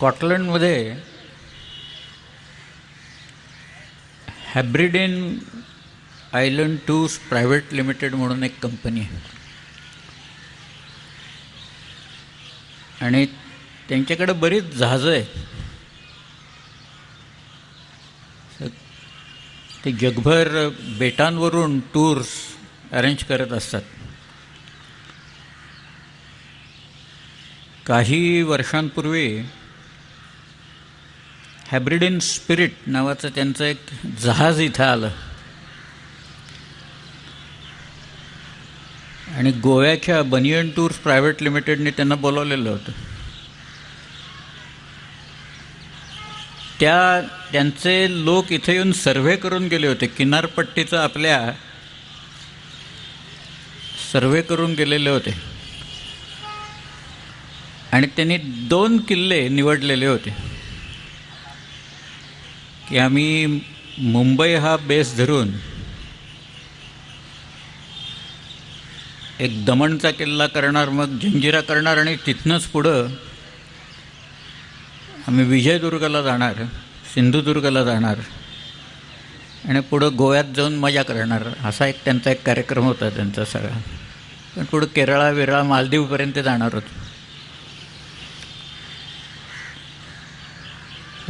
स्कॉटलंडमध्ये Hebridean island tours private limited म्हणून एक कंपनी आहे. आणि त्यांच्याकडे बरीच जहाजं आहेत. ते जगभर बेटांवरून टूर्स अरेंज करत असतात. काही वर्षांपूर्वी हॅब्रिडिन स्पिरिट नावाचं त्यांचं एक जहाज इथं आलं. आणि गोव्याच्या बनियन टूर्स प्रायव्हेट लिमिटेडने त्यांना बोलवलेलं होतं. त्या त्यांचे लोक इथे येऊन सर्व्हे करून गेले होते. किनारपट्टीचं आपल्या सर्व्हे करून गेलेले होते. आणि त्यांनी दोन किल्ले निवडलेले होते. की आम्ही मुंबई हा बेस धरून एक दमणचा किल्ला करणार मग जंजिरा करणार आणि तिथनंच पुढं आम्ही विजयदुर्गला जाणार सिंधुदुर्गला जाणार आणि पुढं गोव्यात जाऊन मजा करणार. असा एक त्यांचा एक कार्यक्रम होता त्यांचा सगळा. पण पुढं केरळा विरळा मालदीवपर्यंत जाणार होतो.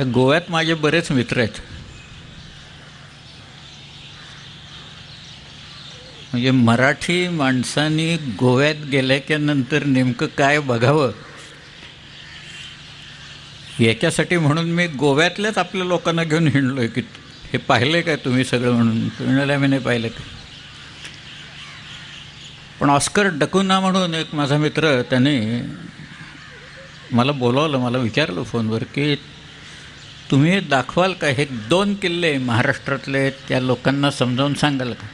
गोव्यात माझे बरेच मित्र आहेत. म्हणजे मराठी माणसांनी गोव्यात गेल्याच्यानंतर नेमकं काय बघावं? याच्यासाठी म्हणून मी गोव्यातल्याच आपल्या लोकांना घेऊन हिंडलो आहे की हे पाहिलं काय तुम्ही सगळं म्हणून? म्हणाले मी नाही पाहिलं काय? पण ऑस्कर डकुना म्हणून एक माझा मित्र त्याने मला बोलावलं मला विचारलं फोनवर की तुम्ही दाखवाल का? हे दोन किल्ले महाराष्ट्रातले त्या लोकांना समजावून सांगाल का?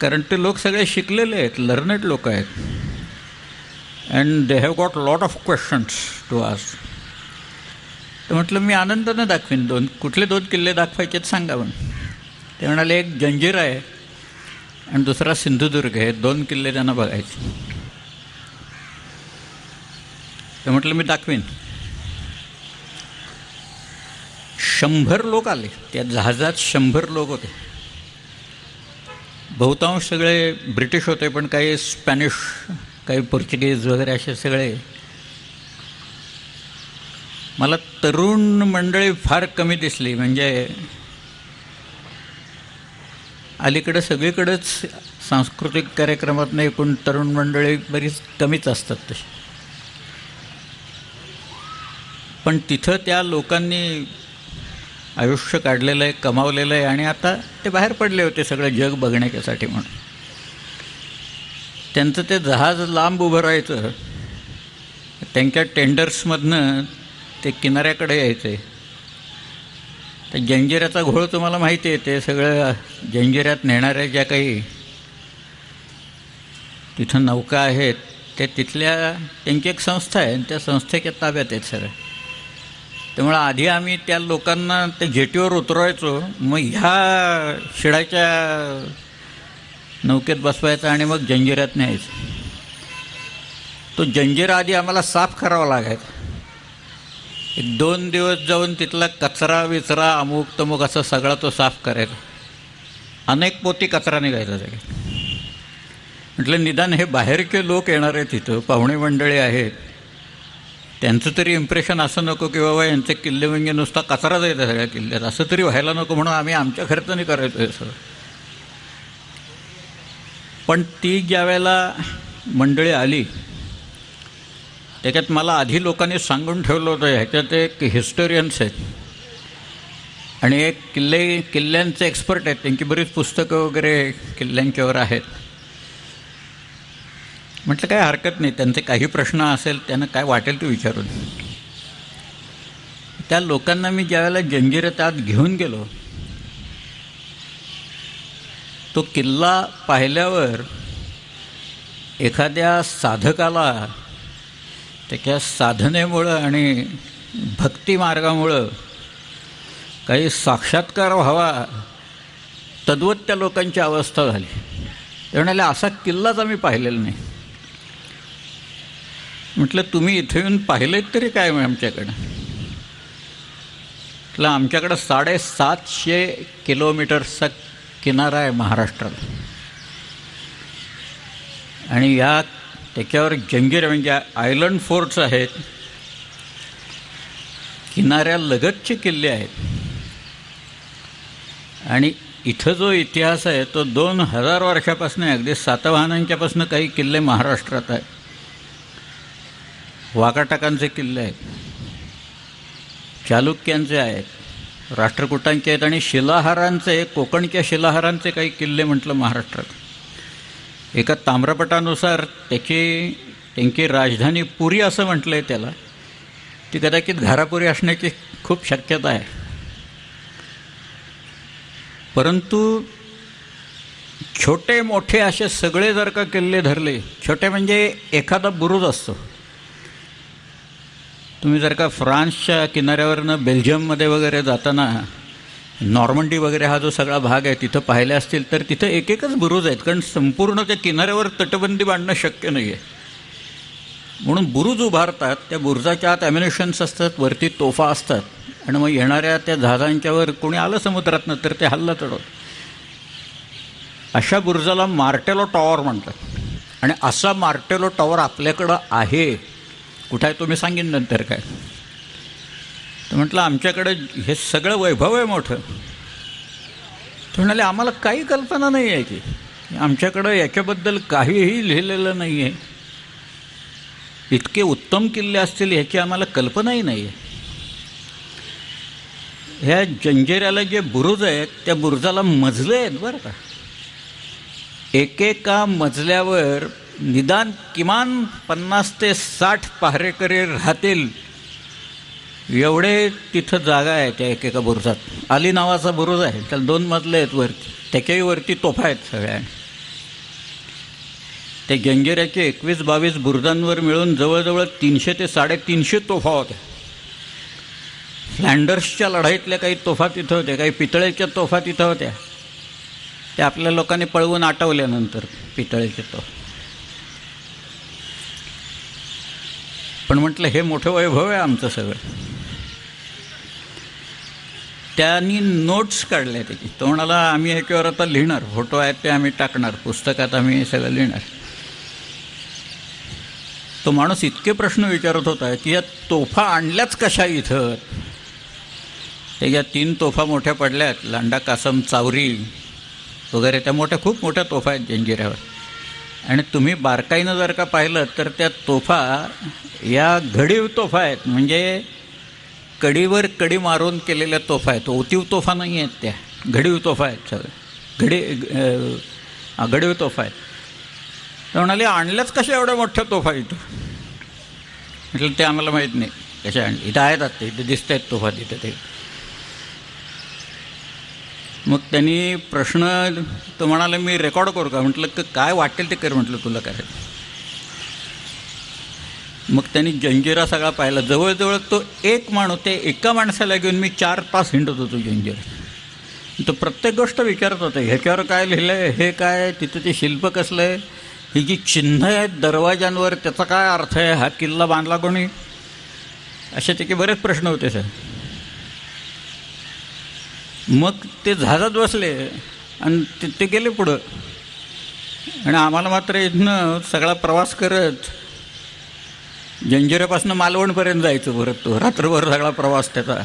कारण ते लोक सगळे शिकलेले आहेत लर्नेड लोक आहेत. And they have got lot of questions to ask तर म्हटलं मी आनंदानं दाखवीन दोन कुठले दोन किल्ले दाखवायचे सांगा पण ते म्हणाले एक जंजीर आहे आणि दुसरा सिंधुदुर्ग आहे दोन किल्ले त्यांना बघायचे. ते म्हटलं मी दाखवीन. शंभर लोक आले. त्या जहाजात शंभर लोक होते. बहुतांश सगळे ब्रिटिश होते पण काही स्पॅनिश काही पोर्चुगीज वगैरे असे सगळे. मला तरुण मंडळी फार कमी दिसली म्हणजे अलीकडं सगळीकडंच सांस्कृतिक कार्यक्रमात नाही एकूण तरुण मंडळी बरीच कमीच असतात तशी. पण तिथं त्या लोकांनी आयुष्य काढलेलं आहे कमावलेलं आहे आणि आता ते बाहेर पडले होते सगळं जग बघण्यासाठी म्हणून. त्यांचं ते जहाज लांब उभं राहायचं. त्यांच्या टेंडर्समधनं ते किनाऱ्याकडे यायचे. तर जंजिऱ्याचा घोळ तुम्हाला माहिती आहे ते सगळं जंजिऱ्यात नेणाऱ्या ज्या काही तिथं नौका आहेत ते तिथल्या त्यांची एक संस्था आहे आणि त्या संस्थेच्या ताब्यात आहेत सगळ्या त्यामुळं आधी आम्ही त्या लोकांना ते जेटीवर उतरवायचो. मग ह्या शिडाच्या नौकेत बसवायचा आणि मग जंजिऱ्यात न्यायचं. तो जंजिरा आधी आम्हाला साफ करावा लागायचा. एक दोन दिवस जाऊन तिथला कचरा विचरा अमुक तमुक असं सगळा तो साफ करायचा. अनेक पोती कचरा निघायचा सगळ्या म्हटलं निदान हे बाहेरचे लोक येणार आहेत तिथं पाहुणे मंडळी आहेत. त्यांचं तरी इम्प्रेशन असं नको की बाबा यांचे किल्ले म्हणजे नुसता कचराच जायचा सगळ्या किल्ल्यात. असं तरी व्हायला नको म्हणून आम्ही आमच्या खर्चाने करायचो हे सगळं. पण ती ज्या वेळेला मंडळी आली त्याच्यात मला आधी लोकांनी सांगून ठेवलं होतं ह्याच्यात एक हिस्टोरियन्स आहेत. आणि एक किल्ले किल्ल्यांचे एक्सपर्ट आहेत. त्यांची बरीच पुस्तकं वगैरे किल्ल्यांच्यावर आहेत. म्हटलं काय हरकत नाही त्यांचे काही प्रश्न असेल त्यांना काय वाटेल ते विचारून. त्या लोकांना मी ज्यावेळेला जंजिरात आत घेऊन गेलो तो किल्ला पाहिल्यावर एखाद्या साधकाला त्याच्या साधनेमुळं आणि भक्तिमार्गामुळं काही साक्षात्कार व्हावा तद्वत त्या लोकांची अवस्था झाली. ते म्हणाले असा किल्लाच आम्ही पाहिलेला नाही. म्हटलं तुम्ही इथे येऊन पाहिलेत तरी काय मग आमच्याकडं? म्हटलं आमच्याकडं साडेसातशे किलोमीटरचा किनारा आहे महाराष्ट्राला. आणि या त्याच्यावर जंजीर म्हणजे आयलंड फोर्ट्स आहेत. किनाऱ्यालगतचे किल्ले आहेत. आणि इथं जो इतिहास आहे तो दोन हजार वर्षापासून आहे अगदी सातवाहनांच्यापासून काही किल्ले महाराष्ट्रात आहेत. वाकाटाकांचे किल्ले आहेत. चालुक्यांचे आहेत. राष्ट्रकुटांचे आहेत आणि शिलाहारांचे कोकणच्या शिलाहारांचे काही किल्ले म्हटलं महाराष्ट्रात. एका ताम्रपटानुसार त्याची त्यांची राजधानी पुरी असं म्हटलं आहे त्याला. ती कदाचित घारापुरी असण्याची खूप शक्यता आहे. परंतु छोटे मोठे असे सगळे जर का किल्ले धरले छोटे म्हणजे एखादा बुरुज असतो. तुम्ही जर का फ्रान्सच्या किनाऱ्यावरनं बेल्जियममध्ये वगैरे जाताना नॉर्मंडी वगैरे हा जो सगळा भाग आहे तिथं पाहिले असतील तर तिथं एक एकच बुरुज आहेत. कारण संपूर्ण त्या किनाऱ्यावर तटबंदी बांधणं शक्य नाही आहे म्हणून बुरुज उभारतात त्या बुरुजाच्या आत ॲम्युनेशन्स असतात वरती तोफा असतात आणि मग येणाऱ्या त्या जहाजांच्यावर कोणी आलं समुद्रातनं तर ते हल्ला चढवत अशा बुरुजाला मार्टेलो टॉवर म्हणतात. आणि असा मार्टेलो टॉवर आपल्याकडं आहे कुठं आहे तुम्ही सांगेन नंतर काय? तर म्हटलं आमच्याकडे हे सगळं वैभव आहे मोठं. तर म्हणाले आम्हाला काही कल्पना नाही आहे की. आमच्याकडं याच्याबद्दल काहीही लिहिलेलं नाही आहे इतके उत्तम किल्ले असतील ह्याची आम्हाला कल्पनाही नाही आहे ह्या जंजिऱ्याला जे बुरुज आहेत त्या बुरुजाला मजले आहेत बरं का. एकेका मजल्यावर निदान किमान पन्नास ते साठ पहारेकरी राहतील. एवढे तिथं जागा आहे त्या एकेका बुरुजात. अली नावाचा बुरुज आहे. त्याला दोन मजले आहेत वरती. त्याच्याही वरती तोफा आहेत सगळ्या. त्या गंगेऱ्याचे एकवीस बावीस बुरुजांवर मिळून जवळजवळ तीनशे ते साडेतीनशे तोफा होत्या. फ्लँडर्सच्या लढाईतल्या काही तोफा तिथं होत्या. काही पितळेच्या तोफा तिथं होत्या. त्या आपल्या लोकांनी पळवून आटवल्यानंतर पितळेचे तोफ. पण म्हटलं हे मोठं वैभव आहे आमचं सगळं. त्यांनी नोट्स काढल्या त्याची. तो म्हणाला आम्ही ह्याच्यावर आता लिहिणार. फोटो आहेत ते आम्ही टाकणार. पुस्तकात आम्ही सगळं लिहिणार. तो माणूस इतके प्रश्न विचारत होता की या तोफा आणल्याच कशा इथं? त्याच्या तीन तोफा मोठ्या पडल्यात. लांडा कासम चावरी वगैरे. त्या मोठ्या खूप मोठ्या तोफा आहेत जंजिऱ्यावर. आणि तुम्ही बारकाईनं जर का पाहिलं तर त्या तोफा या घडीव तोफा आहेत. म्हणजे कडीवर कडी मारून केलेल्या तोफा आहेत. ओतीव तोफा नाही आहेत त्या. घडीव तोफा आहेत सगळ्या घडी घडीव तोफा आहेत. तर म्हणाले आणल्याच कशा एवढ्या मोठ्या तोफा इथं? म्हटलं ते आम्हाला माहीत नाही. कशा आणले इथं आहेत आता इथे दिसत आहेत तोफा तिथं ते. मग त्यांनी प्रश्न तो म्हणाले मी रेकॉर्ड करू का? म्हटलं की काय वाटेल ते कर म्हटलं तुला काय? मग त्यांनी जंजिरा सगळा पाहिला. जवळजवळ तो एक माणूस ते एका माणसाला घेऊन मी चार तास हिंडत होतो जंजिरा. तो प्रत्येक गोष्ट विचारत होते ह्याच्यावर काय लिहिलं आहे हे काय? तिथं ते शिल्प कसलं आहे? ही जी चिन्ह आहेत दरवाजांवर त्याचा काय अर्थ आहे? हा किल्ला बांधला कोणी? असे त्याचे बरेच प्रश्न होते सर. मग ते जहाजात बसले आणि ते ते गेले पुढं. आणि आम्हाला मात्र इथनं सगळा प्रवास करत जंजिऱ्यापासून मालवणपर्यंत जायचं परत तो. रात्रभर सगळा प्रवास त्याचा.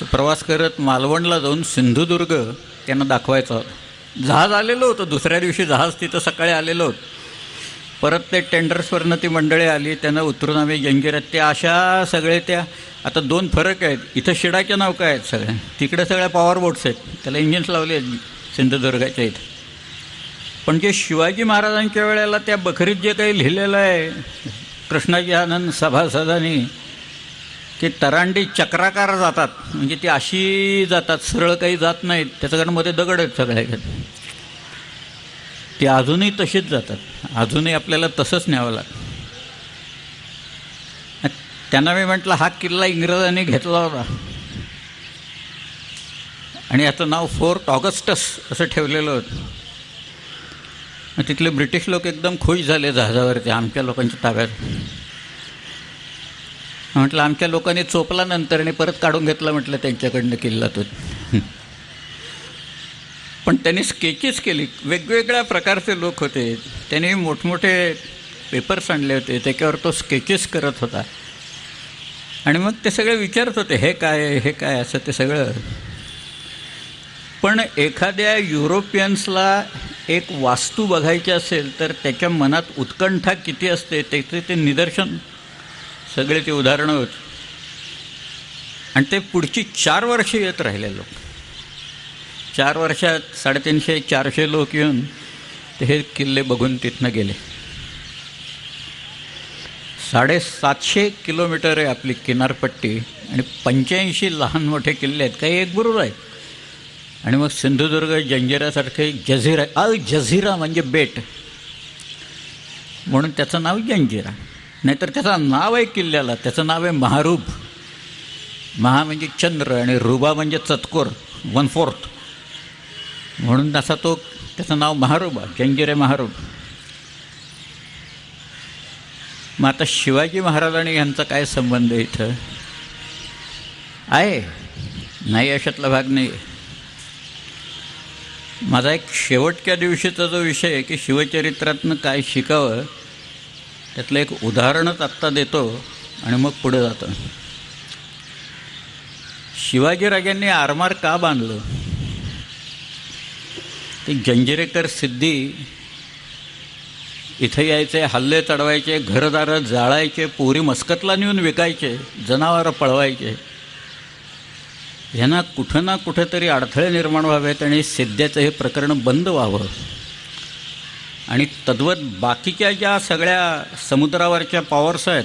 तो प्रवास करत मालवणला जाऊन सिंधुदुर्ग त्यांना दाखवायचा. जहाज आलेलं होतं. दुसऱ्या दिवशी जहाज तिथं सकाळी आलेलं होतं. परत ते टेंडर्सवरनं ती मंडळी आली. त्यांना उतरून आम्ही जंजिऱ्यात ते अशा सगळे त्या आता दोन फरक आहेत. इथं शिडाच्या नौका आहेत सगळ्या? तिकडे सगळ्या पॉवर बोट्स आहेत. त्याला इंजिन्स लावले आहेत सिंधुदुर्गाच्या इथं. पण जे शिवाजी महाराजांच्या वेळेला त्या बखरीत जे काही लिहिलेलं आहे कृष्णाजी आनंद सभासदांनी की तरांडी चक्राकार जातात. म्हणजे ती अशी जातात सरळ काही जात नाहीत. त्याच्याकडं मध्ये दगड आहेत सगळ्या ते अजूनही तशीच जातात. अजूनही आपल्याला तसंच न्यावं लागतं. त्यांना मी म्हटलं हा किल्ला इंग्रजांनी घेतला होता. आणि याचं नाव फोर्ट ऑगस्टस असं ठेवलेलं होतं. तिथले ब्रिटिश लोक एकदम खुश झाले जहाजावरती आमच्या लोकांच्या ताब्यात. म्हटलं आमच्या लोकांनी चोपला नंतर परत काढून घेतला म्हटलं त्यांच्याकडनं किल्ला तो पण त्यांनी स्केचेस केली. वेगवेगळ्या प्रकारचे लोक होते. त्यांनी मोठमोठे पेपर्स आणले होते. त्याच्यावर तो स्केचेस करत होता. आणि मग ते सगळे विचारत होते हे काय हे काय असं ते सगळं. पण एखाद्या युरोपियन्सला एक वास्तू बघायची असेल तर त्याच्या मनात उत्कंठा किती असते त्याचे ते निदर्शन. सगळे ते उदाहरणं होत. आणि ते पुढची चार वर्ष येत राहिले लोक. चार वर्षात साडेतीनशे चारशे लोक येऊन ते हे किल्ले बघून तिथनं गेले. साडेसातशे किलोमीटर आहे आपली किनारपट्टी आणि पंच्याऐंशी लहान मोठे किल्ले आहेत. काही एक बरोबर आहेत. आणि मग सिंधुदुर्ग जंजिरासारखे जझिरा अ जझिरा म्हणजे बेट. म्हणून त्याचं नाव जंजिरा. नाहीतर त्याचं नाव आहे किल्ल्याला. त्याचं नाव आहे महारूब महा म्हणजे चंद्र आणि रुबा म्हणजे चतकोर वन फोर्थ. म्हणून असा तो त्याचं नाव महारूबा जंजिरे महारूब मग आता शिवाजी महाराजांनी यांचा काय संबंध इथं? आहे. नाही अशातला भाग नाही. माझा एक शेवटच्या दिवशीचा जो विषय आहे की शिवचरित्रातनं काय शिकावं त्यातलं एक उदाहरणच आत्ता देतो आणि मग पुढे जातो. शिवाजीराजांनी आरमार का बांधलं? ते जंजिरेकर सिद्धी इथं यायचे हल्ले चढवायचे घरदारं जाळायचे पोरी मस्कतला नेऊन विकायचे जनावरं पळवायचे. ह्यांना कुठं ना कुठंतरी अडथळे निर्माण व्हावेत आणि सिद्ध्याचं हे प्रकरण बंद व्हावं. आणि तद्वत बाकीच्या ज्या सगळ्या समुद्रावरच्या पॉवर्स आहेत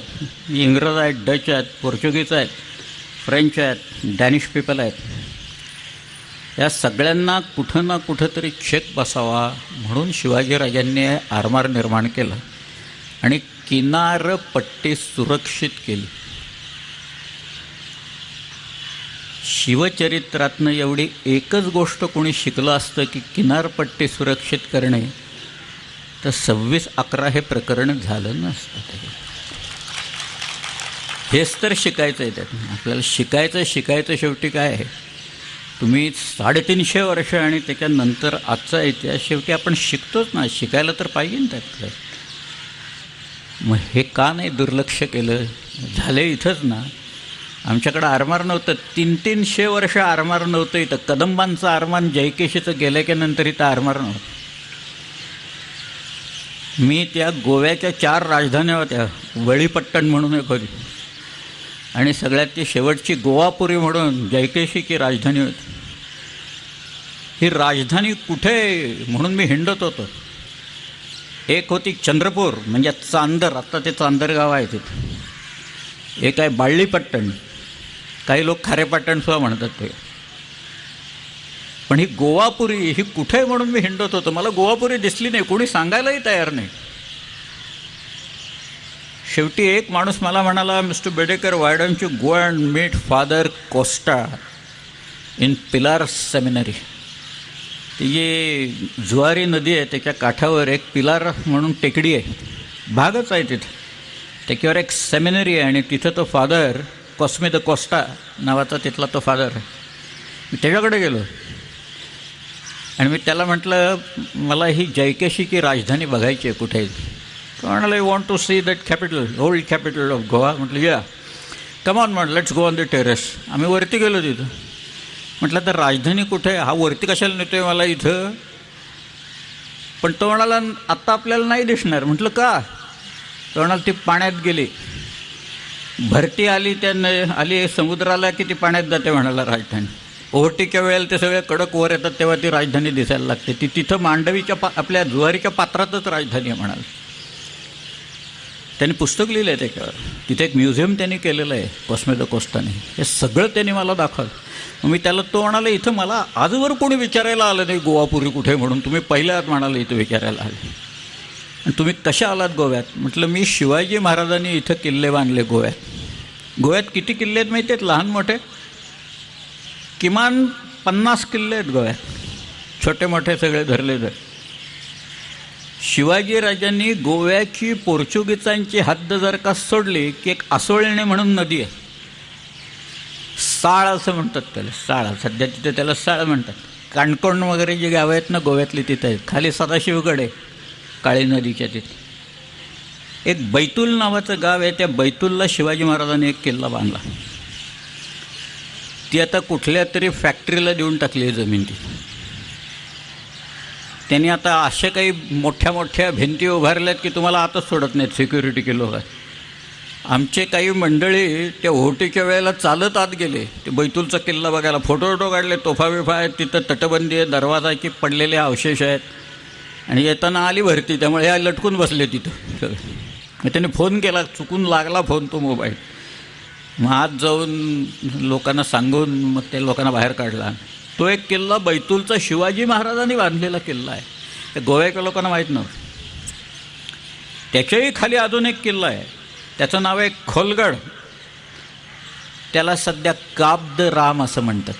इंग्रज आहेत डच आहेत पोर्चुगीज आहेत फ्रेंच आहेत डॅनिश पीपल आहेत या सगळ्यांना कुठं ना कुठंतरी तरी बसावा म्हणून शिवाजीराजांनी आरमार निर्माण केला आणि किनारपट्टी सुरक्षित केली. शिवचरित्रातनं एवढी एकच गोष्ट कोणी शिकलं असतं की किनारपट्टी सुरक्षित करणे तर सव्वीस अकरा हे प्रकरण झालं नसतं हेच तर शिकायचं आहे त्यात आपल्याला शिकायचं शिकायचं शेवटी काय आहे? तुम्ही साडेतीनशे वर्ष आणि त्याच्यानंतर आजचा इतिहास शेवटी आपण शिकतोच ना. शिकायला तर पाहिजे ना त्यातलं. मग हे का नाही दुर्लक्ष केलं? झालं इथंच ना. आमच्याकडं आरमार नव्हतं. तीन तीनशे वर्ष आरमार नव्हतं इथं. कदंबांचं आरमान जयकेशीचं गेलं की नंतर इथं आरमार नव्हतं. मी त्या गोव्याच्या चार राजधान्या होत्या. वळीपट्टण म्हणून एक होती. आणि सगळ्यात ती शेवटची गोवापुरी म्हणून जयकेशीची राजधानी होती. ही राजधानी कुठे म्हणून मी हिंडत होतो. एक होती चंद्रपूर म्हणजे चांदर आत्ता ते चांदर गाव आहे तिथं. एक आहे बाळलीपट्टण काही लोक खारेपाटणसुद्धा म्हणतात ते. पण ही गोवापुरी ही कुठे म्हणून मी हिंडत होतो? मला गोवापुरी दिसली नाही कोणी सांगायलाही तयार नाही. शेवटी एक माणूस मला म्हणाला mister Bedekar why don't you go and meet father Costa in Pilar seminary ती जी जुवारी नदी आहे त्याच्या काठावर एक पिलार म्हणून टेकडी आहे. भागच आहे तिथं. त्याच्यावर एक सेमिनरी आहे आणि तिथं तो फादर कॉस्मे द कोस्टा नावाचा तिथला तो फादर आहे. मी त्याच्याकडे गेलो. आणि मी त्याला म्हटलं मला ही जयकेशीची राजधानी बघायची आहे कुठे? म्हणाला I want to see that capital old capital of Goa म्हटलं या कमॉन म्हटलं let's go on the terrace आम्ही वरती गेलो तिथं. म्हटलं तर राजधानी कुठे हा वरती कशाला नेतोय मला इथं? पण तो म्हणाला आत्ता आपल्याला नाही दिसणार. म्हटलं का? तो म्हणाला ती पाण्यात गेली. भरती आली त्याने आली समुद्राला की ती पाण्यात जाते म्हणाला राजधानी. ओहोटीच्या वेळेला ते सगळे कडक वर येतात तेव्हा ती राजधानी दिसायला लागते. ती तिथं मांडवीच्या पा आपल्या जुवारीच्या पात्रातच राजधानी आहे म्हणाल. त्यांनी पुस्तक लिहिलं आहे त्याच्यावर तिथे एक म्युझियम त्यांनी केलेलं आहे कोस्मेद कोस्टाने हे सगळं त्यांनी मला दाखवलं. मग मी त्याला तो म्हणाला इथं मला आजवर कोणी विचारायला आलं नाही गोवापुरी कुठे म्हणून? तुम्ही पहिल्यात म्हणाले इथं विचारायला आले. आणि तुम्ही कशा आलात गोव्यात? म्हटलं मी शिवाजी महाराजांनी इथं किल्ले बांधले गोव्यात. गोव्यात किती किल्ले आहेत माहिती आहेत लहान मोठे. किमान पन्नास किल्ले आहेत गोव्यात. छोटे मोठे सगळे धरले तर शिवाजीराजांनी गोव्याची पोर्चुगीजांची हद्द जर का सोडली की एक आसोळणे म्हणून नदी आहे. साळ असं म्हणतात त्याला साळ. सध्या तिथे त्याला साळ म्हणतात. काणकोण वगैरे जी गावं आहेत ना गोव्यातली तिथे आहेत. खाली सदाशिवगड आहे काळी नदीच्या तिथे. एक बैतूल नावाचं गाव आहे त्या बैतूलला शिवाजी महाराजांनी एक किल्ला बांधला. ती आता कुठल्या तरी फॅक्टरीला देऊन टाकली आहे जमीन ती. त्यांनी आता अशा काही मोठ्या मोठ्या भिंती उभारल्यात की तुम्हाला आताच सोडत नाहीत. सिक्युरिटी के लोक. आमचे काही मंडळी त्या ओहोटीच्या वेळेला चालत आत गेले. ते बैतूलचा किल्ला बघायला फोटो फोटो काढले. तोफा बिफा आहेत तिथं तटबंदी आहे दरवाजाची पडलेले अवशेष आहेत. आणि येताना आली भरती त्यामुळे या लटकून बसले तिथं सगळे. मग त्याने फोन केला चुकून लागला फोन तो मोबाईल. मग आत जाऊन लोकांना सांगून मग त्या लोकांना बाहेर काढला. तो एक किल्ला बैतूलचा शिवाजी महाराजांनी बांधलेला किल्ला आहे. ते गोव्याच्या लोकांना माहीत नव्हतं. त्याच्याही खाली अजून एक किल्ला आहे. त्याचं नाव आहे खोलगड. त्याला सध्या काब्द राम असं म्हणतात.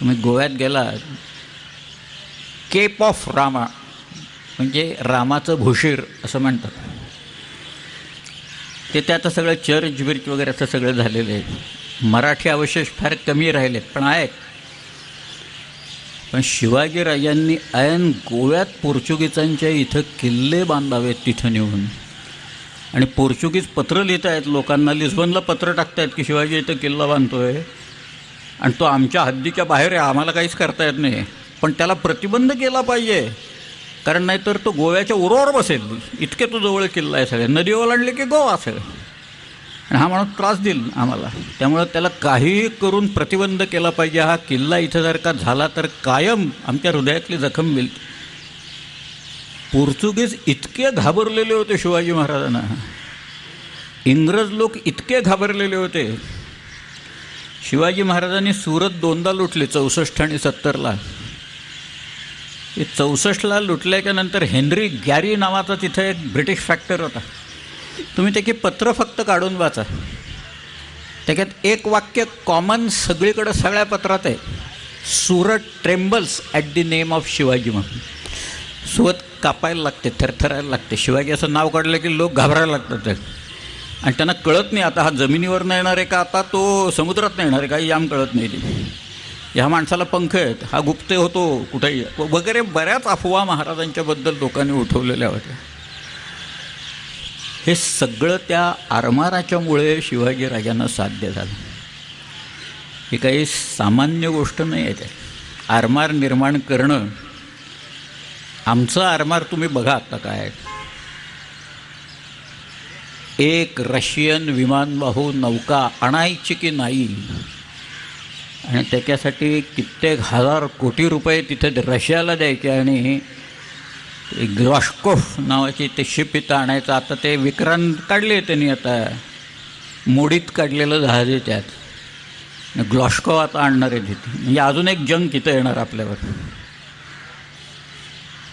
तुम्ही गोव्यात गेला केप ऑफ रामा म्हणजे रामाचं भुशीर असं म्हणतात. ते ते आता सगळं चर्च बिर्च वगैरे असं सगळं झालेलं आहे. मराठी अवशेष फार कमी राहिलेत पण आहेत. पण शिवाजीराजांनी ऐन गोव्यात पोर्चुगीजांच्या इथं किल्ले बांधावेत तिथं नेऊन. आणि पोर्चुगीज पत्र लिहित आहेत लोकांना लिस्बनला पत्र टाकतायत की शिवाजी इथं किल्ला बांधतोय. आणि तो आमच्या हद्दीच्या बाहेर आहे आम्हाला काहीच करता येत नाही. पण त्याला प्रतिबंध केला पाहिजे. कारण नाहीतर तो गोव्याच्या उरावर बसेल. इतके तो जवळ किल्ला आहे सगळे. नदी ओलांडले की गोवा सगळं. आणि हा माणूस त्रास देईल आम्हाला. त्यामुळं त्याला काहीही करून प्रतिबंध केला पाहिजे. हा किल्ला इथं जर का झाला तर कायम आमच्या हृदयातली जखम मिळते पोर्तुगीज इतके घाबरलेले होते शिवाजी महाराजांना. इंग्रज लोक इतके घाबरलेले होते. शिवाजी महाराजांनी सुरत दोनदा लुटले चौसष्ट आणि सत्तरला. चौसष्टला लुटल्याच्या नंतर हेनरी गॅरी नावाचा तिथं एक ब्रिटिश फॅक्टर होता. तुम्ही त्याची पत्र फक्त काढून वाचा. त्याच्यात एक वाक्य कॉमन सगळीकडं सगळ्या पत्रात आहे. Surat trembles at the name of Shivaji म्हणून. सुरत कापायला लागते थरथरायला लागते. शिवाजी असं नाव काढलं की लोक घाबरायला लागतात. ते आणि त्यांना कळत नाही आता हा जमिनीवर नाही येणार आहे का? आता तो समुद्रात नाही येणार आहे काही याम कळत नाही ते. ह्या माणसाला पंख आहेत हा गुप्ते होतो कुठेही. वगैरे बऱ्याच अफवा महाराजांच्याबद्दल लोकांनी उठवलेल्या होत्या. हे सगळं त्या आरमाराच्यामुळे शिवाजीराजांना साध्य झालं. ही काही सामान्य गोष्ट नाही आहे त्या आरमार निर्माण करणं आमचं आरमार तुम्ही बघा आता काय. एक रशियन विमानवाहू नौका आणायची की नाही? आणि त्याच्यासाठी कित्येक हजार कोटी रुपये तिथे रशियाला द्यायचे आणि ग्रॉशकोफ नावाची ते शिप इथं आणायचं आता ते विक्रांत काढले त्यांनी आता मोडीत काढलेलं जहाज आहे त्यात ग्लॉस्को आता आणणार आहे तिथे म्हणजे अजून एक जंग तिथं येणार आपल्यावर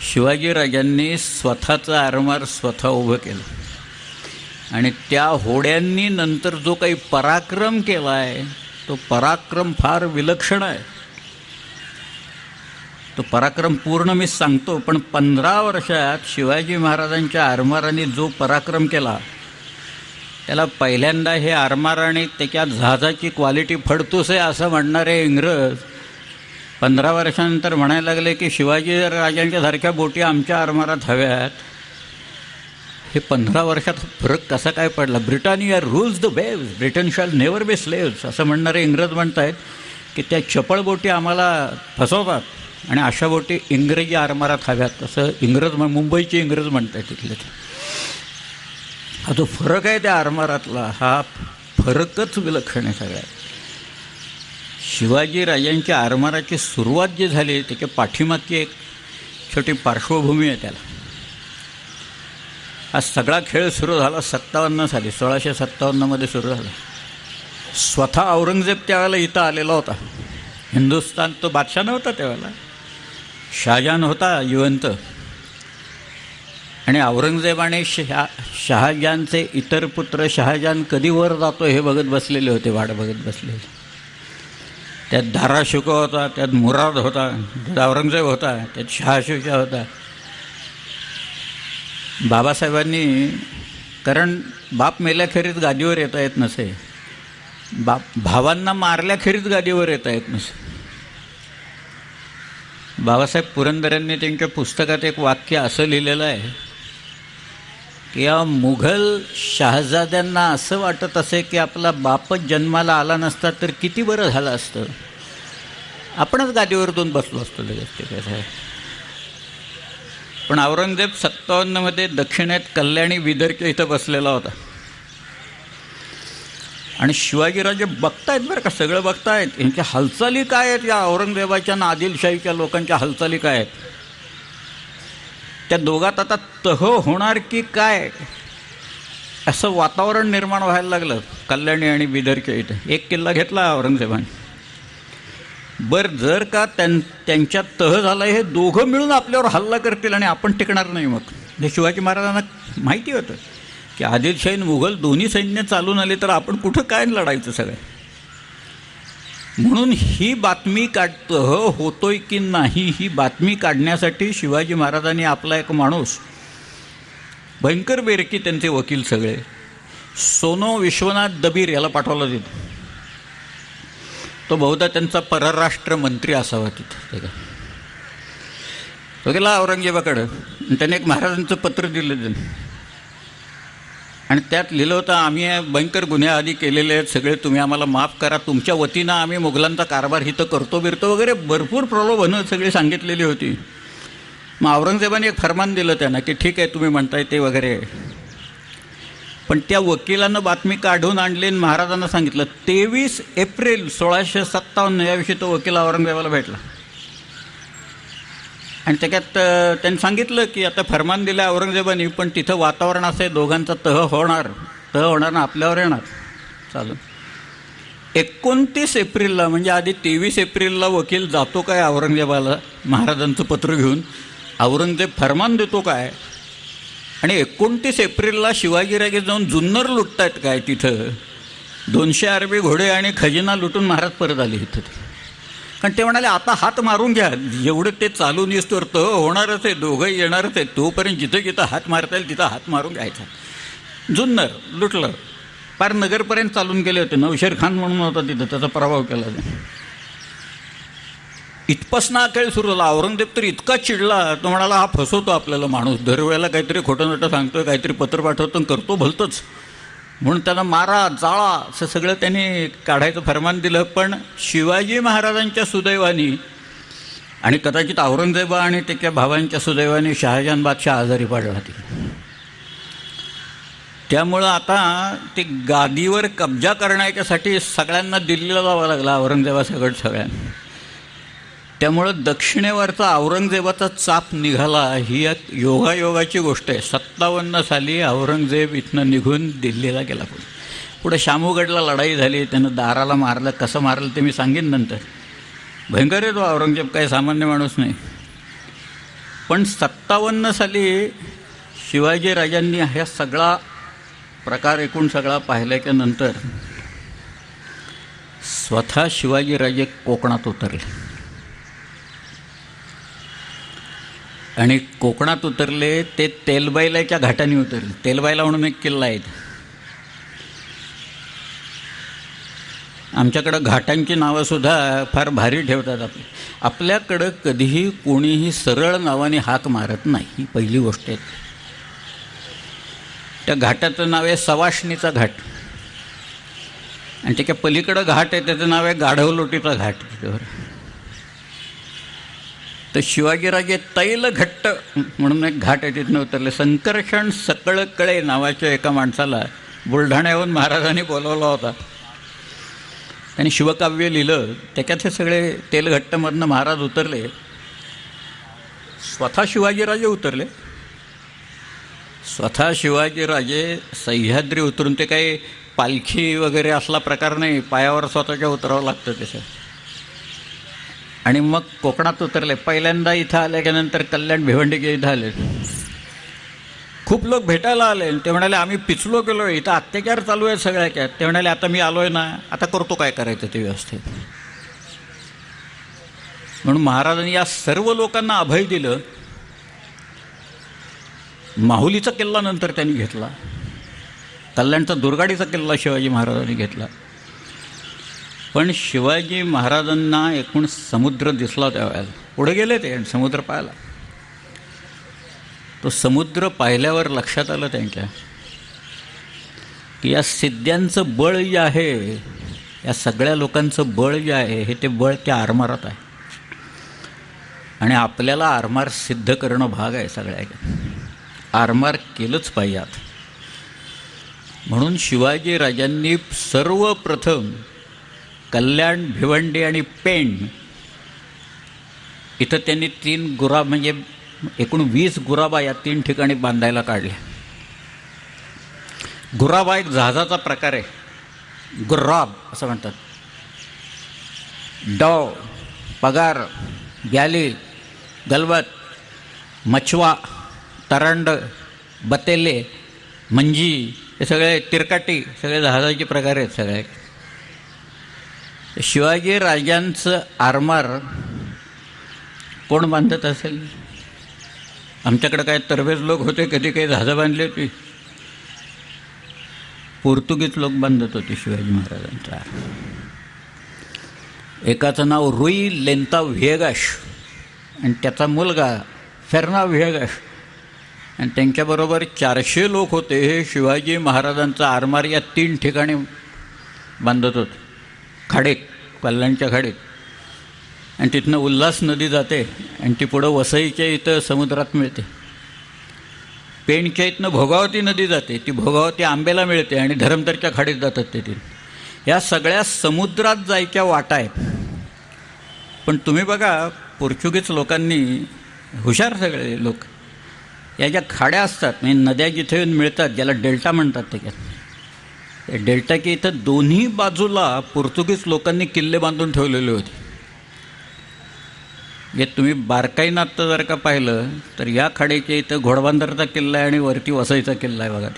शिवाजीराजांनी स्वतःचं आरमार स्वतः उभं केलं आणि त्या होड्यांनी नंतर जो काही पराक्रम केला आहे तो पराक्रम फार विलक्षण आहे तो पराक्रम पूर्ण मी सांगतो पण पंधरा वर्षात शिवाजी महाराजांच्या आरमाराने जो पराक्रम केला त्याला पहिल्यांदा हे आरमार आणि त्याच्या जहाजाची क्वालिटी फडतूस आहे असं म्हणणारे इंग्रज पंधरा वर्षानंतर म्हणायला लागले की शिवाजी राजांच्या सारख्या बोटी आमच्या आरमारात हव्यात. हे पंधरा वर्षात फरक कसा काय पडला? Britannia rules the waves Britain shall never be slaves असं म्हणणारे इंग्रज म्हणत आहेत की त्या चपळ बोटी आम्हाला फसवतात. आणि अशा बोटी इंग्रजी आरमारात हव्यात. असं इंग्रज म्हण मुंबईचे इंग्रज म्हणतात तिथले ते. हा जो फरक आहे त्या आरमारातला हा फरकच विलक्षण आहे सगळ्यात. शिवाजीराजांच्या आरमाराची सुरुवात जी झाली त्याच्या पाठीमागची एक छोटी पार्श्वभूमी आहे त्याला. हा सगळा खेळ सुरू झाला सत्तावन्न साली सोळाशे सत्तावन्नमध्ये सुरू झाला. स्वतः औरंगजेब त्यावेळेला इथं आलेला होता. हिंदुस्तान तो बादशाह नव्हता त्यावेळेला. शहाजहान होता जिवंत आणि औरंगजेबाने शहा शहाजहानचे इतर पुत्र शहाजहान कधी वर जातो हे बघत बसलेले होते वाट बघत बसलेले. त्यात धाराशुक होता त्यात मुराद होता त्यात औरंगजेब होता त्यात शहाशुजा होता. बाबासाहेबांनी कारण बाप मेल्याखेरीज गादीवर येता येत नसे. बाप भावांना मारल्याखेरीज गादीवर येता येत नसे. बाबासाहेब पुरंदरेंनी त्यांच्या पुस्तकात एक वाक्य असं लिहिलेलं आहे की या मुघल शहाजाद्यांना असं वाटत असे की आपला बापच जन्माला आला नसता तर किती बरं झालं असतं. आपणच गादीवर दोन बसलो असतो लगेच ते कसं आहे पण औरंगजेब सत्तावन्नमध्ये दक्षिणेत कल्याणी विदर्क इथं बसलेला होता. आणि शिवाजीराजे बघतायत बरं का सगळं बघतायत. यांच्या हालचाली काय आहेत या औरंगजेबाच्या आणि आदिलशाहीच्या लोकांच्या हालचाली काय आहेत? त्या दोघात आता तह होणार की काय? असं वातावरण निर्माण व्हायला लागलं कल्याणी आणि बिदरच्या इथं. एक किल्ला घेतला औरंगजेबाने. बरं जर का त्यां त्यांच्यात तह झाला हे दोघं मिळून आपल्यावर हल्ला करतील आणि आपण टिकणार नाही मग. हे शिवाजी महाराजांना माहिती होतं. की आदिलशाही मुघल दोन्ही सैन्य चालून आले तर आपण कुठं काय लढायचं सगळं? म्हणून ही बातमी काढ होतोय की नाही ही बातमी काढण्यासाठी शिवाजी महाराजांनी आपला एक माणूस भयंकर बेरकी त्यांचे वकील सगळे सोनो विश्वनाथ दबीर याला पाठवला तिथे. तो बहुधा त्यांचा परराष्ट्र मंत्री असावा तिथं का तो गेला औरंगजेबाकडं. आणि त्याने एक महाराजांचं पत्र दिलं त्यांनी. आणि त्यात लिहिलं होतं आम्ही भयंकर गुन्हे आधी केलेले आहेत सगळे तुम्ही आम्हाला माफ करा. तुमच्या वतीनं आम्ही मुघलांचा कारभार हिथं करतो बिरतो वगैरे भरपूर प्रलोभनं सगळी सांगितलेली होती. मग औरंगजेबाने एक फरमान दिलं त्यांना की ठीक आहे तुम्ही म्हणताय ते वगैरे. पण त्या वकिलानं बातमी काढून आणली आणि महाराजांना सांगितलं तेवीस एप्रिल सोळाशे सत्तावन्न याविषयी तो वकील औरंगजेबाला भेटला. आणि त्याच्यात त्यांनी सांगितलं की आता फरमान दिलं आहे औरंगजेबाने पण तिथं वातावरण असं आहे दोघांचा तह होणार. तह होणार ना आपल्यावर येणार. चालू एकोणतीस एप्रिलला म्हणजे आधी तेवीस एप्रिलला वकील जातो काय औरंगजेबाला महाराजांचं पत्र घेऊन? औरंगजेब फरमान देतो काय? आणि एकोणतीस एप्रिलला शिवाजीराजे जाऊन जुन्नर लुटतायत काय तिथं? दोनशे अरबी घोडे आणि खजिना लुटून महाराज परत आले इथं. कारण ते म्हणाले आता हात मारून घ्या. एवढं ते चालून येसतोवर तर होणारच आहे. दोघंही येणारच आहे तोपर्यंत जिथं जिथं हात मारता येईल तिथं हात मारून घ्यायचा. जुन्नर लुटलं. पार नगरपर्यंत चालून गेले होते. नौशेर खान म्हणून होता तिथं. त्याचा प्रभाव केला इथपासनं हा खेळ सुरू झाला. औरंगजेब तर इतका चिडला. तो म्हणाला हा फसवतो आपल्याला माणूस. दरवेळेला काहीतरी खोटं नटं सांगतोय काहीतरी पत्र पाठवतो करतो भलतंच. म्हणून त्यांना मारा जाळा असं सगळं त्यांनी काढायचं फरमान दिलं. पण शिवाजी महाराजांच्या सुदैवानी आणि कदाचित औरंगजेबा आणि त्याच्या भावांच्या सुदैवाने शहाजहान बादशाह आजारी पडला ती त्यामुळं आता ते गादीवर कब्जा करण्याच्यासाठी सगळ्यांना दिल्लीला जावं लागला औरंगजेबासकट सगळ्यांना. त्यामुळं दक्षिणेवरचा औरंगजेबाचा चाप निघाला ही एक योगायोगाची गोष्ट आहे. सत्तावन्न साली औरंगजेब इथनं निघून दिल्लीला गेला पुढे. पुढे शामूगडला लढाई झाली त्यानं दाराला मारलं. कसं मारलं ते मी सांगेन नंतर. भयंकर आहे तो औरंगजेब काही सामान्य माणूस नाही. पण सत्तावन्न साली शिवाजीराजांनी हा सगळा प्रकार एकूण सगळा पाहिल्याच्या नंतर स्वतः शिवाजीराजे कोकणात उतरले. आणि कोकणात उतरले ते तेलबाईलाच्या घाटाने उतरले. तेलबाईला म्हणून एक किल्ला आहे आमच्याकडं घाटांची नावंसुद्धा फार भारी ठेवतात आपली. आपल्याकडं कधीही कोणीही सरळ नावाने हाक मारत नाही ही पहिली गोष्ट आहे. त्या घाटाचं नाव आहे सवाशणीचा घाट. आणि त्याच्या पलीकडं घाट आहे त्याचं नाव आहे गाढवलोटीचा घाट त्याच्यावर तर शिवाजीराजे तैल घट्ट म्हणून एक घाट आहे तिथनं उतरले. संकर्षण सकळकळे नावाच्या एका माणसाला बुलढाण्याहून महाराजांनी बोलवला होता. त्यांनी शिवकाव्य लिहिलं. त्याच्यात हे सगळे तेलघट्टमधनं महाराज उतरले. स्वतः शिवाजीराजे उतरले. स्वतः शिवाजीराजे सह्याद्री उतरून ते काही पालखी वगैरे असला प्रकार नाही. पायावर स्वतःच्या उतरावं लागतं त्याच्या आणि मग कोकणात उतरले. पहिल्यांदा इथं आल्याच्यानंतर कल्याण भिवंडीचे इथं आले. खूप लोक भेटायला आले ते म्हणाले आम्ही पिचलो गेलो इथं अत्याचार चालू आहे सगळ्या ते म्हणाले आता मी आलो आहे ना आता करतो काय करायचं ते व्यवस्थित. म्हणून महाराजांनी या सर्व लोकांना अभय दिलं. माहुलीचा किल्ला नंतर त्यांनी घेतला. कल्याणचा दुर्गाडीचा किल्ला शिवाजी महाराजांनी घेतला. पण शिवाजी महाराजांना एकूण समुद्र दिसला त्यावेळेला. पुढे गेले ते समुद्र पाहायला. तो समुद्र पाहिल्यावर लक्षात आलं त्यांच्या की या सिद्ध्यांचं बळ जे आहे या सगळ्या लोकांचं बळ जे आहे हे ते बळ त्या आरमारात आहे. आणि आपल्याला आरमार सिद्ध करणं भाग आहे सगळ्या. आरमार केलंच पाहिजे आता. म्हणून शिवाजी राजांनी सर्वप्रथम कल्याण भिवंडी आणि पेण. इथं त्यांनी तीन गुरा म्हणजे एकूण वीस गुराबा या तीन ठिकाणी बांधायला काढल्या. गुराबा एक जहाजाचा प्रकार आहे. गुर्राब असं म्हणतात. डव पगार गॅली गलबत मछवा तरंड बतेले मंजी हे सगळे तिरकाटी सगळे जहाजाचे प्रकार आहेत सगळे. शिवाजी राजांचं आरमार कोण बांधत असेल? आमच्याकडे काय तरबेज लोक होते? कधी काही झाजं बांधली होती? पोर्तुगीज लोक बांधत होते शिवाजी महाराजांचा एकाचं नाव रुई लेंता व्हेगाश आणि त्याचा मुलगा फेर्ना व्हेगाश. आणि त्यांच्याबरोबर चारशे लोक होते. हे शिवाजी महाराजांचा आरमार या तीन ठिकाणी बांधत होते. खाडीत कल्याणच्या खाडीत. आणि तिथनं उल्हास नदी जाते आणि ती पुढं वसईच्या इथं समुद्रात मिळते. पेणच्या इथनं भोगावती नदी जाते. ती भोगावती आंबेला मिळते आणि धरमतरच्या खाडीत जातात तेथील या सगळ्या समुद्रात जायच्या वाटा आहेत. पण तुम्ही बघा पोर्चुगीज लोकांनी हुशार सगळे लोक या ज्या खाड्या असतात म्हणजे नद्या जिथे येऊन मिळतात ज्याला डेल्टा म्हणतात त्याच्यात डेल्टा के इथं दोन्ही बाजूला पोर्तुगीज लोकांनी किल्ले बांधून ठेवलेले होते. हे तुम्ही बारकाईनं आत्ता जर का पाहिलं तर या खाडीच्या इथं घोडबांदरचा किल्ला आहे आणि वरती वसईचा किल्ला आहे बघा.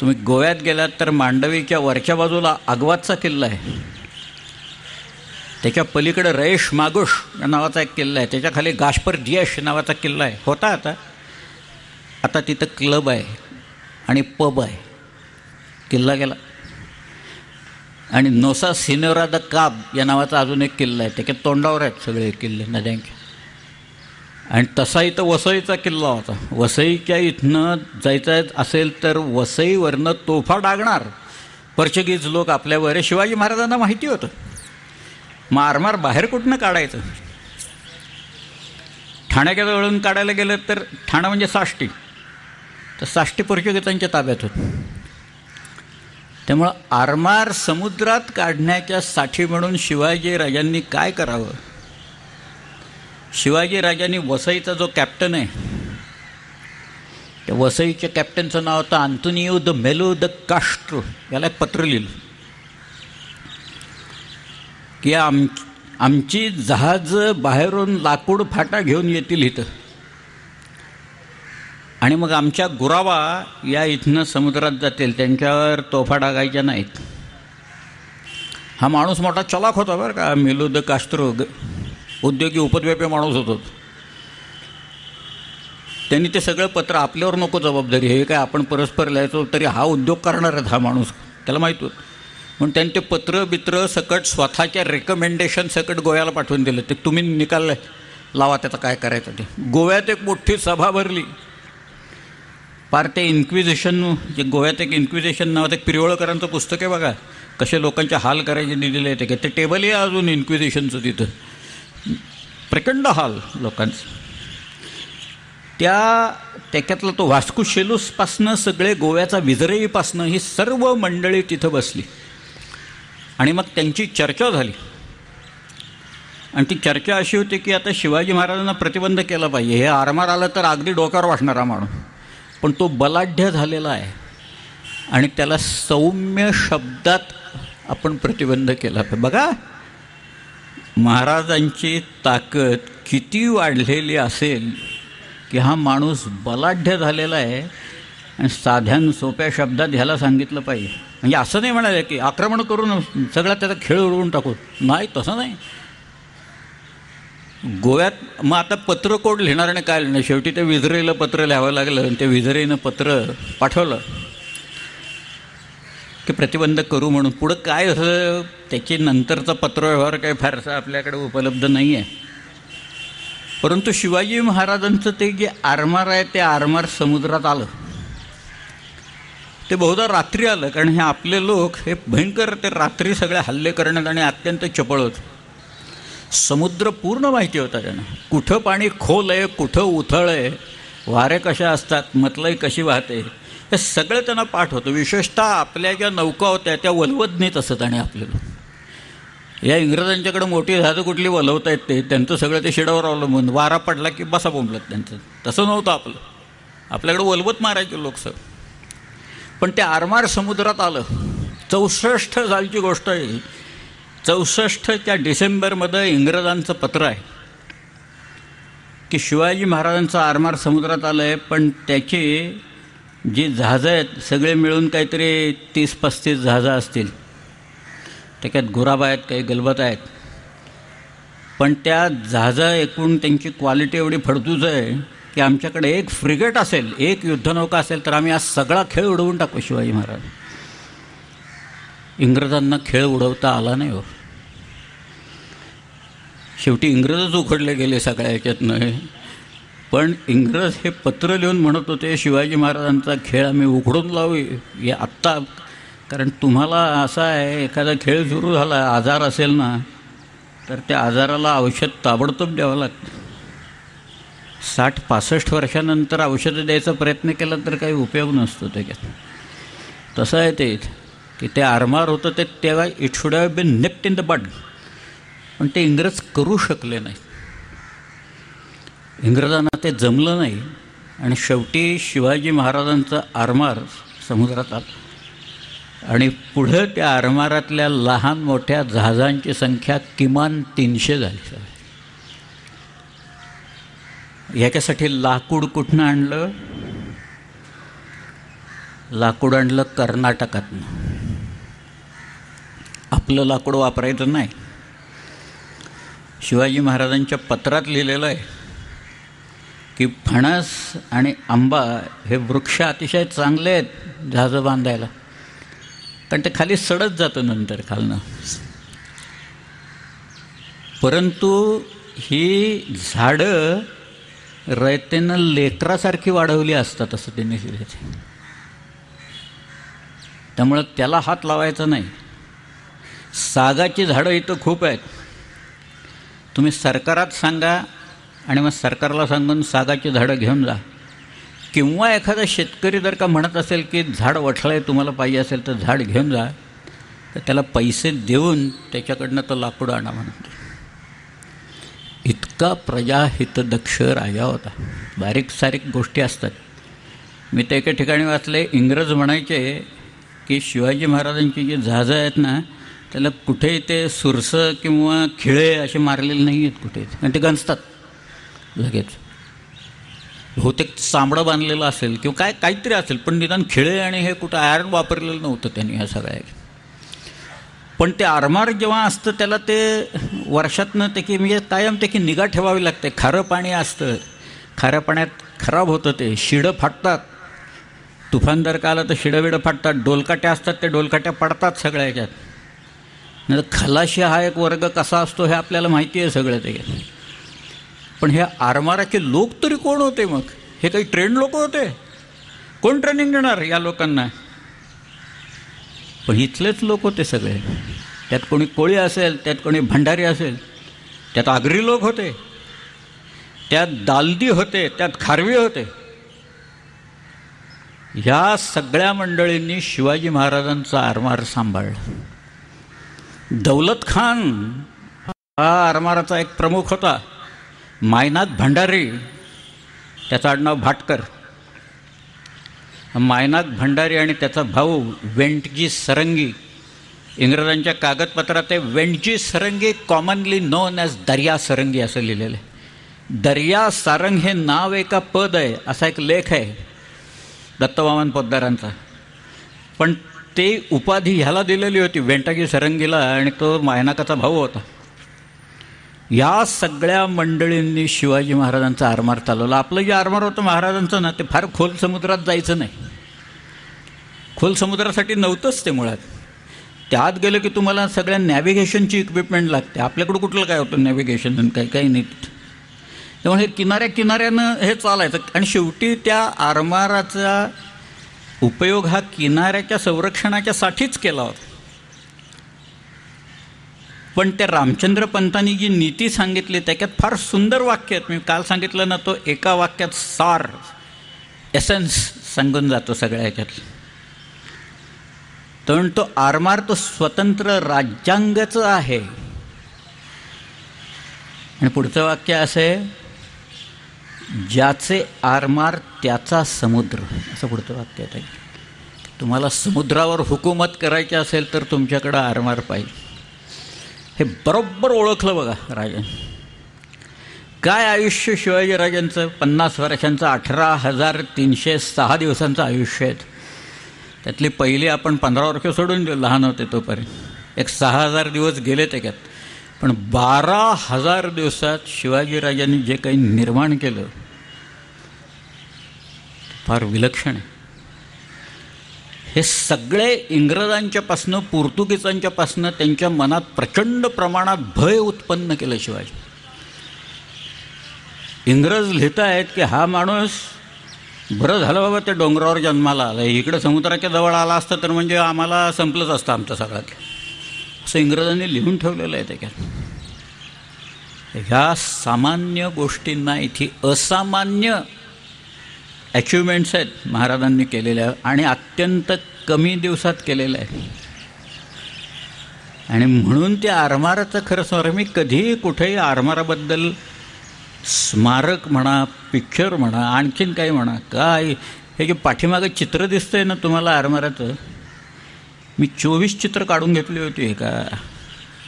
तुम्ही गोव्यात गेलात तर मांडवीच्या वरच्या बाजूला आगवातचा किल्ला आहे. त्याच्या पलीकडे रयेश मागुश या नावाचा एक किल्ला आहे. त्याच्याखाली गाशपर जियश नावाचा किल्ला आहे. होता आता. आता तिथं क्लब आहे आणि पब आहे. किल्ला गेला. आणि नोसा सिनोरा द काब या नावाचा अजून एक किल्ला आहे. त्याच्या तोंडावर आहेत सगळे किल्ले नद्यांचे आणि तसा इथं वसईचा किल्ला होता. वसईच्या इथनं जायचं असेल तर वसईवरनं तोफा डागणार. पोर्चुगीज लोक आपल्यावर शिवाजी महाराजांना माहिती होतं. मारमार बाहेर कुठनं काढायचं? ठाण्याच्या जवळून काढायला गेलं तर ठाणं म्हणजे साष्टी. तर साष्टी पोर्चुगीजांच्या ताब्यात होतं. त्यामुळं आरमार समुद्रात काढण्याच्या साठी म्हणून शिवाजी राजांनी काय करावं? शिवाजी राजांनी वसईचा जो कॅप्टन आहे त्या वसईच्या कॅप्टनचं नाव होतं Antonio de Mello de Castro याला एक पत्र लिहिलं. की आम आमची जहाज बाहेरून लाकूड फाटा घेऊन येतील इथं. आणि मग आमच्या गुरावा या इथनं समुद्रात जातील त्यांच्यावर तोफा डागायच्या नाहीत. हा माणूस मोठा चलाक होता बरं का मिलुद द कास्त्रो उद्योगी उपद्व्यापी माणूस होतो. त्यांनी ते सगळं पत्र आपल्यावर नको जबाबदारी हे काय आपण परस्पर लिहायचो तरी हा उद्योग करणार आहेत हा माणूस त्याला माहीत होतं. म्हणून त्यांनी ते पत्र बित्र सकट स्वतःच्या रेकमेंडेशन सकट गोव्याला पाठवून दिलं. ते तुम्ही निकाल लावा त्याचा काय करायचं ते. गोव्यात एक मोठी सभा भरली. पार ते इन्क्विजिशन जे गोव्यात एक इन्क्विजिशन नावाचं एक पिरवळकरांचं पुस्तक आहे बघा. कसे लोकांचे हाल करायचे दिलेले आहे ते टेबलही अजून इन्क्विजिशनचं तिथं. प्रचंड हाल लोकांचं. त्या त्याच्यातला तो वास्कू शेलूसपासनं सगळे गोव्याचा विजरईपासनं ही सर्व मंडळी तिथं बसली. आणि मग त्यांची चर्चा झाली. आणि ती चर्चा अशी होती की आता शिवाजी महाराजांना प्रतिबंध केला पाहिजे. हे आरमार आलं तर अगदी डोक्यावर वाटणारा माणूस. पण तो बलाढ्य झालेला आहे. आणि त्याला सौम्य शब्दात आपण प्रतिबंध केला. पाहिजे बघा महाराजांची ताकद किती वाढलेली असेल की हा माणूस बलाढ्य झालेला आहे आणि साध्यान सोप्या शब्दात ह्याला सांगितलं पाहिजे. म्हणजे असं नाही म्हणाले की आक्रमण करून सगळा त्याचा खेळ उडवून टाकू. नाही तसं नाही. गोव्यात मग आता पत्र कोड लिहिणार नाही काय नाही शेवटी ते विजरेला पत्र लिहावं लागलं आणि ते विजरेनं पत्र पाठवलं की प्रतिबंध करू म्हणून. पुढं काय असं त्याची नंतरचा पत्रव्यवहार काही फारसा आपल्याकडे उपलब्ध नाही आहे परंतु शिवाजी महाराजांचं ते जे आरमार आहे ते आरमार समुद्रात आलं. ते बहुधा रात्री आलं कारण हे आपले लोक हे भयंकर ते रात्री सगळे हल्ले करण्यात आणि अत्यंत चपळ होतं. समुद्र पूर्ण माहिती होता त्यांना. कुठं पाणी खोल आहे कुठं उथळ आहे वारे कशा असतात मतलई कशी वाहते हे सगळं त्यांना पाठ होतं. विशेषतः आपल्या ज्या नौका होत्या त्या वलवत नेत असत आणि आपल्याला. या इंग्रजांच्याकडे मोठी झाडं कुठली वलवता येत ते त्यांचं सगळं ते शिडावर अवलंबून वारा पडला की बसा बोंबलत त्यांचं. तसं नव्हतं आपलं. आपल्याकडे वलवत मारायचे लोक सर. पण ते आरमार समुद्रात आलं. चौसष्ट सालची गोष्ट आहे. चौसष्टच्या डिसेंबरमध्ये इंग्रजांचं पत्र आहे की शिवाजी महाराजांचं आरमार समुद्रात आलं आहे पण त्याची जी जहाजं आहेत सगळे मिळून काहीतरी तीस पस्तीस जहाजं असतील. त्याच्यात गुराबा आहेत काही गलबत आहेत. पण त्या जहाजं एकूण त्यांची क्वालिटी एवढी फडतूच आहे की आमच्याकडे एक फ्रिगेट असेल एक युद्धनौका असेल तर आम्ही आज सगळा खेळ उडवून टाकू शिवाजी महाराज. इंग्रजांना खेळ उडवता आला नाही हो. शेवटी इंग्रजच उखडले गेले सगळ्या ह्याच्यातनं पण इंग्रज हे पत्र लिहून म्हणत होते शिवाजी महाराजांचा खेळ आम्ही उघडून लावू हे आत्ता कारण तुम्हाला असा आहे एखादा खेळ सुरू झाला आजार असेल ना तर त्या आजाराला औषध ताबडतोब द्यावं लागतं. साठ पासष्ट वर्षानंतर औषधं द्यायचा प्रयत्न केला तर काही उपयोग नसतो त्याच्यात. तसं आहे ते. की ते आरमार होतं ते तेव्हा it should have been nipped in the bud पण ते इंग्रज करू शकले नाही इंग्रजांना ते जमलं नाही आणि शेवटी शिवाजी महाराजांचा आरमार समुद्रात आला. आणि पुढं त्या आरमारातल्या लहान मोठ्या जहाजांची संख्या किमान तीनशे झाली. याच्यासाठी लाकूड कुठनं आणलं? लाकूड आणलं कर्नाटकातनं. आपलं लाकूड वापरायचं नाही. शिवाजी महाराजांच्या पत्रात लिहिलेलं आहे की फणस आणि आंबा हे वृक्ष अतिशय चांगले आहेत जहाजं बांधायला. कारण ते खाली सडत जातं नंतर खालनं. परंतु ही झाडं रयतेनं लेकरासारखी वाढवली असतात असं त्यांनी लिहिलं त्यामुळं त्याला हात लावायचा नाही. सागाची झाडं इथं खूप आहेत. तुम्ही सरकारात सांगा आणि मग सरकारला सांगून सागाची झाडं घेऊन जा. किंवा एखादा शेतकरी जर का म्हणत असेल की झाड वठळं तुम्हाला पाहिजे असेल तर झाड घेऊन जा. तर त्याला पैसे देऊन त्याच्याकडनं तो लाकूड आणा म्हणतो इतका प्रजाहितदक्ष राजा होता. बारीक सारीक गोष्टी असतात. मी ते एका ठिकाणी वाचले इंग्रज म्हणायचे की शिवाजी महाराजांची जी जहाजं आहेत ना त्याला कुठेही ते सुरसं किंवा खिळे असे मारलेले नाही आहेत कुठे आणि ते गंजतात. लगेच. बहुतेक चांबडं बांधलेलं असेल किंवा काय काहीतरी असेल पण निदान खिळे आणि हे कुठं आयर्न वापरलेलं नव्हतं त्यांनी ह्या सगळ्या पण ते आरमार जेव्हा असतं त्याला ते वर्षातनं ते की म्हणजे कायम ते की निगा ठेवावी लागते. खारं पाणी असतं. खाऱ्या पाण्यात खराब होतं ते. शिडं फाटतात. तुफान जर का आलं तर शिडं बिडं फाटतात. डोलकाट्या असतात ते डोलकाट्या पडतात सगळ्या ह्याच्यात नाही खलाशी हा एक वर्ग कसा असतो हे आपल्याला माहिती आहे सगळं ते. पण हे आरमाराचे लोक तरी कोण होते मग? हे काही ट्रेंड लोक होते? कोण ट्रेनिंग देणार या लोकांना? पण इथलेच लोक होते सगळे. त्यात कोणी कोळी असेल त्यात कोणी भंडारी असेल त्यात आगरी लोक होते. त्यात दालदी होते त्यात खारवी होते. ह्या सगळ्या मंडळींनी शिवाजी महाराजांचा आरमार सांभाळला. दौलत खान. हा आरमाराचा एक प्रमुख होता. मायनाथ भंडारी. त्याचं आडनाव भाटकर. मायनाथ भंडारी आणि त्याचा भाऊ वेंटजी सरंगी. इंग्रजांच्या कागदपत्रात आहे Ventji Sarangi commonly known as Darya Sarangi असं लिहिलेलं आहे. दर्या सारंग हे नाव एका पद आहे असा एक लेख आहे. दत्तवामन पोद्दारांचा. पण ते उपाधी ह्याला दिलेली होती वेंटागी सरंगीला आणि तो मायनाकाचा भाऊ होता. या सगळ्या मंडळींनी शिवाजी महाराजांचा आरमार चालवला. आपलं जे आरमार होतं महाराजांचं ना ते फार खोल समुद्रात जायचं नाही. खोल समुद्रासाठी नव्हतंच ते मुळात. त्यात गेलं की तुम्हाला सगळ्या नॅव्हिगेशनची इक्विपमेंट लागते. आपल्याकडं कुठलं काय होतं नॅव्हिगेशन काही काही नाही त्यामुळे हे किनाऱ्या किनाऱ्यानं हे चालायचं. आणि शेवटी त्या आरमाराचा उपयोग हा किनाऱ्याच्या संरक्षणाच्यासाठीच केला होता. पण त्या रामचंद्र पंतांनी जी नीती सांगितली त्याच्यात फार सुंदर वाक्य आहेत. मी काल सांगितलं ना तो एका वाक्यात सार एसेन्स सांगून जातो सगळ्या ह्याच्यात. तर तो आरमार तो स्वतंत्र राज्यांगाचं आहे. आणि पुढचं वाक्य असं आहे ज्याचे आरमार त्याचा समुद्र. असं पुढचं वाक्य आहे तुम्हाला समुद्रावर हुकूमत करायची असेल तर तुमच्याकडं आरमार पाहिजे. हे बरोबर ओळखलं बघा राजन. काय आयुष्य शिवाजीराजांचं पन्नास वर्षांचं अठरा हजार तीनशे सहा दिवसांचं आयुष्य आहे. त्यातली पहिली आपण पंधरा वर्ष सोडून लहान होते तोपर्यंत. एक सहा हजार दिवस गेले त्याच्यात पण बारा हजार दिवसात शिवाजीराजांनी जे काही निर्माण केलं फार विलक्षण आहे. हे सगळे इंग्रजांच्यापासनं पोर्तुगीजांच्यापासनं त्यांच्या मनात प्रचंड प्रमाणात भय उत्पन्न केलं शिवाजी. इंग्रज लिहित आहेत की हा माणूस बरं झालं बाबा ते डोंगरावर जन्माला आला. इकडं समुद्राच्या जवळ आला असतं तर म्हणजे आम्हाला संपलंच असतं आमचं सगळ्यात असं इंग्रजांनी लिहून ठेवलेलं आहे त्याच्यात ह्या सामान्य गोष्टींना इथे असामान्य अचिव्हमेंट्स आहेत महाराजांनी केलेल्या आणि अत्यंत कमी दिवसात केलेल्या आहेत. आणि म्हणून त्या आरमाराचं खरं स्वर मी कधीही कुठेही आरमाराबद्दल स्मारक म्हणा पिक्चर म्हणा आणखीन काही म्हणा काय? हे जे पाठीमागं चित्र दिसतंय ना तुम्हाला आरमाराचं मी चोवीस चित्र काढून घेतली होती एका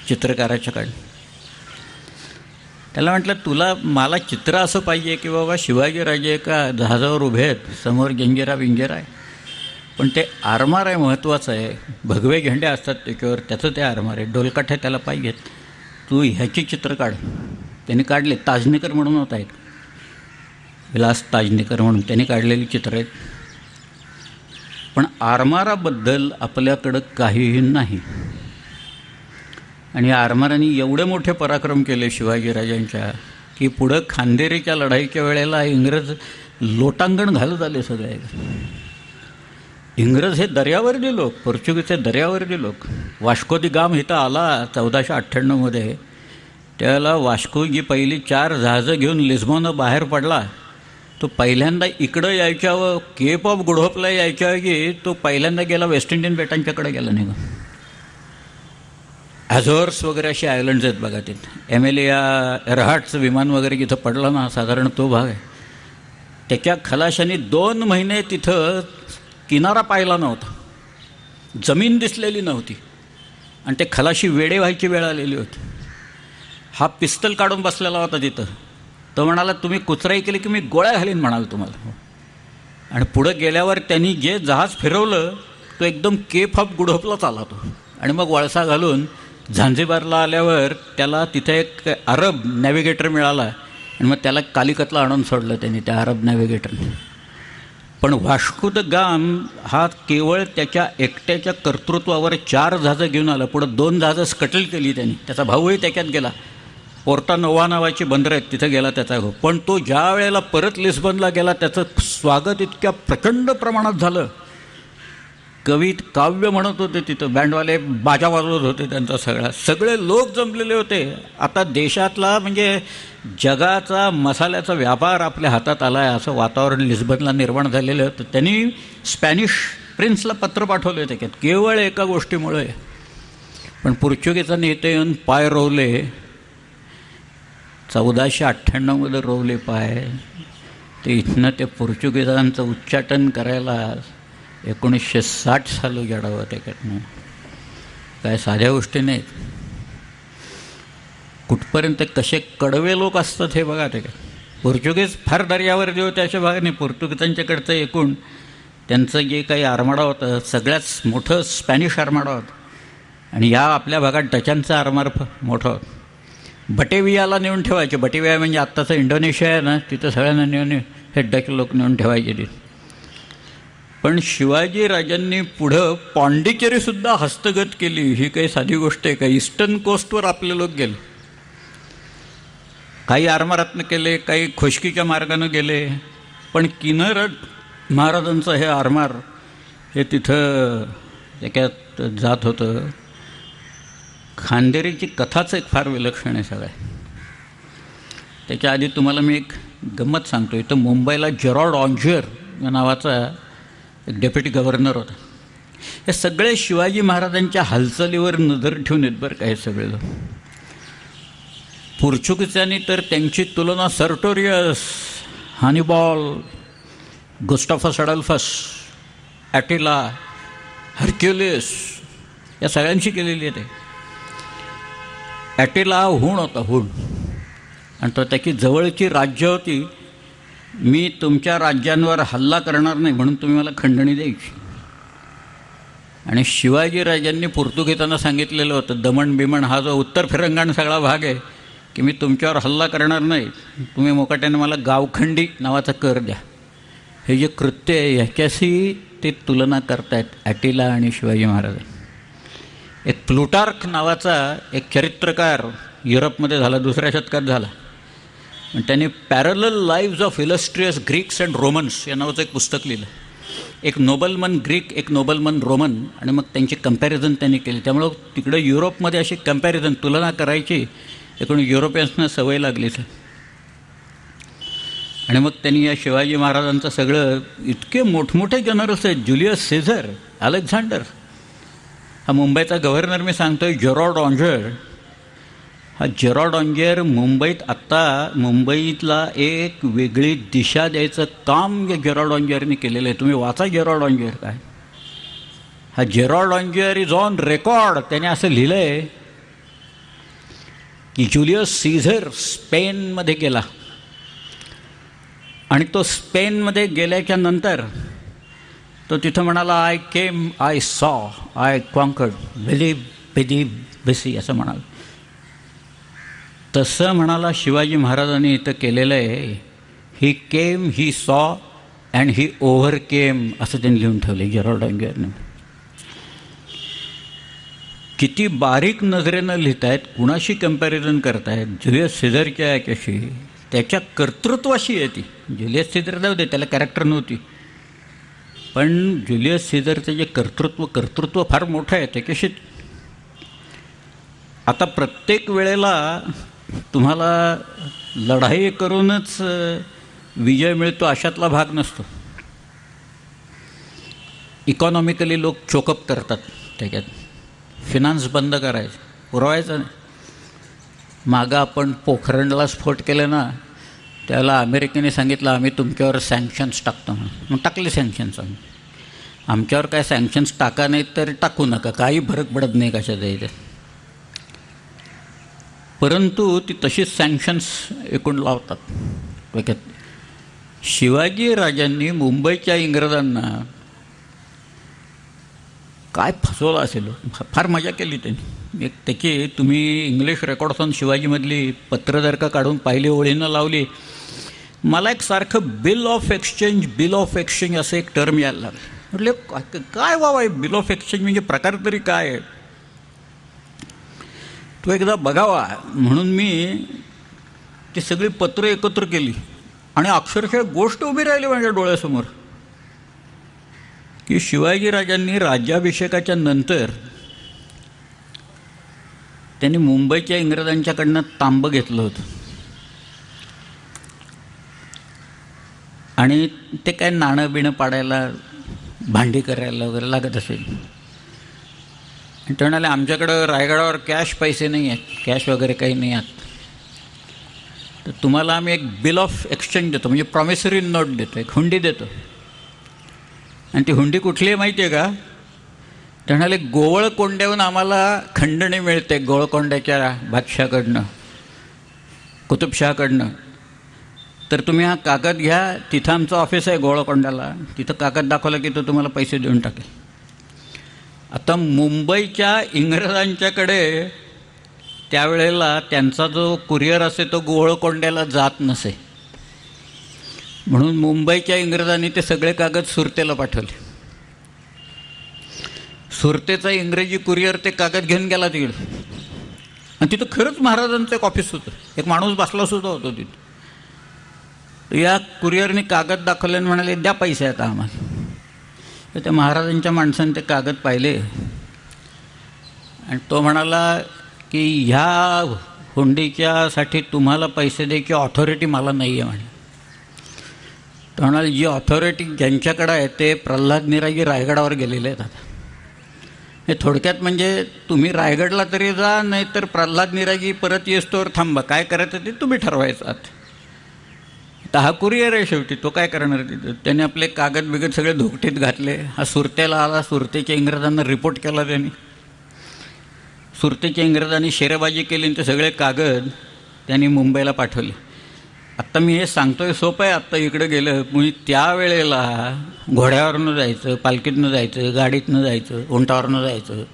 चित्रकाराच्याकडं त्याला म्हटलं तुला मला चित्र असं पाहिजे की बाबा शिवाजीराजे एका जहाजावर उभे आहेत समोर गेंजेरा बिंजेरा आहे. पण ते आरमार आहे महत्त्वाचं आहे. भगवे झेंडे असतात त्याच्यावर त्याचं ते आरमार आहे. डोलकाठे त्याला पाहिजेत. तू ह्याची चित्र काढ. त्यांनी काढले ताजनेकर म्हणून होत आहेत. विलास ताजनेकर म्हणून त्यांनी काढलेली चित्र आहेत. पण आरमाराबद्दल आपल्याकडं काहीही नाही. आणि आरमारांनी एवढे मोठे पराक्रम केले शिवाजीराजांच्या की पुढं खांदेरीच्या लढाईच्या वेळेला इंग्रज लोटांगण घालत आले सगळे. इंग्रज हे दर्यावरले लोक पोर्चुगीज हे दर्यावरले लोक. वास्को गाम इथं आला चौदाशे अठ्ठ्याण्णवमध्ये. त्यावेळेला वास्को जी पहिली चार जहाजं घेऊन लिस्बोनं बाहेर पडला. तो पहिल्यांदा इकडं यायच्या व केप ऑफ गुडहोपला यायच्या की तो पहिल्यांदा गेला वेस्ट इंडियन बेटांच्याकडे गेला नाही ॲझोर्स वगैरे असे आयलंड्स आहेत बघा तिथं. एमेलिया एरहाटचं विमान वगैरे जिथं पडलं ना साधारण तो भाग आहे. त्याच्या खलाशाने दोन महिने तिथं किनारा पाहिला नव्हता. जमीन दिसलेली नव्हती. आणि ते खलाशी वेडे व्हायची वेळ आलेली होती. हा पिस्तल काढून बसलेला होता तिथं. तो म्हणाला तुम्ही कुचराई केली की मी गोळ्या घालीन म्हणाल तुम्हाला. आणि पुढं गेल्यावर त्यांनी जे जहाज फिरवलं तो एकदम केफ ऑफ गुडोपलाच आला तो आणि मग वळसा घालून झांझेबारला आल्यावर त्याला तिथे एक अरब नॅव्हिगेटर मिळाला. आणि मग त्याला कालिकतला आणून सोडलं त्यांनी त्या अरब नॅव्हिगेटरने पण वास्को द गाम हा केवळ त्याच्या एकट्याच्या कर्तृत्वावर चार जहाजं घेऊन आलं. पुढं दोन जहाजं स्कटल केली त्यांनी. त्याचा भाऊही त्याच्यात गेला. पोर्टा नोवा नावाची बंदर आहेत तिथं गेला त्याचा हो. पण तो ज्या वेळेला परत लिस्बनला गेला त्याचं स्वागत इतक्या प्रचंड प्रमाणात झालं. कवित काव्य म्हणत होते तिथं बँडवाले बाजा वाजवत होते त्यांचा सगळा. सगळे लोक जमलेले होते. आता देशातला म्हणजे जगाचा मसाल्याचा व्यापार आपल्या हातात आला आहे असं वातावरण लिस्बनला निर्माण झालेलं होतं त्यांनी स्पॅनिश प्रिन्सला पत्र पाठवले त्याच्यात केवळ एका गोष्टीमुळे. पण पोर्चुगीचा नेते येऊन पाय रोवले. चौदाशे अठ्ठ्याण्णवमध्ये रोवले पाय. ते इथनं ते पोर्चुगीजांचं उच्चाटन करायला एकोणीसशे साठ सालू जडावं त्याच्यातनं. काय साध्या गोष्टी नाहीत. कुठपर्यंत कसे कडवे लोक असतात हे बघा ते. पोर्चुगीज फार दर्यावर जे होते अशा भागाने. पोर्तुगीजांच्याकडचं एकूण त्यांचं जे काही आरमाडा होतं सगळ्यात मोठं स्पॅनिश आरमाडा होतं. आणि या आपल्या भागात डचांचा आरमार मोठं होतं. बटेवियाला नेऊन ठेवायचे. बटेविया म्हणजे आत्ताचं इंडोनेशिया आहे ना तिथं सगळ्यांना नेऊन हे डच लोक नेऊन ठेवायचे तिथे. पण शिवाजी राजांनी पुढं पॉंडिचेरीसुद्धा हस्तगत केली. ही काही साधी गोष्ट आहे का? ईस्टर्न कोस्टवर आपले लोक गेले. काही आरमारातनं केले काही खुशकीच्या मार्गानं गेले. पण किनरट महाराजांचं हे आरमार हे तिथं त्याच्यात जात होतं. खांदेरीची कथाच एक फार विलक्षण आहे सगळं. त्याच्या आधी तुम्हाला मी एक गंमत सांगतो. इथं मुंबईला जेरॉड ऑन्झियर या नावाचा एक डेप्युटी गव्हर्नर होता. हे सगळे शिवाजी महाराजांच्या हालचालीवर नजर ठेवून येत बरं काय सगळे लोक पोर्चुगीजांनी तर त्यांची तुलना सर्टोरियस हानिबॉल गुस्टाफस अडल्फस ॲटिला हर्क्युलिस या सगळ्यांशी केलेली आहे ते. ॲटेला हुण होता हुण आणि तो त्याची जवळची राज्य होती. मी तुमच्या राज्यांवर हल्ला करणार नाही म्हणून तुम्ही मला खंडणी द्यायची. आणि शिवाजी राजांनी पोर्तुगीजांना सांगितलेलं होतं दमण बिमण हा जो उत्तर फिरंगण सगळा भाग आहे की मी तुमच्यावर हल्ला करणार नाही. तुम्ही मोकाट्याने मला गावखंडी नावाचा कर द्या. हे जे कृत्य आहे ह्याच्याशी ते तुलना करतायत ॲटिला आणि शिवाजी महाराज एक प्लुटार्क नावाचा एक चरित्रकार युरोपमध्ये झाला दुसऱ्या शतकात झाला. त्यांनी parallel lives of illustrious Greeks and Romans या नावाचं एक पुस्तक लिहिलं. एक नोबलमन ग्रीक एक नोबलमन रोमन आणि मग त्यांची कंपॅरिझन त्यांनी केली. त्यामुळं तिकडं युरोपमध्ये अशी कंपॅरिझन तुलना करायची एकूण युरोपियन्सना सवय लागली तर आणि मग त्यांनी या शिवाजी महाराजांचं सगळं इतके मोठमोठे जनरल्स आहेत जुलियस सेझर अलेक्झांडर हा मुंबईचा गव्हर्नर मी सांगतो आहे जेरॉड ऑन्झर हा जेरॉड ऑन्झर मुंबईत आत्ता मुंबईतला एक वेगळी दिशा द्यायचं काम या जेरॉड ऑन्झरने केलेलं आहे. तुम्ही वाचा जेरॉड ऑन्झर काय? हा Gerald Aungier is on record त्याने असं लिहिलं आहे की जुलियस सीझर स्पेनमध्ये गेला. आणि तो स्पेनमध्ये गेल्याच्यानंतर तो तिथं म्हणाला I came I saw I conquered व्हेली बेदी बेसी असं म्हणाल. तसं म्हणाला शिवाजी महाराजांनी इथं केलेलं आहे. He came he saw and he overcame असं त्यांनी लिहून ठेवलं जेरॉल्ड अँगरने किती बारीक नजरेनं लिहित आहेत कुणाशी कंपॅरिझन करतायत जुलियस सिझरच्या याच्याशी त्याच्या कर्तृत्वाशी आहे ती. जुलियस सिझर जाऊ दे त्याला कॅरेक्टर नव्हती. पण जुलियस सिझरचं जे कर्तृत्व कर्तृत्व फार मोठं आहे त्याच्याशी आता प्रत्येक वेळेला तुम्हाला लढाई करूनच विजय मिळतो अशातला भाग नसतो. इकॉनॉमिकली लोक चोकअप करतात त्याच्यात. फिनान्स बंद करायचं. पुरवायचं नाही. मागं आपण पोखरणला स्फोट केले ना त्याला अमेरिकेने सांगितलं आम्ही तुमच्यावर सँक्शन्स टाकतो म्हणून. मग टाकले सँक्शन्स आम्ही. आमच्यावर काय सँक्शन्स टाका नाहीत तर टाकू नका. काही फरक पडत नाही कशा इथे. परंतु ती तशीच सँक्शन्स एकूण लावतात. शिवाजी राजांनी मुंबईच्या इंग्रजांना काय फसवलं असेल? फार मजा केली त्यांनी. एक त्याची तुम्ही इंग्लिश रेकॉर्ड्स ऑन शिवाजीमधली पत्र जर का काढून पाहिली ओळीनं लावली. मला एक सारखं bill of exchange bill of exchange असं एक टर्म यायला लागलं. म्हटलं काय बाबा बिल ऑफ एक्सचेंज म्हणजे प्रकार तरी काय आहे? तो एकदा बघावा म्हणून मी ती सगळी पत्र एकत्र केली. आणि अक्षरशः गोष्ट उभी राहिली माझ्या डोळ्यासमोर. की शिवाजी राजांनी राज्याभिषेकाच्या नंतर त्यांनी मुंबईच्या इंग्रजांच्याकडनं तांबं घेतलं होतं. आणि ते काय नाणं बिणं पाडायला भांडी करायला वगैरे लागत असेल. ते म्हणाले आमच्याकडं रायगडावर कॅश पैसे नाही आहेत कॅश वगैरे काही नाही आहेत तर तुम्हाला आम्ही एक बिल ऑफ एक्सचेंज देतो म्हणजे प्रॉमिसरी नोट देतो एक हुंडी देतो. आणि ती हुंडी कुठली आहे माहिती आहे का? ते म्हणाले गोवळकोंड्याहून आम्हाला खंडणी मिळते गोवळकोंड्याच्या बादशाकडनं कुतुबशहाकडनं. तर तुम्ही हा कागद घ्या तिथं आमचं ऑफिस आहे गोळकोंड्याला तिथं कागद दाखवला की तो तुम्हाला पैसे देऊन टाकेल. आता मुंबईच्या इंग्रजांच्याकडे त्यावेळेला त्यांचा जो कुरिअर असे तो गोळकोंड्याला जात नसे. म्हणून मुंबईच्या इंग्रजांनी ते सगळे कागद सुरतेला पाठवले. सुरतेचा इंग्रजी कुरिअर ते कागद घेऊन गेला तिकडे. आणि तिथं खरंच महाराजांचं एक ऑफिस होतं. एक माणूस बसला सुद्धा होतो तिथं. या कुरिअरने कागद दाखवले आणि म्हणाले द्या पैसे आता आम्हाला. तर त्या महाराजांच्या माणसाने ते कागद पाहिले. आणि तो म्हणाला की ह्या हुंडीच्यासाठी तुम्हाला पैसे द्यायची ऑथॉरिटी मला नाही आहे म्हणे. तो म्हणाल जी ऑथॉरिटी ज्यांच्याकडं आहे ते प्रल्हाद निरागी रायगडावर गेलेले आहेत आता. हे थोडक्यात म्हणजे तुम्ही रायगडला तरी जा नाहीतर प्रल्हाद निरागी परत येस्तोवर थांबा. काय करायचं ते तुम्ही ठरवायचं आता. तर हा कुरिअर आहे शेवटी. तो काय करणार? तिथं त्याने आपले कागद बिगद सगळे धोकटीत घातले. हा सुरतेला आला. सुरतेच्या इंग्रजांना रिपोर्ट केला त्यांनी. सुरतेच्या इंग्रजांनी शेरेबाजी केली आणि ते सगळे कागद त्यांनी मुंबईला पाठवले. आत्ता मी हे सांगतोय सोपं आहे. आत्ता इकडे गेलं. मी त्यावेळेला घोड्यावरनं जायचं पालखीतनं जायचं गाडीतनं जायचं उंटावरनं जायचं.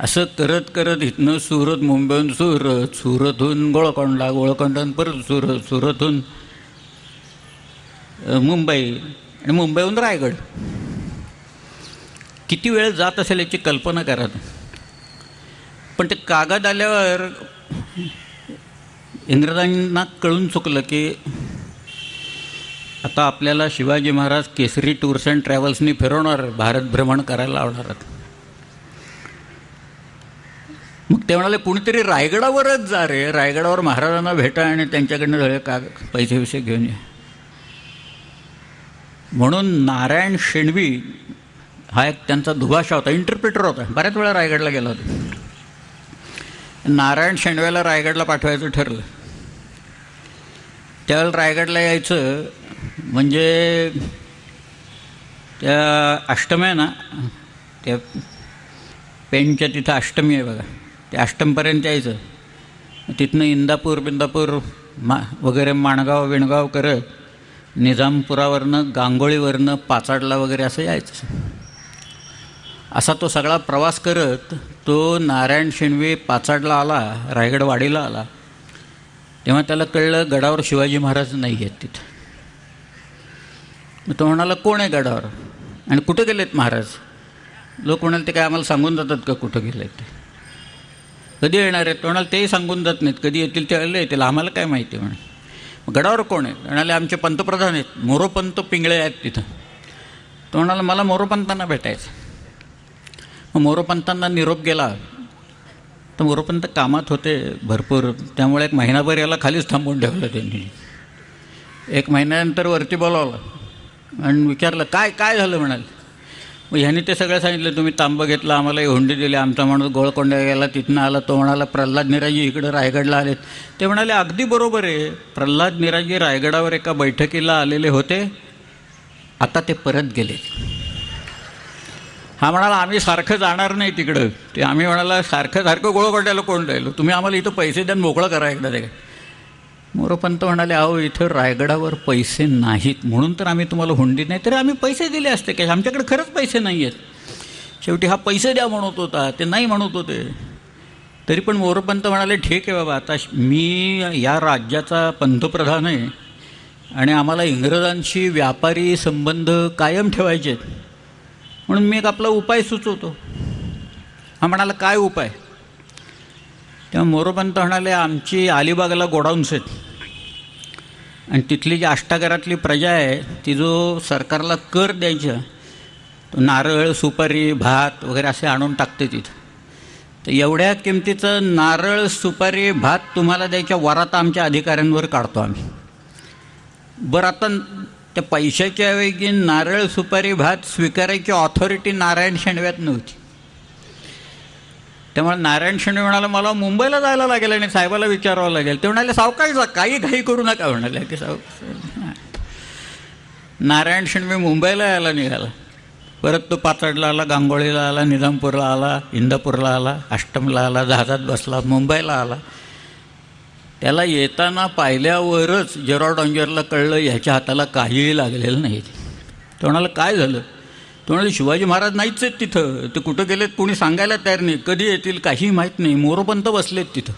असं करत करत इथनं सुरत मुंबईहून सुरत सुरतहून गोळकोंडा गोळकोंडाहून परत सुरत सुरतहून मुंबई. आणि मुंबईहून रायगड. किती वेळ जात असेल याची कल्पना करा पण ते कागद आल्यावर इंग्रजांना कळून चुकलं की आता आपल्याला शिवाजी महाराज केसरी टूर्स अँड ट्रॅव्हल्सनी फिरवणार भारत भ्रमण करायला लावणार मग ते म्हणाले कुणीतरी रायगडावरच जा रे. रायगडावर महाराजांना भेटा आणि त्यांच्याकडनं सगळे का पैसे विषय घेऊन या. म्हणून नारायण शेणवी हा एक त्यांचा दुभाषा होता इंटरप्रिटर होता. बऱ्याच वेळा रायगडला गेला होता. नारायण शेणव्याला रायगडला पाठवायचं ठरलं. त्यावेळेला रायगडला यायचं म्हणजे त्या अष्टमी आहे ना त्या पेनच्या तिथं अष्टमी आहे बघा. त्या अष्टमपर्यंत यायचं. तिथनं इंदापूर बिंदापूर मा वगैरे माणगाव विणगाव करत निजामपुरावरनं गांगोळीवरनं पाचाडला वगैरे असं यायचं. असा तो सगळा प्रवास करत तो नारायण शेणवे पाचाडला आला रायगड वाडीला आला. तेव्हा त्याला कळलं गडावर शिवाजी महाराज नाही आहेत तिथं. मग तो म्हणाला कोण आहे गडावर? आणि कुठं गेलेत महाराज? लोक म्हणाले ते काय आम्हाला सांगून जातात का कुठं गेलेत ते? कधी येणार आहेत? म्हणाल तेही सांगून जात नाहीत. कधी येतील ते आले येतील. आम्हाला काय माहिती? म्हणे. गडावर कोण आहेत म्हणाले आमचे पंतप्रधान आहेत. मोरोपंत पिंगळे आहेत तिथं. तो म्हणाला मला मोरोपंतांना भेटायचं. मग मोरोपंतांना निरोप गेला. तर मोरोपंत कामात होते भरपूर. त्यामुळे एक महिनाभर याला खालीच थांबवून ठेवलं त्यांनी. एक महिन्यानंतर वरती बोलावलं. आणि विचारलं काय काय झालं? म्हणाले. मग ह्यांनी ते सगळं सांगितलं तुम्ही तांबं घेतलं आम्हाला हुंडी दिली आमचा माणूस गोळकोंड्या गेला तिथनं आला तो म्हणाला प्रल्हाद निराजी इकडं रायगडला आलेत. ते म्हणाले अगदी बरोबर आहे. प्रल्हाद निराजी रायगडावर एका बैठकीला आलेले होते. आता ते परत गेले. हा म्हणाला आम्ही सारखं जाणार नाही तिकडं. ते आम्ही म्हणाला सारखं सारखं गोळकोंड्याला कोण राहिलो? तुम्ही आम्हाला इथं पैसे द्या मोकळं करा एकदा ते. मोरोपंत म्हणाले अहो इथं रायगडावर पैसे नाहीत. म्हणून तर आम्ही तुम्हाला हुंडी नाही. तरी आम्ही पैसे दिले असते काय आमच्याकडे खरंच पैसे नाही आहेत शेवटी हा पैसे द्या म्हणत होता ते नाही म्हणत होते. तरी पण मोरोपंत म्हणाले ठीक आहे बाबा आता मी या राज्याचा पंतप्रधान आहे आणि आम्हाला इंग्रजांशी व्यापारी संबंध कायम ठेवायचे आहेत म्हणून मी एक आपला उपाय सुचवतो. हा म्हणाला काय उपाय? तेव्हा मोरोपंत म्हणाले आमची अलिबागला गोडाऊन्स आहेत आणि तिथली जी अष्टागरातली प्रजा आहे ती जो सरकारला कर द्यायचा तो नारळ सुपारी भात वगैरे असे आणून टाकते तिथं. तर एवढ्या किमतीचं नारळ सुपारी भात तुम्हाला द्यायच्या वरात आमच्या अधिकाऱ्यांवर काढतो आम्ही. बरं आता त्या पैशाच्या ऐवजी नारळ सुपारी भात स्वीकारायची ऑथॉरिटी नारायण शेणव्यात नव्हती. त्यामुळे नारायण शिंदे म्हणाला मला मुंबईला जायला लागेल आणि साहेबाला विचारावं लागेल. ते म्हणाले सावकाश जा काही घाई करू नका. म्हणाले की साव नारायण शिंदे मुंबईला यायला निघाला. परत तो पाचडला आला गांगोळीला आला निजामपूरला आला इंदापूरला आला अष्टमला आला जहाजात बसला मुंबईला आला. त्याला येताना पाहिल्यावरच जेरॉ डॉंजरला कळलं ह्याच्या हाताला काहीही लागलेलं नाही. तो म्हणाला काय झालं? तो म्हणाले शिवाजी महाराज नाहीच आहेत तिथं. ते कुठं गेलेत कोणी सांगायला तयार नाही. कधी येतील काहीही माहीत नाही. मोरोपंत बसलेत तिथं.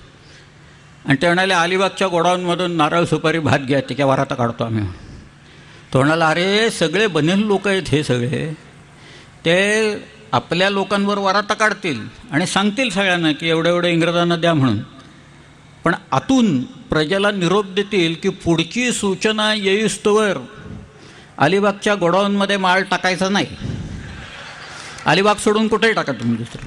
आणि ते म्हणाले अलिबागच्या गोडाऊनमधून नारळ सुपारी भात घ्या. त्याच्या वराता काढतो आम्ही. तो म्हणाला अरे सगळे बनेल लोक आहेत हे सगळे. ते आपल्या लोकांवर वराता काढतील आणि सांगतील सगळ्यांना की एवढं एवढं इंग्रजांना द्या म्हणून. पण आतून प्रजेला निरोप देतील की पुढची सूचना येईस्तोवर अलिबागच्या गोडाऊनमध्ये माल टाकायचा नाही. अलिबाग सोडून कुठेही टाका तुम्ही दुसरं.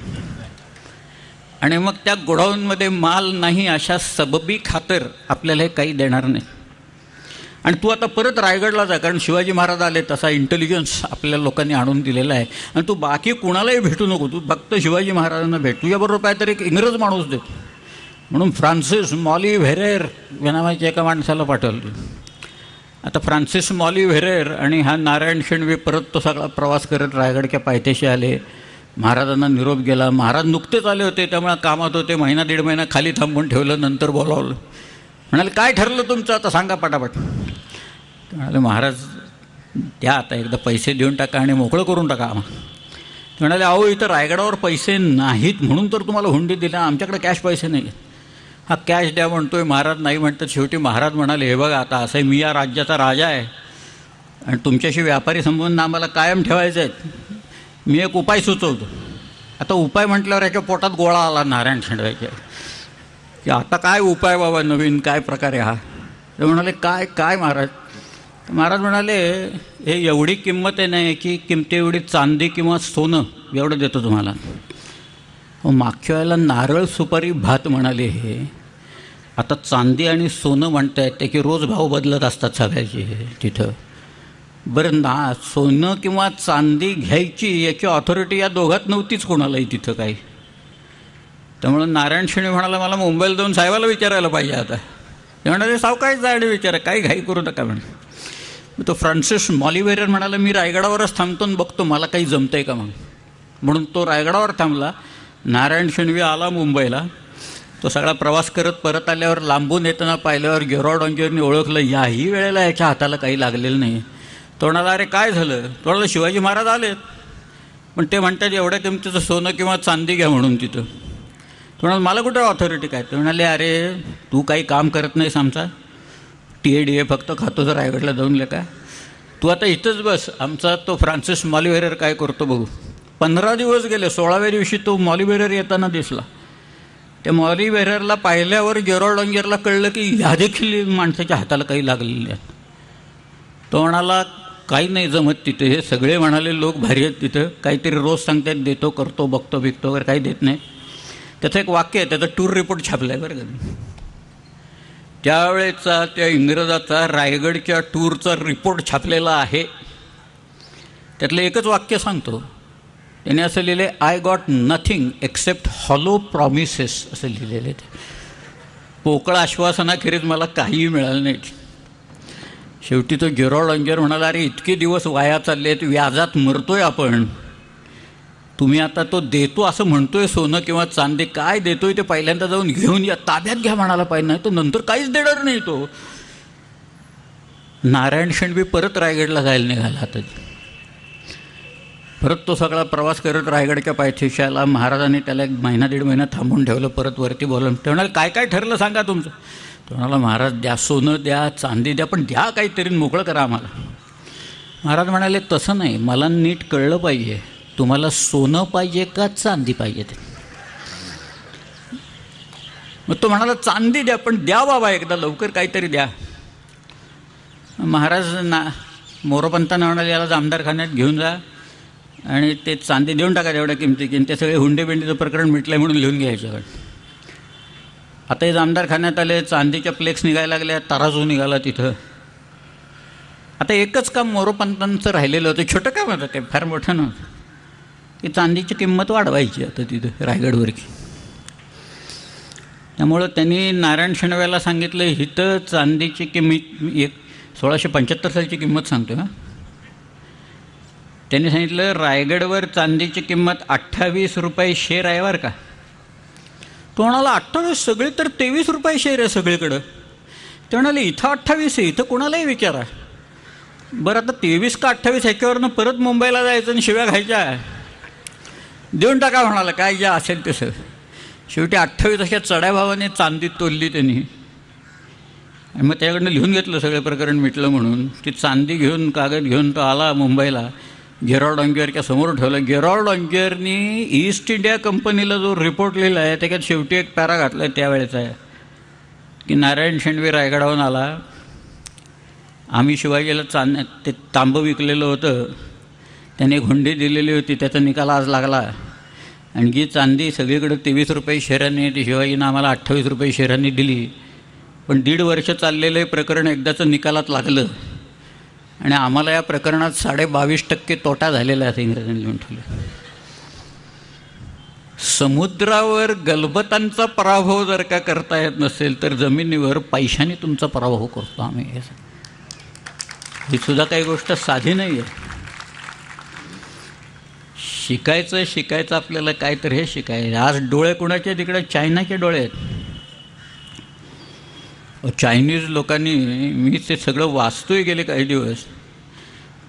आणि मग त्या गोडाऊनमध्ये माल नाही अशा सबबी खातर आपल्याला हे काही देणार नाही. आणि तू आता परत रायगडला जा कारण शिवाजी महाराज आले तसा इंटेलिजन्स आपल्या लोकांनी आणून दिलेला आहे. आणि तू बाकी कुणालाही भेटू नको तू फक्त शिवाजी महाराजांना भेट. तुझ्याबरोबर काय तर एक इंग्रज माणूस देतो म्हणून फ्रान्सिस मॉली व्हेरेर या नावाच्या एका माणसाला पाठवलं. आता फ्रान्सिस मॉली व्हेरेर आणि हा नारायण शेणवी परत तो सगळा प्रवास करत रायगडच्या पायथ्याशी आले. महाराजांना निरोप गेला. महाराज नुकतेच आले होते त्यामुळे कामात होते. महिना दीड महिना खाली थांबून ठेवलं नंतर बोलावलं. म्हणाले काय ठरलं तुमचं? आता सांगा पटापट. म्हणाले महाराज द्या आता एकदा पैसे देऊन टाका आणि मोकळं करून टाका आम्हाला म्हणाले अहो इथं रायगडावर पैसे नाहीत म्हणून तर तुम्हाला हुंडी दिला. आमच्याकडे कॅश पैसे नाही हा कॅश द्या म्हणतोय महाराज नाही म्हणतात शेवटी महाराज म्हणाले हे बघा आता असं मी या राज्याचा राजा आहे. आणि तुमच्याशी व्यापारी संबंध आम्हाला कायम ठेवायचे आहेत. मी एक उपाय सुचवतो. आता उपाय म्हटल्यावर याच्या पोटात गोळा आला नारायण शेंडवायच्या की आता काय उपाय बाबा नवीन काय प्रकारे हा? ते म्हणाले काय काय महाराज? महाराज म्हणाले हे एवढी किंमत आहे नाही की किमती एवढी चांदी किंवा सोनं एवढं देतो तुम्हाला. मागच्या वेळेला नारळ सुपारी भात म्हणाले हे. आता चांदी आणि सोनं म्हणतायत ते की रोज भाव बदलत असतात सगळ्याचे तिथं. बरं ना सोनं किंवा चांदी घ्यायची याची ऑथॉरिटी या दोघात नव्हतीच कोणालाही तिथं काही. त्यामुळं नारायण शिणे म्हणाला मला मुंबईला जाऊन साहेबाला विचारायला पाहिजे आता. ते म्हणाले सावकाश जाणे विचारा काही घाई करू नका म्हणे. तो फ्रान्सिस मॉलिवेरियर म्हणाला मी रायगडावरच थांबतो आणि बघतो मला काही जमतंय का मग? म्हणून तो रायगडावर थांबला. नारायण शेणवी आला मुंबईला. तो सगळा प्रवास करत परत आल्यावर लांबून येताना पाहिल्यावर गेरॉ ऑंजेरनी ओळखलं याही वेळेला याच्या हाताला काही लागलेलं नाही. तो म्हणाला अरे काय झालं? तो शिवाजी महाराज आलेत. पण ते म्हणतात एवढ्या किमतीचं सोनं किंवा चांदी घ्या म्हणून तिथं. तो मला कुठं ऑथॉरिटी काय? ते म्हणाले अरे तू काही काम करत नाहीस आमचा. टी ए डी ए फक्त खातो जर रायगडला जाऊन ले का? तू आता इथंच बस. आमचा तो फ्रान्सिस मॉलिवेरर काय करतो बघू. पंधरा दिवस गेले सोळाव्या दिवशी तो मॉलिबेरर येताना दिसला. त्या मॉलिबेररला पाहिल्यावर जेरोड डॉंगरला कळलं की ह्या देखील माणसाच्या हाताला काही लागलेले आहेत. तो म्हणाला काही नाही जमत तिथे. हे सगळे म्हणाले लोक भारी आहेत तिथं. काहीतरी रोज सांगतात देतो करतो बघतो बिकतो वगैरे काही देत नाही. त्याचं एक वाक्य आहे त्याचा टूर रिपोर्ट छापला आहे बरं का. त्यावेळेचा त्या इंग्रजाचा रायगडच्या टूरचा रिपोर्ट छापलेला आहे. त्यातलं एकच वाक्य सांगतो. याने असं लिहिले I got nothing except hollow promises असं लिहिलेलं ते. पोकळ आश्वासनाखेरीज मला काहीही मिळालं नाही. शेवटी तो जेरॉड अंजर म्हणाला अरे इतके दिवस वाया चालले आहेत व्याजात मरतोय आपण. तुम्ही आता तो देतो असं म्हणतोय सोनं किंवा चांदी काय देतोय ते पहिल्यांदा जाऊन घेऊन या ताब्यात घ्या म्हणाला पाहिजे नाही तो नंतर काहीच देणार नाही तो. नारायण शेणबी परत रायगडला जायला निघाला आता. परत तो सगळा प्रवास करत रायगडच्या पायथ्याशी आला महाराजांनी त्याला एक महिना दीड महिना थांबून ठेवलं परत वरती बोलवलं. ते म्हणाले काय काय ठरलं सांगा तुमचं. तो म्हणाला महाराज द्या सोनं द्या चांदी द्या पण द्या काहीतरी मोकळं करा आम्हाला. महाराज म्हणाले तसं नाही मला नीट कळलं पाहिजे. तुम्हाला सोनं पाहिजे का चांदी पाहिजे ते? मग तो म्हणाला चांदी द्या पण द्या बाबा एकदा लवकर काहीतरी द्या. महाराज ना मोरोपंतांना म्हणाले याला जामदारखान्यात घेऊन जा. आणि ते चांदी देऊन टाका एवढ्या किमती की ते सगळे हुंडी बिंडीचं प्रकरण मिटलं म्हणून लिहून घ्यायचं आता हे जामदारखान्यात आले चांदीच्या प्लेक्स निघायला लागल्या तराजू निघाला तिथं. आता एकच काम मोरोपंतांचं राहिलेलं होतं छोटं काम होतं ते फार मोठं नव्हतं. की चांदीची किंमत वाढवायची आता तिथं रायगडवरची. त्यामुळं त्यांनी नारायण शेणव्याला सांगितलं इथं चांदीची किंमत एक सोळाशे पंच्याहत्तर सालची किंमत सांगतो हां. त्यांनी सांगितलं रायगडवर चांदीची किंमत अठ्ठावीस रुपये शेर आहे बरं का. तो म्हणाला अठ्ठावीस सगळे तर तेवीस रुपये शेर आहे सगळीकडं. ते म्हणाले इथं अठ्ठावीस आहे इथं कोणालाही विचारा. बरं आता तेवीस का अठ्ठावीस ह्याच्यावरनं परत मुंबईला जायचं आणि शिव्या खायच्या देऊन टाका म्हणाला काय ज्या असेल तसं. शेवटी अठ्ठावीस अशा चढ्या भावाने चांदी तोलली त्यांनी. मग त्याकडनं लिहून घेतलं सगळं प्रकरण मिटलं म्हणून ती चांदी घेऊन कागद घेऊन तो आला मुंबईला. गेरॉल्ड ऑंगियरच्या समोर ठेवलं. गेरॉल्ड ऑंगियरनी ईस्ट इंडिया कंपनीला जो रिपोर्ट लिहिला आहे त्याच्यात शेवटी एक पॅरा घातला आहे त्यावेळेचा आहे. की नारायण शेंडवी रायगडाहून आला. आम्ही शिवाजीला चांद ते तांबं विकलेलं होतं. त्याने हुंडी दिलेली होती त्याचा निकाल आज लागला. आणि जी चांदी सगळीकडे तेवीस रुपये शेरांनी ती शिवाजीनं आम्हाला अठ्ठावीस रुपये शेरांनी दिली. पण दीड वर्ष चाललेलं प्रकरण एकदाचं निकालात लागलं. आणि आम्हाला या प्रकरणात साडे बावीस टक्के तोटा झालेला आहे इंग्रजांनी लिहून ठेवलं समुद्रावर गलबतांचा पराभव जर का करता येत नसेल तर जमिनीवर पैशाने तुमचा पराभव करतो आम्ही हे ही सुद्धा काही गोष्ट साधी नाही आहे शिकायचं शिकायचं आपल्याला काय तर हे शिकायचं आज डोळे कुणाचे तिकडे चायनाचे डोळे आहेत. चायनीज लोकांनी मी ते सगळं वाचतोय गेले काही दिवस.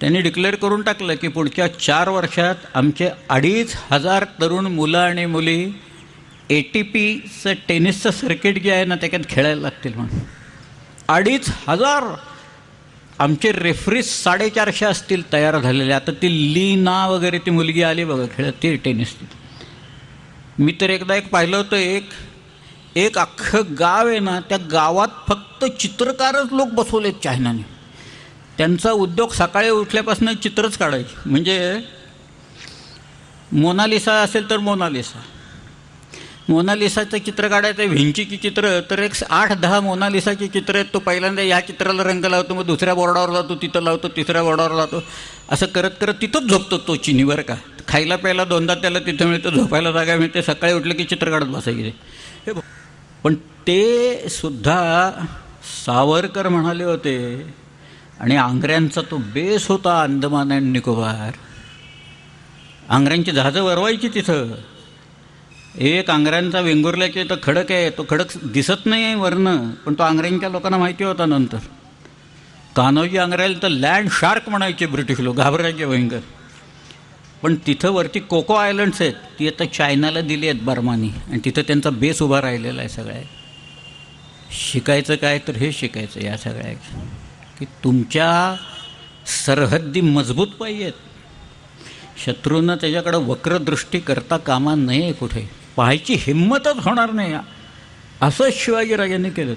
त्यांनी डिक्लेअर करून टाकलं की पुढच्या चार वर्षात आमचे अडीच हजार तरुण मुलं आणि मुली ए टी पीचं टेनिसचं सर्किट जे आहे ना त्याच्यात खेळायला लागतील म्हणून. अडीच हजार आमचे रेफरीज साडेचारशे असतील तयार झालेले. आता ती लीना वगैरे ती मुलगी आली बघा खेळत ती टेनिस मी तर एकदा एक पाहिलं होतं एक एक अख्खं गाव आहे ना त्या गावात फक्त चित्रकारच लोक बसवलेत चायनाने. त्यांचा उद्योग सकाळी उठल्यापासून चित्रच काढायचे. म्हणजे मोनालिसा असेल तर मोनालिसा. मोनालिसाचं चित्र काढायचं व्हिंचीची चित्र तर एक आठ दहा मोनालिसाची चित्र आहेत. तो पहिल्यांदा या चित्राला रंग लावतो मग दुसऱ्या बोर्डावर जातो तिथं लावतो तिसऱ्या बोर्डावर जातो. असं करत करत तिथंच झोपतो तो चिनीवर का. खायला प्यायला दोनदा त्याला तिथं मिळतं झोपायला जागा मिळते सकाळी उठलं की चित्र काढत बसायचे. हे पण ते सुद्धा सावरकर म्हणाले होते आणि आंग्र्यांचा तो बेस होता अंदमान अँड निकोबार. आंग्र्यांची जहाजं वरवायची तिथं. एक आंग्र्यांचा वेंगुर्ल्याचे तर खडक आहे तो खडक दिसत नाही आहे वरनं पण तो आंग्र्यांच्या लोकांना माहिती होता नंतर. कान्होजी आंग्र्याला तर लँड शार्क म्हणायचे ब्रिटिश लोक घाबरायचे भयंकर. पण तिथं वरती कोको आयलंड्स आहेत. ती आता चायनाला दिली आहेत बर्मानी. आणि तिथं त्यांचा बेस उभा राहिलेला आहे सगळ्या. शिकायचं काय तर हे शिकायचं या सगळ्या. की तुमच्या सरहद्दी मजबूत पाहिजेत शत्रूंना त्याच्याकडं वक्रदृष्टी करता कामा नये कुठे. पाहायची हिंमतच होणार नाही असंच शिवाजीराजांनी केलं.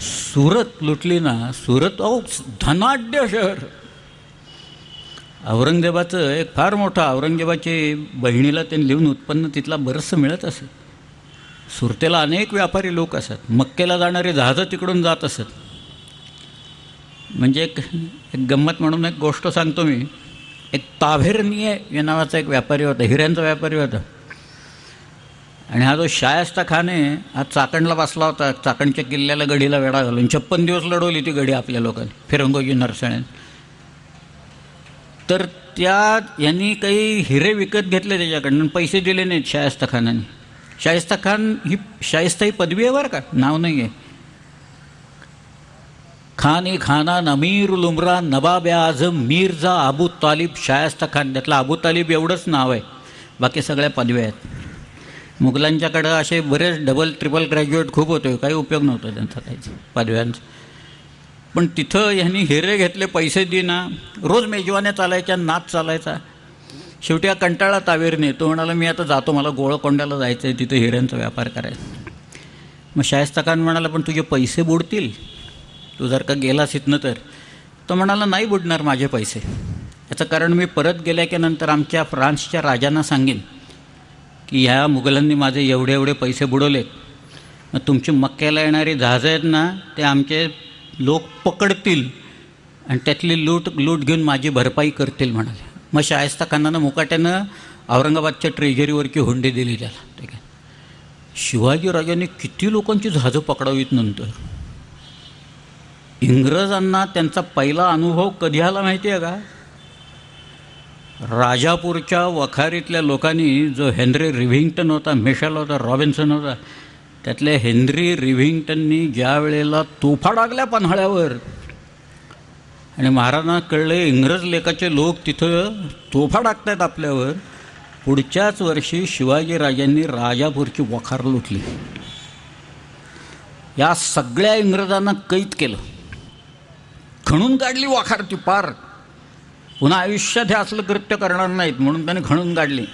सुरत लुटली ना सुरत औ धनाढ्य शहर. औरंगजेबाचं एक फार मोठं औरंगजेबाची बहिणीला त्यांनी लिहून उत्पन्न तिथला बरंचसं मिळत असे. सुरतेला अनेक व्यापारी लोक असत. मक्केला जाणारे जहाजं तिकडून जात असत. म्हणजे एक एक गंमत म्हणून एक गोष्ट सांगतो मी. एक ताभेरनीय या नावाचा एक व्यापारी होता हिऱ्यांचा व्यापारी होता. आणि हा जो शायस्ता खाने हा चाकणला बसला होता. चाकणच्या किल्ल्याला गडीला वेढा घालून. छप्पन दिवस लढवली ती गडी आपल्या लोकांनी. फिरंगोजी नरसळ्याने तर त्या यांनी काही हिरे विकत घेतले त्याच्याकडनं पैसे दिले नाहीत शायस्ता खानाने. शायस्ता खान ही शायस्ता ही पदवी आहे बरं का? नाव नाही आहे खान ए खाना नमीर लुमरा नवाब आझम मिर्झा अबू तालिब शायस्ता खान. त्यातलं अबू तालिब एवढंच नाव आहे. बाकी सगळ्या पदव्या आहेत. मुघलांच्याकडं असे बरेच डबल ट्रिपल ग्रॅज्युएट खूप होते. काही उपयोग नव्हता त्यांचा काहीच पदव्यांचा. पण तिथं ह्यांनी हिरे घेतले पैसे देना. रोज मेजवान्या चालायच्या नाच चालायचा. शेवटी हा कंटाळा तावेरने तो म्हणाला मी आता जातो मला गोळकोंड्याला जायचं आहे तिथं हिऱ्यांचा व्यापार करायचा. मग शायस्ता खान म्हणाला पण तुझे पैसे बुडतील? तू जर का गेलास इथनं तर? तो म्हणाला नाही बुडणार माझे पैसे. याचं कारण मी परत गेल्या नंतर आमच्या फ्रान्सच्या राजांना सांगेन की ह्या मुघलांनी माझे एवढे एवढे पैसे बुडवलेत. मग तुमची मक्क्याला येणारी जहाजं आहेत ना ते आमचे लोक पकडतील आणि त्यातली लूट लूट घेऊन माझी भरपाई करतील म्हणाले. मग शायस्ता खानानं मुकाट्यानं औरंगाबादच्या ट्रेझरीवरची हुंडी दिली त्याला. ठीक आहे. शिवाजीराजांनी किती लोकांची जहाजं पकडावीत नंतर? इंग्रजांना त्यांचा पहिला अनुभव कधी आला माहिती आहे का? राजापूरच्या वखारीतल्या लोकांनी जो हेनरी रिव्हिंग्टन होता मिशेल होता रॉबिन्सन होता त्यातल्या हेनरी रिव्हिंग्टननी ज्या वेळेला तोफा डागल्या पन्हाळ्यावर आणि महाराजांना कळले इंग्रज लेखाचे लोक तिथं तोफा टाकतायत आपल्यावर पुढच्याच वर्षी शिवाजीराजांनी राजापूरची वखार लुटली. या सगळ्या इंग्रजांना कैद केलं. खणून काढली वाखार ती पार. पुन्हा आयुष्यात हे असलं कृत्य करणार नाहीत म्हणून त्याने खणून काढली.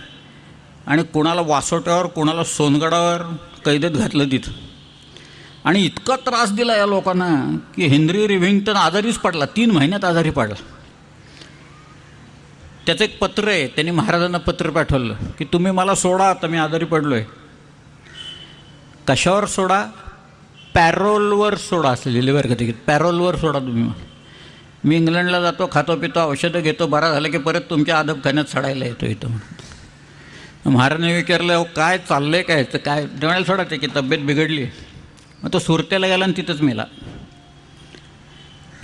आणि कोणाला वासोट्यावर कोणाला सोनगडावर कैदेत घातलं तिथं. आणि इतका त्रास दिला या लोकांना की हेनरी रिव्हिंग्टन आजारीच पडला तीन महिन्यात आजारी पडला. त्याचं एक पत्र आहे त्यांनी महाराजांना पत्र पाठवलं की तुम्ही मला सोडा आता मी आजारी पडलो आहे कशावर सोडा? पॅरोलवर सोडा असं लिहिले बरं का तिकीट. पॅरोलवर सोडा तुम्ही. मला मी इंग्लंडला जातो खातो पितो औषधं घेतो बरा झालं की परत तुमच्या अदबखान्यात सडायला येतो इथं म्हणून. महाराजांनी विचारलं अहो काय चाललंय काय तर काय? म्हणायला सोडायचं त्याची तब्येत बिघडली. मग तो सुरत्याला गेला आणि तिथंच मेला.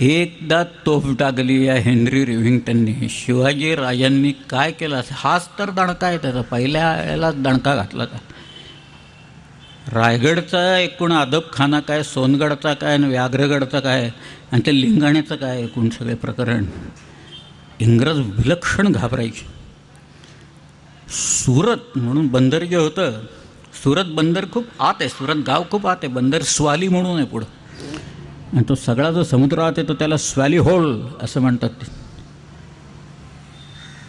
एकदा तोफ टाकली या हेनरी रिव्हिंग्टनने. शिवाजी राजांनी काय केलं असं? हाच तर दणका आहे त्याचा. पहिल्या याला दणका घातला का रायगडचा एकूण अदबखाना काय सोनगडचा काय आणि व्याघ्रगडचा काय आणि ते लिंगाण्याचं काय एकूण सगळे प्रकरण? इंग्रज विलक्षण घाबरायचे. सुरत म्हणून बंदर जे होतं सुरत बंदर खूप आत आहे सुरत गाव खूप आत आहे बंदर स्वाली म्हणून आहे पुढं. आणि तो सगळा जो समुद्र आत आहे तो त्याला स्वॅली होल असं म्हणतात ते.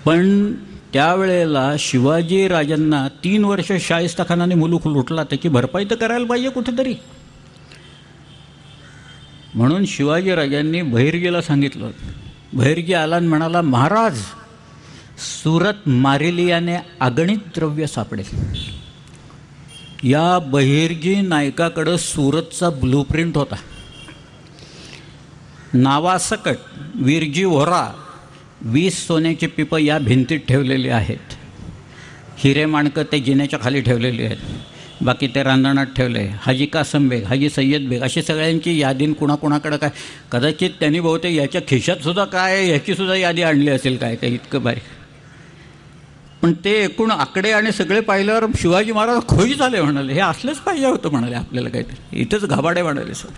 पण त्यावेळेला शिवाजी राजांना तीन वर्ष शाहिस्ताखानाने मुलूक लुटला त्याची भरपाई तर करायला पाहिजे कुठेतरी. म्हणून शिवाजी राजांनी बहिरगीला सांगितलं. बहिरगी आला आणि म्हणाला महाराज सुरत मारिलियाने अगणित द्रव्य सापडेल. या बहिर्जी नायकाकडं सुरतचा ब्लूप्रिंट होता. नावासकट वीरजी व्होरा वीस सोन्याची पिपं या भिंतीत ठेवलेली आहेत. हिरे माणकं ते जिन्याच्या खाली ठेवलेली आहेत. बाकी ते रांधणात ठेवले. हाजी कासम बेग हाजी सय्यद बेग अशी सगळ्यांची यादीन कुणाकुणाकडं काय? कदाचित त्यांनी बहुतेक याच्या खिशातसुद्धा काय ह्याचीसुद्धा यादी आणली असेल काय? काय इतकं बारीक पण ते एकूण आकडे आणि सगळे पाहिल्यावर शिवाजी महाराज खोई झाले म्हणाले. हे असलेच पाहिजे होतं म्हणाले आपल्याला काहीतरी. इथंच घाबाडे म्हणाले सर.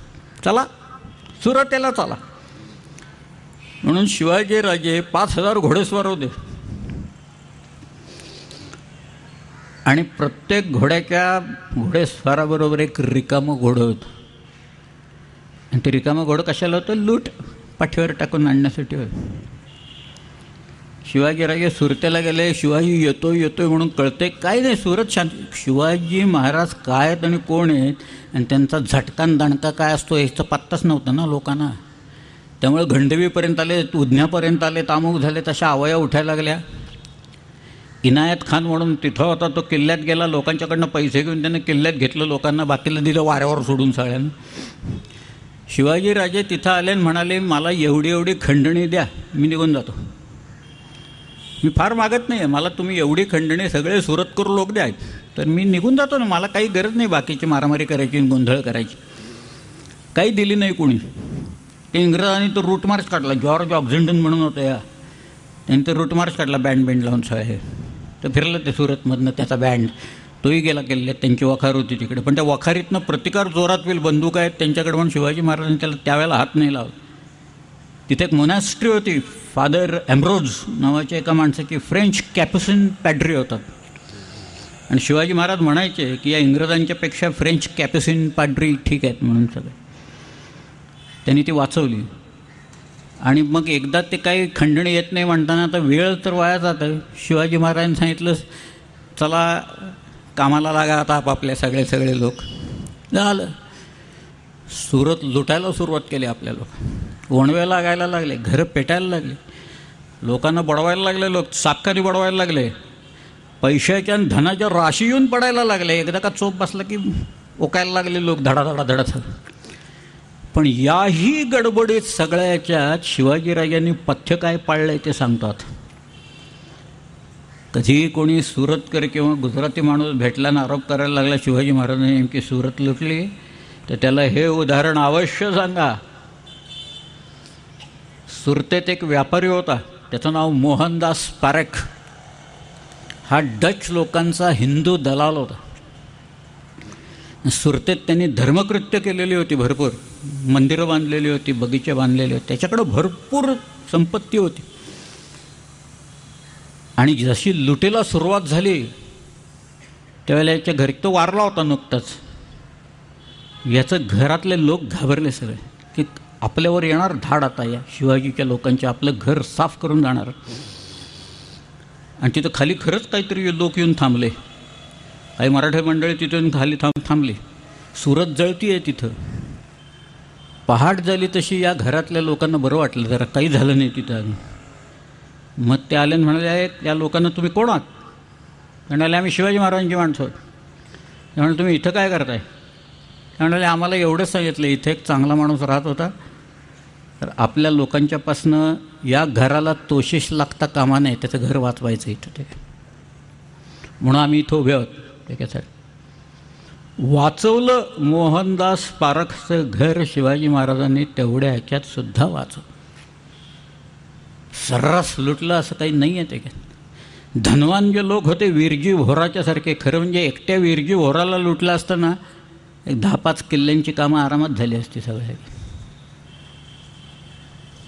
चला. सुरतेला चला. म्हणून शिवाजी राजे पाच हजार घोडेस्वार होते आणि प्रत्येक घोड्याच्या घोडेस्वाराबरोबर एक रिकामं घोडं होतं. आणि ते रिकामं घोडं कशाला होतं? लूट. पाठीवर टाकून आणण्यासाठी होतं. शिवाजीराजे सुरतेला गेले शिवाजी येतो येतो म्हणून कळते काय नाही सुरत शांत. शिवाजी महाराज काय आहेत आणि कोण आहेत? आणि त्यांचा झटकान दणका काय असतो याचा पत्ताच नव्हता ना लोकांना. त्यामुळे घंडवीपर्यंत आले उधण्यापर्यंत आले तामूक झाले तशा आवया उठायला लागल्या. इनायत खान म्हणून तिथं होता तो किल्ल्यात गेला लोकांच्याकडनं पैसे घेऊन त्यानं किल्ल्यात घेतलं लोकांना बाकीला दिलं वाऱ्यावर सोडून सगळ्यांना. शिवाजीराजे तिथं आले आणि म्हणाले मला एवढी एवढी खंडणी द्या मी निघून जातो. मी फार मागत नाही आहे मला तुम्ही एवढी खंडणी सगळे सुरत करू लोक द्या तर मी निघून जातो ना. मला काही गरज नाही बाकीची मारामारी करायची गोंधळ करायची. काही दिली नाही कोणी. ते इंग्रजांनी तो रूट मार्च काढला. जॉर्ज ऑक्झिंडन म्हणून होतं या. त्यांनी तर रूट मार्च काढला बँड बँड लावून सगळे. तर फिरलं ते सुरतमधनं त्याचा बँड तोही गेला केले त्यांची वखार होती तिकडे. पण त्या वखारीतनं प्रतिकार जोरात होईल. बंदूक आहेत त्यांच्याकडे म्हणून शिवाजी महाराजांनी त्याला त्यावेळेला हात नाही लावला. तिथे एक मोनॅस्ट्री होती फादर एम्ब्रोज नावाच्या एका माणसाची फ्रेंच कॅपुसिन पॅड्री होतात आणि शिवाजी महाराज म्हणायचे की या इंग्रजांच्यापेक्षा फ्रेंच कॅपुसिन पॅड्री ठीक आहेत म्हणून सगळे. त्यांनी ती वाचवली. आणि मग एकदा ते काही खंडणी येत नाही म्हणताना आता वेळ तर वाया जातं शिवाजी महाराजांनी सांगितलं चला कामाला लागा आता आपापल्या सगळे सगळे लोक. झालं. सुरत लुटायला सुरुवात केली आपल्या लोक. वणवे लागायला लागले घरं पेटायला लागले. लोकांना बडवायला लागले लोक साखकारी बडवायला लागले. पैशाच्या आणि धनाच्या राशी येऊन पडायला लागले. एकदा का चोप बसला की ओकायला लागले लोक धडा धडा धडा पण याही गडबडीत सगळ्याच्यात शिवाजीराजांनी पथ्य काय पाळलंय ते सांगतात. कधी कोणी सुरतकर किंवा गुजराती माणूस भेटला आरोप करायला लागला शिवाजी महाराजांनी नेमकी सुरत लुटली? तर त्याला हे उदाहरण अवश्य सांगा. सुरतेत एक व्यापारी होता. त्याचं नाव मोहनदास पारेख. हा डच लोकांचा हिंदू दलाल होता. सुरतेत त्यांनी धर्मकृत्य केलेली होती भरपूर. मंदिरं बांधलेली होती बगीचे बांधलेले होते. त्याच्याकडं भरपूर संपत्ती होती. आणि जशी लुटीला सुरुवात झाली त्यावेळेला याच्या घरी तो वारला होता नुकताच. याचं घरातले लोक घाबरले सगळे. की आपल्यावर येणार धाड आता या. शिवाजीच्या लोकांचे आपलं घर साफ करून जाणार. आणि तिथं खाली खरंच काहीतरी लोक येऊन थांबले. काही मराठी मंडळी तिथून खाली थांब थांबली. सुरत जळती आहे तिथं. पहाट झाली तशी या घरातल्या लोकांना बरं वाटलं. जरा काही झालं नाही तिथं अजून. मग ते आले आणि म्हणाले या लोकांना तुम्ही कोण आहात? म्हणाले आम्ही शिवाजी महाराजांची माणसं आहोत. म्हणाले तुम्ही इथं काय करताय? म्हणाले आम्हाला एवढंच सांगितलं इथे एक चांगला माणूस राहत होता. तर आपल्या लोकांच्यापासनं या घराला तोशिश लागता कामा नाही त्याचं घर वाचवायचं इथं ते. म्हणून आम्ही इथं उभे आहोत. त्याच्यासाठी वाचवलं मोहनदास पारखचं घर शिवाजी महाराजांनी तेवढ्या ह्याच्यात सुद्धा वाचव. सर्रास लुटलं असं काही नाही आहे त्याच्यात धनवान जे लोक होते विरजी व्होराच्यासारखे खरं म्हणजे एकट्या विरजी व्होराला लुटलं असताना एक दहा पाच किल्ल्यांची कामं आरामात झाली असती सगळ्या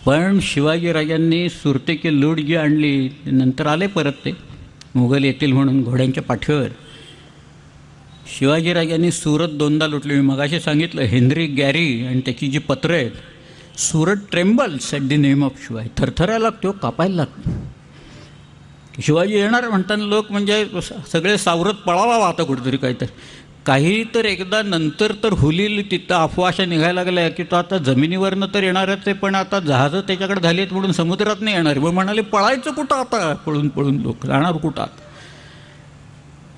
पण शिवाजीराजांनी सुरतेची लूट जी आणली नंतर आले परत ते. मुघल येतील म्हणून घोड्यांच्या पाठीवर. शिवाजीराजांनी सुरत दोनदा लुटली. मी मगाशी सांगितलं हेनरी गॅरी आणि त्याची जी पत्रं आहेत Surat trembles at the name of शिवाय. थरथरायला लागतो कापायला लागतो. शिवाजी येणार म्हणताना लोक म्हणजे सगळे सावरत पळावा आता कुठेतरी काहीतरी. काही तर एकदा नंतर तर हुली तिथं अफवाशा निघायला लागल्या की तो आता जमिनीवरनं तर येणारच आहे पण आता जहाजं त्याच्याकडे झाली आहेत म्हणून समुद्रात नाही येणार. मग म्हणाले पळायचं कुठं आता? पळून पळून लोक जाणार कुठं? आता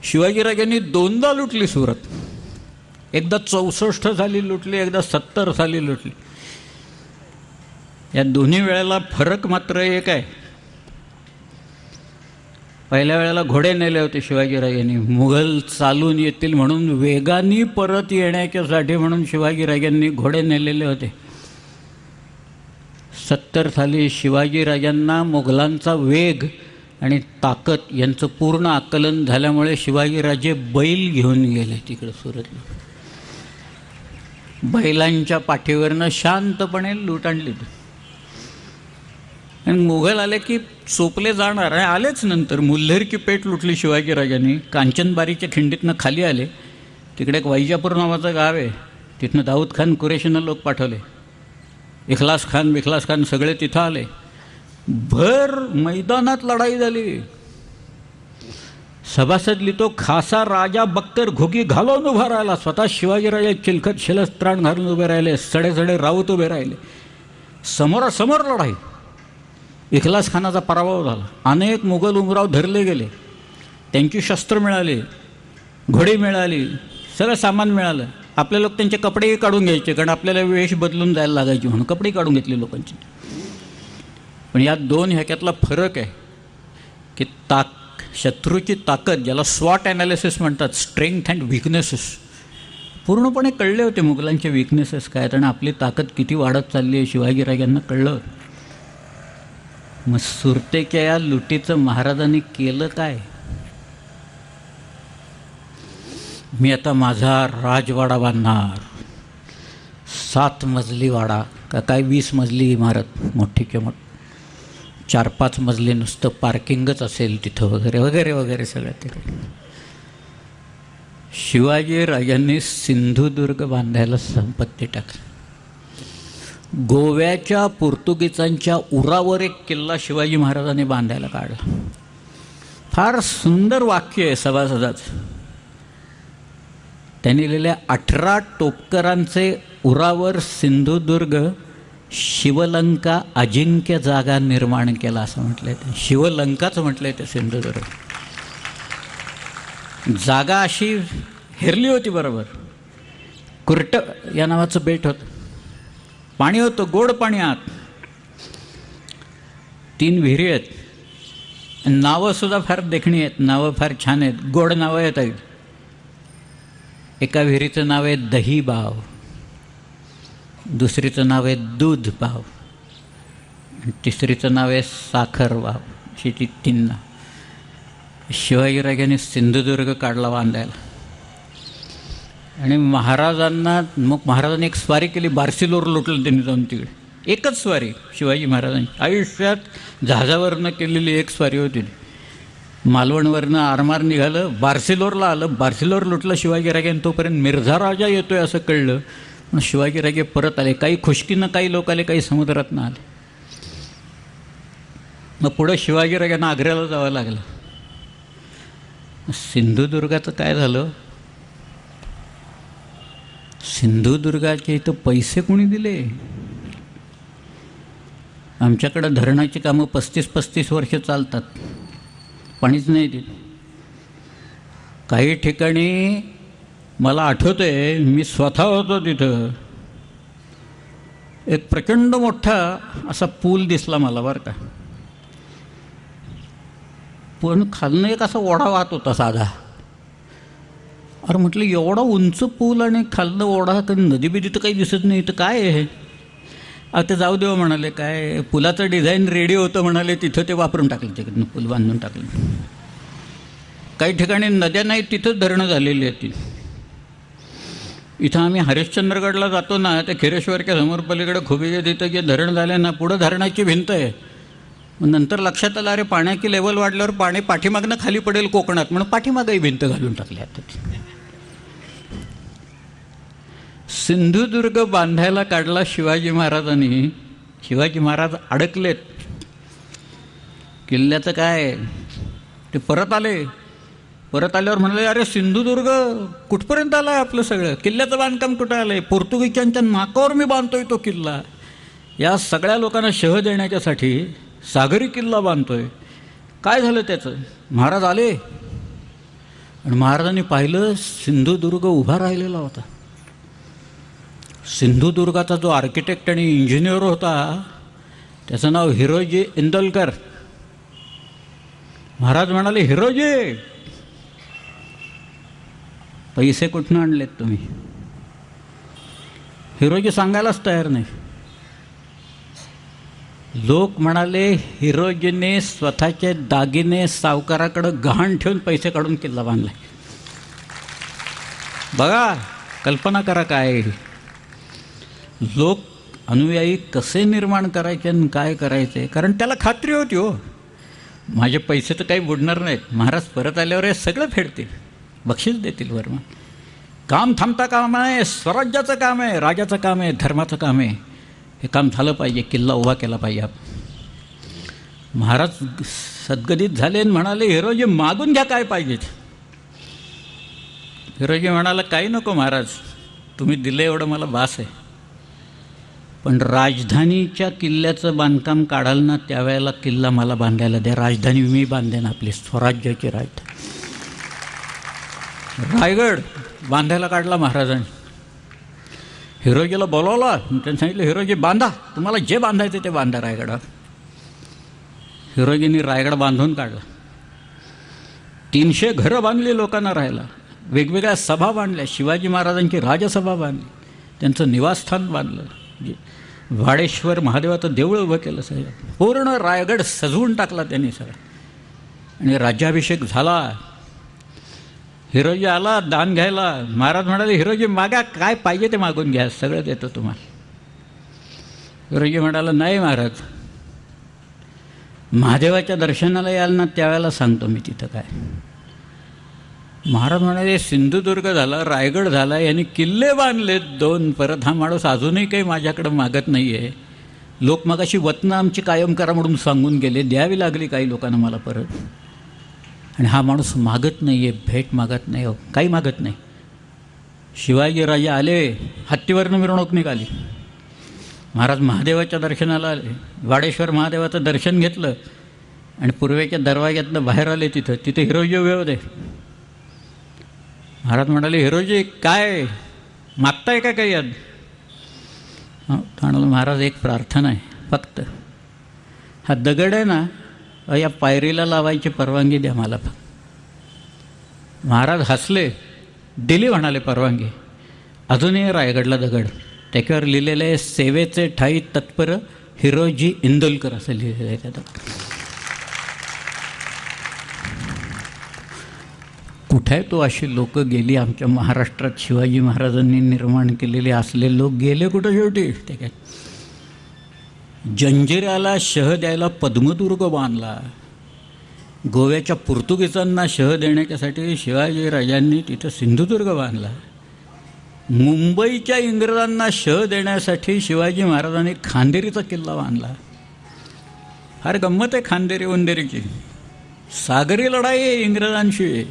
शिवाजीराजांनी दोनदा लुटली सुरत. एकदा चौसष्ट साली लुटली एकदा सत्तर साली लुटली. या दोन्ही वेळेला फरक मात्र एक आहे. पहिल्या वेळेला घोडे नेले होते शिवाजीराजांनी मुघल चालून येतील म्हणून वेगाने परत येण्याच्यासाठी म्हणून शिवाजीराजांनी घोडे नेलेले होते. सत्तर साली शिवाजीराजांना मुघलांचा वेग आणि ताकद यांचं पूर्ण आकलन झाल्यामुळे शिवाजीराजे बैल घेऊन गेले तिकडे सुरतला. बैलांच्या पाठीवरनं शांतपणे लूट आणली. आणि मुघल आले की चोपले जाणार आहे. आलेच नंतर. मुल्हेर की पेट लुटली शिवाजीराजांनी कांचनबारीच्या खिंडीतनं खाली आले. तिकडे एक वैजापूर नावाचं गाव आहे. तिथनं दाऊद खान कुरेशीनं लोक पाठवले. इखलास खान बिखलास खान सगळे तिथं आले. भर मैदानात लढाई झाली. सभासद लिहितो खासा राजा बक्तर घोगी घालून उभा राहिला. स्वतः शिवाजीराजे चिलखत शिलस्त्राण घालून उभे राहिले. सडे सडे राऊत उभे राहिले. समोरासमोर लढाई. इखलास खानाचा पराभव झाला. अनेक मुघल उमराव धरले गेले. त्यांची शस्त्र मिळाली घोडी मिळाली सगळं सामान मिळालं. आपले लोक त्यांचे कपडेही काढून घ्यायचे कारण आपल्याला वेश बदलून जायला लागायची म्हणून कपडे काढून घेतले लोकांची. पण या दोन ह्याच्यातला फरक आहे की ताक शत्रूची ताकद ज्याला स्वॉट ॲनालिसिस म्हणतात स्ट्रेंथ अँड विकनेसेस पूर्णपणे कळले होते मुघलांचे विकनेसेस काय आणि आपली ताकद किती वाढत चालली आहे शिवाजीराजांना कळलं मग सुरतेच्या या लुटीचं महाराजांनी केलं काय? मी आता माझा राजवाडा बांधणार. सात मजली वाडा का काय वीस मजली इमारत मोठी किंमत चार पाच मजली नुसतं पार्किंगच असेल तिथं वगैरे वगैरे वगैरे सगळं तिकडे शिवाजी राजांनी सिंधुदुर्ग बांधायला संपत्ती टाकली. गोव्याच्या पोर्तुगीजांच्या उरावर एक किल्ला शिवाजी महाराजांनी बांधायला काढला. फार सुंदर वाक्य आहे सभासदाचं. त्यांनी लिहिल्या अठरा टोपकरांचे उरावर सिंधुदुर्ग शिवलंका अजिंक्य जागा निर्माण केला असं म्हटलंय ते. शिवलंकाच म्हटलंय ते सिंधुदुर्ग. जागा अशी हेरली होती बरोबर. कुर्ट या नावाचं बेट होतं. पाणी होतं गोड पाणी तीन विहिरी आहेत. नावंसुद्धा फार देखणी आहेत नावं फार छान आहेत. गोड नावं आहेत आहेत एका विहिरीचं नाव आहे दही बाव. दुसरीचं नाव आहे दूध बाव तिसरीचं नाव आहे साखर वाव. अशी ती तीन नाव. शिवाजीराजांनी सिंधुदुर्ग काढला बांधायला आणि महाराजांना मग महाराजांनी एक स्वारी केली बार्सिलोर लुटलं त्यांनी जाऊन तिकडे. एकच स्वारी शिवाजी महाराजांची. आयुष्यात जहाजावरनं केलेली एक स्वारी होती. मालवणवरनं आरमार निघालं बार्सिलोरला आलं. बार्सिलोर लुटलं शिवाजीराजे आणि तोपर्यंत मिर्झा राजा येतोय असं कळलं. पण शिवाजीराजे परत आले. काही खुशकीनं काही लोक आले काही समुद्रातनं आले. मग पुढं शिवाजीराजांना आग्र्याला जावं लागलं. सिंधुदुर्गाचं काय झालं? सिंधुदुर्गाचे इथं पैसे कोणी दिले? आमच्याकडं धरणाची कामं पस्तीस पस्तीस वर्ष चालतात. पाणीच नाही देत. काही ठिकाणी मला आठवतं आहे मी स्वतः होतो तिथं. एक प्रचंड मोठा असा पूल दिसला मला बरं का. पण खालनं एक असा ओढा वाहत होता साधा. अरे म्हटलं एवढा उंच पूल आणि खालनं ओढा तर नदी बिदी तर काही दिसत नाही तर काय आहे? आता जाऊ देवा हो म्हणाले काय पुलाचं डिझाईन रेडी होतं म्हणाले तिथं ते वापरून टाकलं तिकडनं पूल बांधून टाकलं. काही ठिकाणी नद्या नाही तिथंच धरणं झालेली आहेत ती. इथं आम्ही हरिश्चंद्रगडला जातो ना त्या खिरेश्वरच्या समोर पलीकडे खुबीचे तिथं जे धरण झालं ना पुढं धरणाची भिंत आहे. मग नंतर लक्षात आलं अरे पाण्याची लेवल वाढल्यावर पाणी पाठीमागनं खाली पडेल कोकणात म्हणून पाठीमागही भिंत घालून टाकली आता ती सिंधुदुर्ग बांधायला काढला शिवाजी महाराजांनी. शिवाजी महाराज अडकलेत. किल्ल्याचं काय? ते परत आले. परत आल्यावर म्हणाले अरे सिंधुदुर्ग कुठपर्यंत आलं आहे आपलं सगळं? किल्ल्याचं बांधकाम कुठं आलं आहे पोर्तुगीजांच्या नाकावर मी बांधतोय तो किल्ला. या सगळ्या लोकांना शह देण्याच्यासाठी सागरी किल्ला बांधतोय. काय झालं त्याचं? महाराज आले. आणि महाराजांनी पाहिलं सिंधुदुर्ग उभा राहिलेला होता. सिंधुदुर्गाचा जो आर्किटेक्ट आणि इंजिनियर होता त्याचं नाव हिरोजी इंदोलकर. महाराज म्हणाले हिरोजी पैसे कुठनं आणलेत तुम्ही? हिरोजी सांगायलाच तयार नाही. लोक म्हणाले हिरोजीने स्वतःचे दागिने सावकाराकडं गहाण ठेवून पैसे काढून किल्ला बांधलाय. बघा कल्पना करा काय. लोक अनुयायी कसे निर्माण करायचे आणि काय करायचे? कारण त्याला खात्री होती हो. माझे पैसे तर काही बुडणार नाहीत. महाराज परत आल्यावर हे सगळं फेडतील. बक्षीस देतील वर्मा. काम थांबता काम आहे स्वराज्याचं काम आहे राजाचं काम आहे धर्माचं काम आहे. हे काम झालं पाहिजे किल्ला उभा केला पाहिजे. आप महाराज सद्गदित झाले म्हणाले हिरोजी मागून घ्या काय पाहिजे हिरोजी म्हणाला काही नको महाराज. तुम्ही दिलं एवढं मला बास आहे. पण राजधानीच्या किल्ल्याचं बांधकाम काढाल ना त्यावेळेला किल्ला मला बांधायला द्या. राजधानी मी बांधेन आपली स्वराज्याची राजधानी. रायगड बांधायला काढला महाराजांनी. हिरोजीला बोलवला. त्यांनी सांगितलं हिरोजी बांधा. तुम्हाला जे बांधायचं ते बांधा रायगडावर. हिरोजींनी रायगड बांधून काढला. तीनशे घरं बांधली लोकांना राहायला. वेगवेगळ्या सभा बांधल्या. शिवाजी महाराजांची राजसभा बांधली. त्यांचं निवासस्थान बांधलं. जे वाडेश्वर महादेवाचं देऊळ उभं केलं सगळं पूर्ण रायगड सजवून टाकला त्यांनी सगळं. आणि राज्याभिषेक झाला. हिरोजी आला दान घ्यायला. महाराज म्हणाले हिरोजी मागा काय पाहिजे ते मागून घ्या सगळं देतो तुम्हाला. हिरोजी म्हणाला नाही महाराज. महादेवाच्या दर्शनाला याल ना त्यावेळेला सांगतो मी तिथं काय. महाराज म्हणाले सिंधुदुर्ग झाला रायगड झाला यांनी किल्ले बांधलेत दोन परत हा माणूस अजूनही काही माझ्याकडं मागत नाही आहे लोक मग अशी वतनं आमची कायम करा म्हणून सांगून गेले द्यावी लागली काही लोकांना मला परत. आणि हा माणूस मागत नाही आहे भेट मागत नाही हो काही मागत नाही. शिवाजी राजे आले हत्तीवरनं मिरवणूक निघाली. महाराज महादेवाच्या दर्शनाला आले. वाडेश्वर महादेवाचं दर्शन घेतलं. आणि पूर्वेच्या दरवाज्यातनं बाहेर आले तिथं. तिथे हिरोजी वेळ दे महाराज म्हणाले हिरोजी काय? मागताय का काही याद म्हणाल महाराज एक प्रार्थना आहे फक्त. हा दगड आहे ना या पायरीला लावायची परवानगी द्या मला फक्त. महाराज हसले दिली म्हणाले परवानगी. अजूनही रायगडला दगड. त्याच्यावर लिहिलेलं आहे सेवेचे ठाई तत्पर हिरोजी इंदोलकर असं लिहिलेलं आहे त्या दगड कुठे आहे तो अशी लोक गेली? आमच्या महाराष्ट्रात शिवाजी महाराजांनी निर्माण केलेले असले लोक गेले कुठं शेवटी? ते काय? जंजिराला शह द्यायला पद्मदुर्ग बांधला. गोव्याच्या पोर्तुगीजांना शह देण्याच्यासाठी शिवाजीराजांनी तिथं सिंधुदुर्ग बांधला. मुंबईच्या इंग्रजांना शह देण्यासाठी शिवाजी महाराजांनी खांदेरीचा किल्ला बांधला. फार गंमत आहे खांदेरी वंदेरीची सागरी लढाई आहे इंग्रजांशी.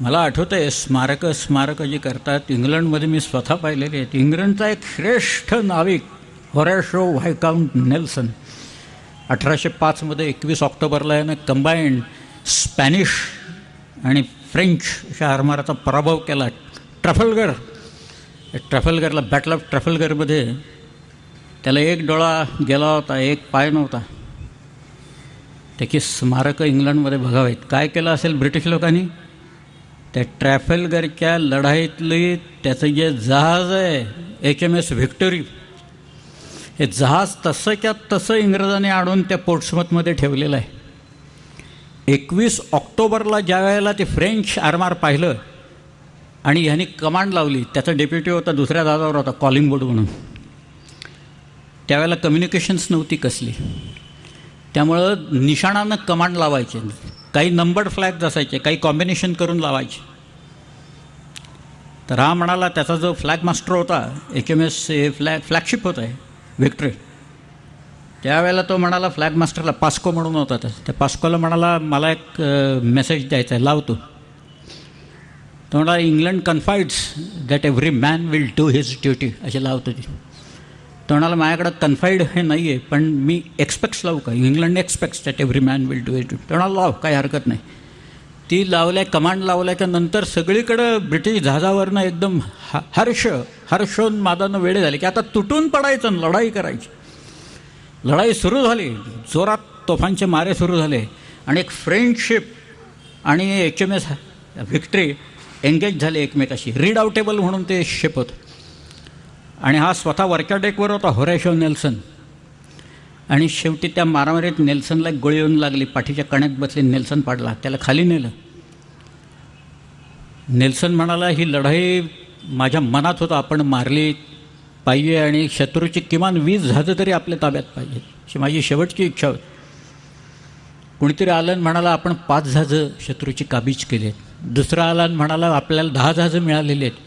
मला आठवतं आहे स्मारकं स्मारकं जी करतात इंग्लंडमध्ये मी स्वतः पाहिलेली आहेत. इंग्लंडचा एक श्रेष्ठ नाविक होरॅशो व्हायकाउंट नेल्सन. अठराशे पाचमध्ये एकवीस ऑक्टोबरला यानं कंबाईंड स्पॅनिश आणि फ्रेंच अशा आरमाराचा पराभव केला. ट्रफलगर. ट्रफलगरला बॅटल ऑफ ट्रफलगरमध्ये त्याला एक डोळा गेला होता एक पाय नव्हता. त्याची स्मारकं इंग्लंडमध्ये बघावीत. काय केलं असेल ब्रिटिश लोकांनी? त्या ट्रॅफेलगरच्या लढाईतली त्याचं जे जहाज आहे एच एम एस व्हिक्टोरी. हे जहाज तसंच्या तसं इंग्रजांनी आणून त्या पोर्ट्समथमध्ये ठेवलेलं आहे. एकवीस ऑक्टोबरला ज्या वेळेला ते फ्रेंच आरमार पाहिलं आणि ह्यांनी कमांड लावली त्याचा डेप्युटी होता दुसऱ्या जहाजावर होता कॉलिंग बोर्ड म्हणून. त्यावेळेला कम्युनिकेशन्स नव्हती कसली. त्यामुळं निशाणानं कमांड लावायचे. काही नंबर्ड फ्लॅग्स असायचे काही कॉम्बिनेशन करून लावायचे. तर हा म्हणाला त्याचा जो फ्लॅग मास्टर होता एच एम एस हे फ्लॅग फ्लॅगशिप होत आहे व्हिक्टरी त्यावेळेला तो म्हणाला फ्लॅग मास्टरला पास्को म्हणून होता त्या पास्कोला म्हणाला मला एक मेसेज द्यायचा आहे लावतो तो. म्हणाला England confides that every man will do his duty असे लावतो ती. तो म्हणाला माझ्याकडं कन्फाईड हे नाही आहे पण मी एक्सपेक्ट्स लावू का? England expects that every man will do it तो म्हणाला लाव काही हरकत नाही. ती लावल्या कमांड लावल्याच्या नंतर सगळीकडं ब्रिटिश जहाजावरनं एकदम ह हर्ष हर्षोन्मादानं वेळे झाले की आता तुटून पडायचं लढाई करायची. लढाई सुरू झाली जोरात तोफांचे मारे सुरू झाले आणि एक फ्रेंडशिप आणि H M S victory engage झाले एकमेकाशी. रीड आउटेबल म्हणून ते शिप होतं. आणि हा स्वतः वरच्या डेकवर होता होरेशो नेल्सन. आणि शेवटी त्या मारामारीत नेल्सनला एक गोळी येऊन लागली. पाठीच्या कण्यात बसली. नेल्सन पाडला. त्याला खाली नेलं. नेल्सन म्हणाला ही लढाई माझ्या मनात होतं. आपण मारली पाहिजे आणि शत्रूची किमान वीस झाजं तरी आपल्या ताब्यात पाहिजे. अशी माझी शेवटची इच्छा होती. कुणीतरी आलं म्हणाला आपण पाच झाजं शत्रूची काबीज केली आहेत दुसरा आला म्हणाला आपल्याला दहा झाजं मिळालेली आहेत.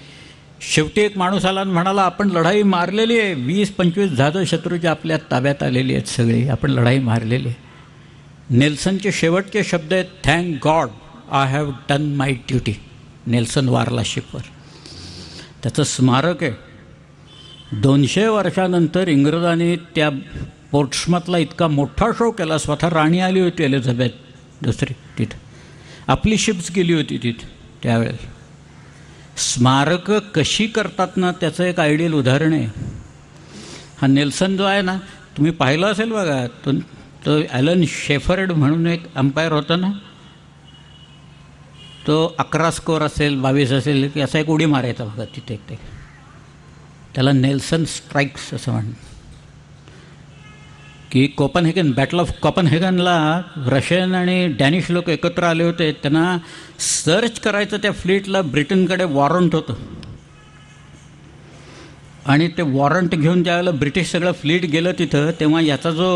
शेवटी एक माणूस आला आणि म्हणाला आपण लढाई मारलेली आहे. वीस पंचवीस झाजं शत्रूची आपल्या ताब्यात आलेली आहेत सगळी. आपण लढाई मारलेली आहे. नेल्सनचे शेवटचे शब्द आहेत thank God I have done my duty Nelson वारला शिपवर त्याचं स्मारक आहे. दोनशे वर्षानंतर इंग्रजांनी त्या पोर्ट्समतला इतका मोठा शो केला. स्वतः राणी आली होती एलिझाबेथ दुसरी तिथं. आपली शिप्स गेली होती तिथं त्यावेळेस स्मारकं कशी करतात ना त्याचं एक आयडियल उदाहरण आहे. हा नेल्सन जो आहे ना तुम्ही पाहिलं असेल बघा तो तो ॲलन शेफर्ड म्हणून एक अंपायर होता ना. तो अकरा स्कोअर असेल बावीस असेल की असा एक उडी मारायचा बघा तिथे ते. त्याला नेल्सन स्ट्राईक्स असं म्हणतात. की कोपनहेगन बॅटल ऑफ कोपनहेगनला रशियन आणि डॅनिश लोक एकत्र आले होते. त्यांना सर्च करायचं त्या फ्लीटला ब्रिटनकडे वॉरंट होतं. आणि ते वॉरंट घेऊन ज्यावेळेला ब्रिटिश सगळं फ्लीट गेलं तिथं तेव्हा याचा जो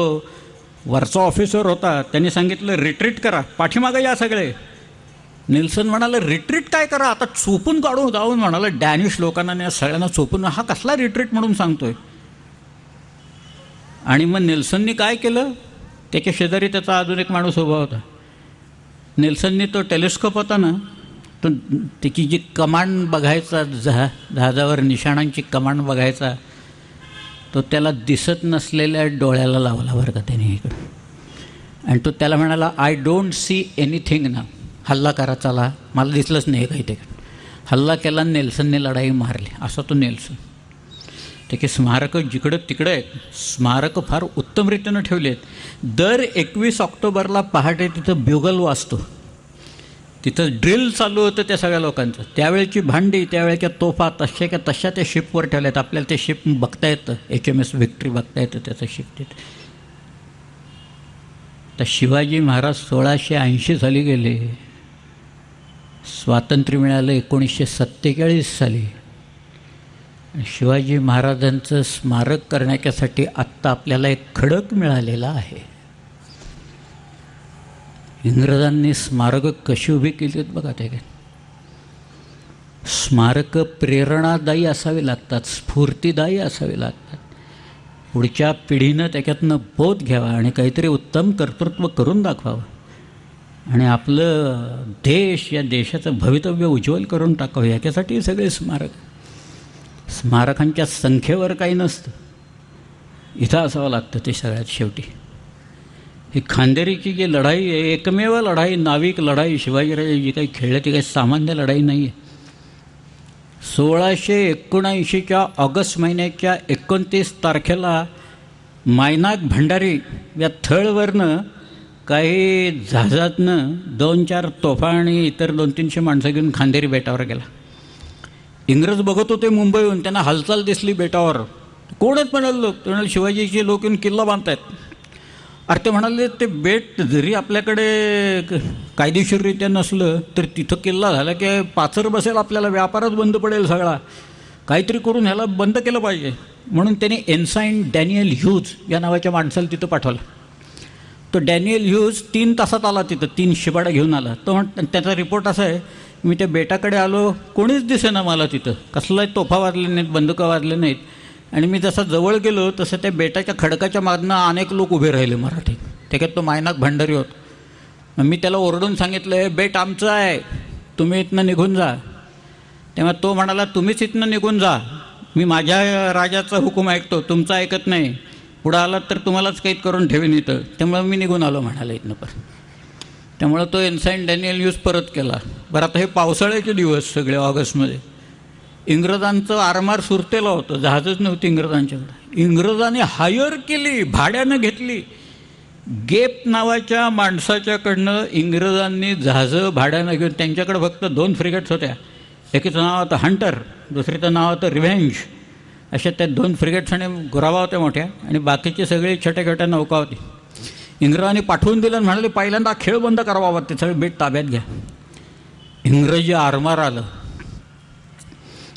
वरचा ऑफिसर होता त्यांनी सांगितलं रिट्रीट करा. पाठीमागं या सगळे. निल्सन म्हणाले रिट्रीट काय करा? आता चोपून काढून जाऊन म्हणाला डॅनिश लोकांना सगळ्यांना चोपून हा कसला रिट्रीट म्हणून सांगतोय? आणि मग नेल्सननी काय केलं? त्याच्या शेजारी त्याचा अजून एक माणूस उभा होता. नेल्सननी तो टेलिस्कोप होता ना तो त्याची जी कमांड बघायचा जहा जहाजावर निशाणांची कमांड बघायचा तो त्याला दिसत नसलेल्या डोळ्याला लावला बरं का त्याने इकडं. आणि तो त्याला म्हणाला आय डोंट सी एनिथिंग ना हल्ला करा चला. मला दिसलंच नाही काही ते हल्ला केला नेल्सनने लढाई मारली. असा तो नेल्सन. त्याचे स्मारकं जिकडं तिकडं आहेत स्मारकं फार उत्तमरित्यानं ठेवली आहेत दर एकवीस ऑक्टोबरला पहाटे तिथं ब्युगल वाचतो तिथं ड्रिल चालू होतं त्या सगळ्या लोकांचं. त्यावेळची भांडी त्यावेळेच्या तोफा तशा का तशा त्या शिपवर ठेवल्या आहेत आपल्याला ते शिप बघता येतं. एच एम एस व्हिक्ट्री बघता येतं त्याचं शिप तिथे. तर शिवाजी महाराज सोळाशे ऐंशी साली गेले. स्वातंत्र्य मिळालं एकोणीसशे सत्तेचाळीस साली. शिवाजी महाराजांचं स्मारक करण्याच्यासाठी आत्ता आपल्याला एक खडक मिळालेला आहे. इंग्रजांनी स्मारकं कशी उभी केली आहेत बघा ते. काय स्मारकं प्रेरणादायी असावी लागतात स्फूर्तीदायी असावी लागतात. पुढच्या पिढीनं त्याच्यातनं बोध घ्यावा आणि काहीतरी उत्तम कर्तृत्व करून दाखवावं. आणि आपलं देश या देशाचं भवितव्य उज्ज्वल करून टाकावं याच्यासाठी सगळे स्मारक. स्मारकांच्या संख्येवर काही नसतं. इथं असावं लागतं ते सगळ्यात शेवटी. ही खांदेरीची जी लढाई आहे एकमेव लढाई नाविक लढाई शिवाजीराजे जी काही खेळले ती काही सामान्य लढाई नाही आहे सोळाशे एकोणऐंशीच्या ऑगस्ट महिन्याच्या एकोणतीस तारखेला मायनाक भंडारी या थळवरनं काही जहाजातनं दोन चार तोफा आणि इतर दोन तीनशे माणसं घेऊन खांदेरी बेटावर गेला. इंग्रज बघत होते मुंबईहून त्यांना हालचाल दिसली बेटावर. कोण आहेत म्हणाले लोक ते म्हणाले शिवाजीचे लोक येऊन किल्ला बांधतायत. अरे ते म्हणाले ते बेट जरी आपल्याकडे कायदेशीररित्या नसलं तर तिथं किल्ला झाला की पाचर बसेल आपल्याला व्यापारच बंद पडेल सगळा. काहीतरी करून ह्याला बंद केलं पाहिजे. म्हणून त्याने एन्साईन डॅनियल ह्यूज या नावाच्या माणसाला तिथं पाठवलं. तो डॅनियल ह्यूज तीन तासात आला तिथं तीन शिबाडा घेऊन आला. तो म्हण त्याचा रिपोर्ट असा आहे मी त्या बेटाकडे आलो कोणीच दिसेना मला तिथं. कसलाही तोफा वाजले नाहीत बंदुका वाजले नाहीत. आणि मी जसा जवळ गेलो तसं त्या बेटाच्या खडकाच्या मागनं अनेक लोक उभे राहिले मराठीत. त्याच्यात तो मायनाक भंडारी होत. मग मी त्याला ओरडून सांगितलं हे बेट आमचं आहे. तुम्ही इथनं निघून जा. तेव्हा तो म्हणाला तुम्हीच इथनं निघून जा. मी माझ्या राजाचा हुकूम ऐकतो तुमचा ऐकत नाही. पुढं आलात तर तुम्हालाच कैद करून ठेवेन इथं. त्यामुळे मी निघून आलो म्हणाला इथनं परत. त्यामुळं तो एन्साईन डॅनियल यूज परत केला. बरं आता हे पावसाळ्याचे दिवस सगळे ऑगस्टमध्ये. इंग्रजांचं आरमार सुरतेला होतं जहाजच नव्हती इंग्रजांच्याकडे. इंग्रजांनी हायर केली भाड्यानं घेतली. गेप नावाच्या माणसाच्याकडनं इंग्रजांनी जहाजं भाड्यानं घेऊन त्यांच्याकडे फक्त दोन फ्रिगेट्स होत्या. एकीचं नाव होतं हंटर दुसरीचं नाव होतं रिव्हेंज अशा त्या दोन फ्रिगेट्स आणि गुरावा होत्या मोठ्या आणि बाकीची सगळी छोट्या छोट्या नौका होती. इंग्रजांनी पाठवून दिलं आणि म्हणाले पहिल्यांदा खेळ बंद करावा ते सगळे बेट ताब्यात घ्या. इंग्रजी आरमार आलं.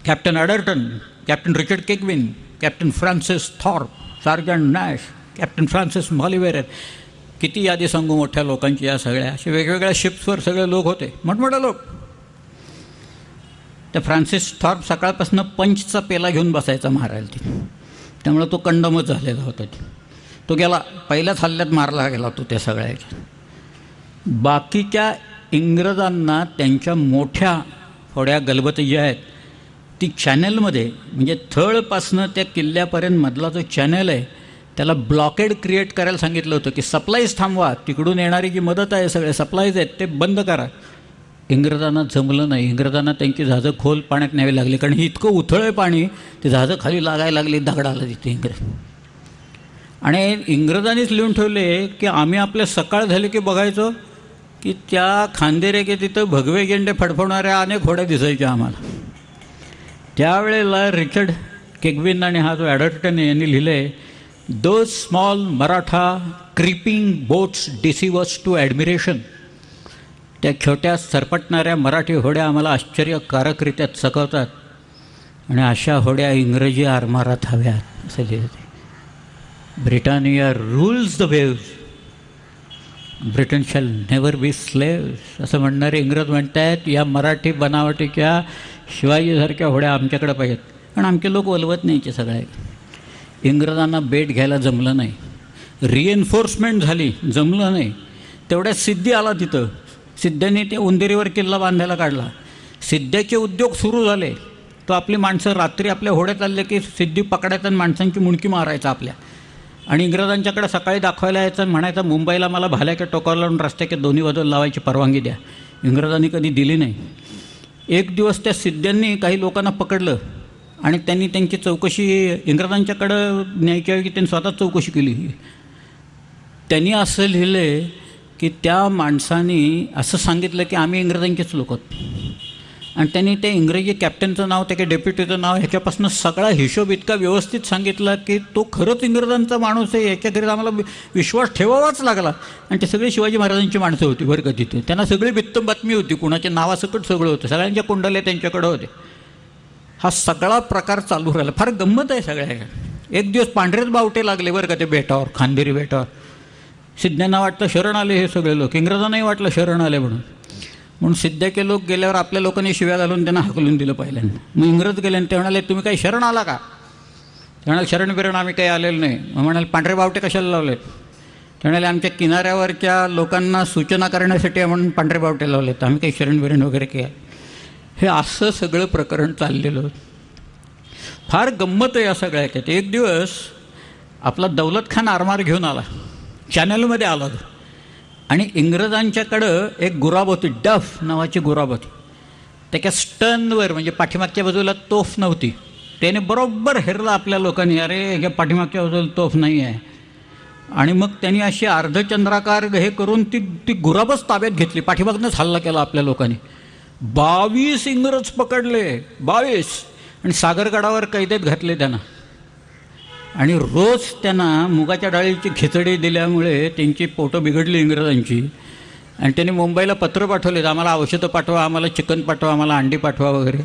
Captain Adderton captain Richard Kekwin captain Francis Thorpe sergeant Nash captain Francis Moliver किती यादी सांगू मोठ्या लोकांची या सगळ्या? असे वेगवेगळ्या शिप्सवर सगळे लोक होते मोठमोठे लोक. त्या फ्रान्सिस थॉर्प सकाळपासून पंचचा पेला घेऊन बसायचा महाराज तिथे. त्यामुळे तो कंडमच झालेला होता तिथे. तो गेला पहिल्याच हल्ल्यात मारला गेला तो त्या सगळ्याच्या बाकीच्या इंग्रजांना त्यांच्या मोठ्या थोड्या गलबत ज्या आहेत ती चॅनलमध्ये म्हणजे थळपासनं त्या किल्ल्यापर्यंत मधला जो चॅनल आहे त्याला ब्लॉकेड क्रिएट करायला सांगितलं होतं की सप्लाईज थांबवा तिकडून येणारी जी मदत आहे सगळे सप्लाईज आहेत ते बंद करा. इंग्रजांना जमलं नाही इंग्रजांना त्यांची जहाजं खोल पाण्यात न्यावी लागली कारण ही इतकं उथळ आहे पाणी ते जहाजं खाली लागायला लागली दगडाला तिथे इंग्रज. आणि इंग्रजांनीच लिहून ठेवले की आम्ही आपल्या सकाळ झाले की बघायचो की त्या खांदेरेके तिथं भगवे गेंडे फडफडणाऱ्या अनेक होड्या दिसायच्या आम्हाला. त्यावेळेला रिचर्ड केगविन आणि हा जो ॲडर्टन यांनी लिहिलं आहे though small Maratha creeping boats deserves to admiration त्या छोट्या सरपटणाऱ्या मराठी होड्या आम्हाला आश्चर्यकारकरित्या चकवतात आणि अशा होड्या इंग्रजी आरमारात हव्यात असं लिहिलं Britannia rules the waves Britain shall never be slaves असं म्हणणारे इंग्रज म्हणत आहेत या मराठी बनावटीच्या शिवाजीसारख्या होड्या आमच्याकडे पाहिजेत. पण आमचे लोक वलवत नाहीचे सगळे. इंग्रजांना बेट घ्यायला जमलं नाही. रिएन्फोर्समेंट झाली जमलं नाही. तेवढ्या सिद्धी आला तिथं. सिद्ध्याने ते उंदेरीवर किल्ला बांधायला काढला. सिद्ध्याचे उद्योग सुरू झाले. तो आपली माणसं रात्री आपल्या होड्यात आले की सिद्धी पकडायचा आणि माणसांची मुणकी मारायचा आपल्या. आणि इंग्रजांच्याकडे सकाळी दाखवायला यायचं म्हणायचं मुंबईला मला भाल्याच्या टोकावर लावून रस्त्याच्या दोन्ही बाजूला लावायची परवानगी द्या. इंग्रजांनी कधी दिली नाही. एक दिवस त्या सिद्ध्यांनी काही लोकांना पकडलं आणि त्यांनी त्यांची चौकशी इंग्रजांच्याकडं न्यायच्या ऐवजी त्यांनी स्वतःच चौकशी केली. त्यांनी असं लिहिलं आहे की त्या माणसाने असं सांगितलं की आम्ही इंग्रजांचेच लोक आहोत. आणि त्यांनी ते इंग्रजी कॅप्टनचं नाव त्याच्या डेप्युटीचं नाव ह्याच्यापासून सगळा हिशोब इतका व्यवस्थित सांगितला की तो खरंच इंग्रजांचा माणूस आहे. याच्याकरिता आम्हाला विश्वास ठेवावाच लागला. आणि ते सगळे शिवाजी महाराजांची माणसं होती बरं का तिथे. त्यांना सगळी वित्त बातमी होती. कुणाच्या नावासकट सगळं होतं. सगळ्यांच्या कुंडल्या त्यांच्याकडं होते. हा सगळा प्रकार चालू राहिला. फार गंमत आहे सगळ्या. ह्या. एक दिवस पांढरेच बावटे लागले बरं का ते बेटावर खांदेरी बेटावर. सिद्ध्यांना वाटतं शरण आले हे सगळे लोक. इंग्रजांनाही वाटलं शरण आले म्हणून. म्हणून सिद्ध्याचे लोक गेल्यावर आपल्या लोकांनी शिव्या घालून त्यांना हकलून दिलं पहिल्यांदा. मग इंग्रज गेले आणि ते म्हणाले तुम्ही काही शरण आला का? ते म्हणाले शरण बिरण आम्ही काही आलेलं नाही. मग म्हणाले पांढरे बावटे कशाला लावलेत ते म्हणाले आमच्या किनाऱ्यावरच्या लोकांना सूचना करण्यासाठी म्हणून पांढरे बावटे लावलेत आम्ही काही शरण बिरण वगैरे केलं हे असं सगळं प्रकरण चाललेलं होतं. फार गंमत आहे या सगळ्या एक दिवस आपला दौलत खान आरमार घेऊन आला. चॅनलमध्ये आला तो. आणि इंग्रजांच्याकडं एक गुराब होती डफ नावाची गुराब होती त्याच्या स्टनवर म्हणजे पाठीमागच्या बाजूला तोफ नव्हती. त्याने बरोबर हेरला आपल्या लोकांनी अरे ह्या पाठीमागच्या बाजूला तोफ नाही आहे. आणि मग त्यांनी अशी अर्धचंद्राकार हे करून ती ती गुराबच ताब्यात घेतली. पाठीमागनंच हल्ला केला आपल्या लोकांनी. बावीस इंग्रज पकडले. बावीस. आणि सागरगडावर कैदेत घातले त्यांना. आणि रोज त्यांना मुगाच्या डाळीची खिचडी दिल्यामुळे त्यांची पोटं बिघडली इंग्रजांची. आणि त्यांनी मुंबईला पत्र पाठवले आम्हाला औषधं पाठवा आम्हाला चिकन पाठवा आम्हाला अंडी पाठवा वगैरे.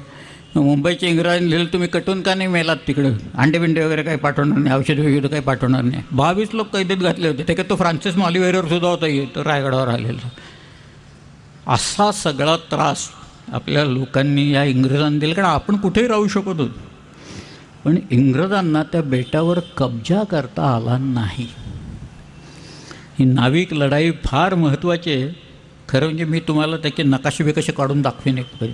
मुंबईच्या इंग्रजांनी लिहिलं तुम्ही कटून का नाही मेलात तिकडं? अंडे बिंडे वगैरे काही पाठवणार नाही औषधं वगैरे काही पाठवणार नाही. बावीस लोक कैदेत घातले होते. त्याच्यात तो फ्रान्सिस मॉलिवेरवर सुद्धा होता येतो रायगडावर आलेला. असा सगळा त्रास आपल्या लोकांनी या इंग्रजांनी दिला कारण आपण कुठेही राहू शकत होतो. पण इंग्रजांना त्या बेटावर कब्जा करता आला नाही. ही नाविक लढाई फार महत्त्वाची आहे. खरं म्हणजे मी तुम्हाला त्याचे नकाशे बिकाशे काढून दाखवेन एक तरी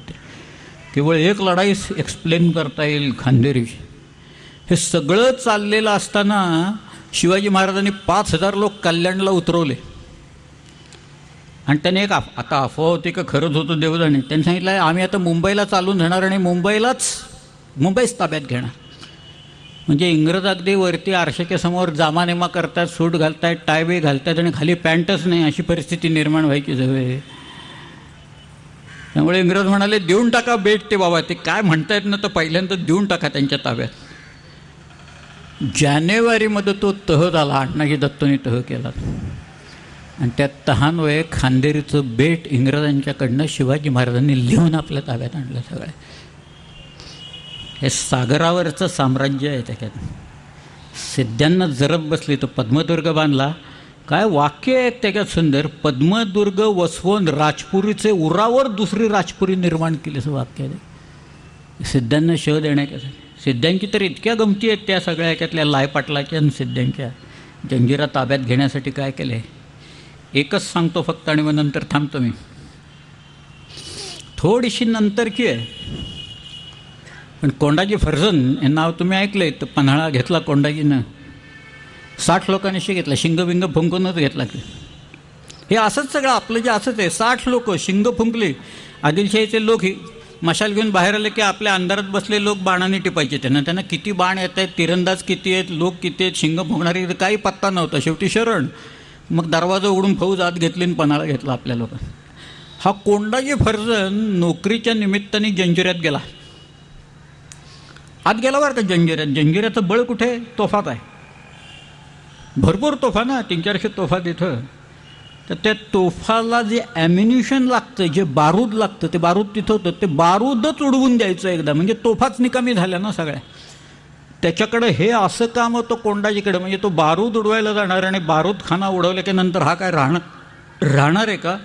केवळ एक लढाई एक्सप्लेन करता येईल खांदेरीची हे सगळं चाललेलं असताना शिवाजी महाराजांनी पाच हजार लोक कल्याणला उतरवले. आणि त्याने एक आता अफवा होती का खरंच होतं देवदाणी त्यांनी सांगितलं आहे आम्ही आता मुंबईला चालून जाणार आणि मुंबईलाच मुंबईच ताब्यात घेणार. म्हणजे इंग्रज अगदी वरती आरशाच्या समोर जामानेमा करतात सूट घालतायत टायबे घालतात आणि खाली पॅन्टच नाही अशी परिस्थिती निर्माण व्हायची जवळ. त्यामुळे इंग्रज म्हणाले देऊन टाका बेट ते बाबा. ते काय म्हणतायत ना तर पहिल्यांदा देऊन टाका त्यांच्या ताब्यात. जानेवारीमध्ये तो तह झाला अण्णाजी दत्तोनी तह केला. आणि त्या तहानवये खांदेरीचं बेट इंग्रजांच्याकडनं शिवाजी महाराजांनी लिहून आपल्या ताब्यात आणलं सगळं. हे सागरावरचं साम्राज्य आहे त्याच्यात. सिद्ध्यांना जरब बसली तर पद्मदुर्ग बांधला. काय वाक्य आहेत त्याच्यात सुंदर पद्मदुर्ग वसवून राजपुरीचे उरावर दुसरी राजपुरी निर्माण केली असं वाक्य आहे. सिद्धांना शह देण्यासाठी सिद्ध्यांची तर इतक्या गमती आहेत त्या सगळ्या याच्यातल्या लायपाटलाच्या आणि सिद्ध्यांच्या. जंजिरा ताब्यात घेण्यासाठी काय केलं आहे एकच सांगतो फक्त आणि मग नंतर थांबतो मी. थोडीशी नंतरची आहे. पण कोंडाजी फर्जन हे नाव तुम्ही ऐकलंय तर पन्हाळा घेतला कोंडाजीनं. साठ लोकांनीशी घेतला शिंगबिंग फुंकूनच घेतला. की हे असंच सगळं आपलं जे असंच आहे साठ लोक शिंग फुंकले. आदिलशाहीचे लोक ही मशाल घेऊन बाहेर आले की आपल्या अंधारात बसले लोक बाणाने टिपायचे. त्यांना त्यांना किती बाण येत आहेत तिरंदाज किती आहेत लोक किती आहेत शिंग फुंकणारे काही पत्ता नव्हता. शेवटी शरण. मग दरवाजा उघडून फौज आत घेतली आणि पन्हाळा घेतला आपल्या लोकांना. हा कोंडाजी फर्जन नोकरीच्या निमित्ताने जंजिऱ्यात गेला. आत गेला बरं का जंजिऱ्यात जंजिऱ्याचं बळ कुठे? तोफात आहे. भरपूर तोफा ना तीन चारशे तोफा तिथं तर त्या तोफाला जे ॲम्युनिशन लागतं जे बारूद लागतं ते बारूद तिथं होतं. ते बारूदच उडवून द्यायचं एकदा. म्हणजे तोफाच निकामी झाल्या ना सगळ्या. त्याच्याकडं हे असं काम होतं कोंडाजीकडे. म्हणजे तो बारूद उडवायला जाणार आणि बारूद खाना उडवल्या की नंतर हा काय राहणार राहणार आहे का?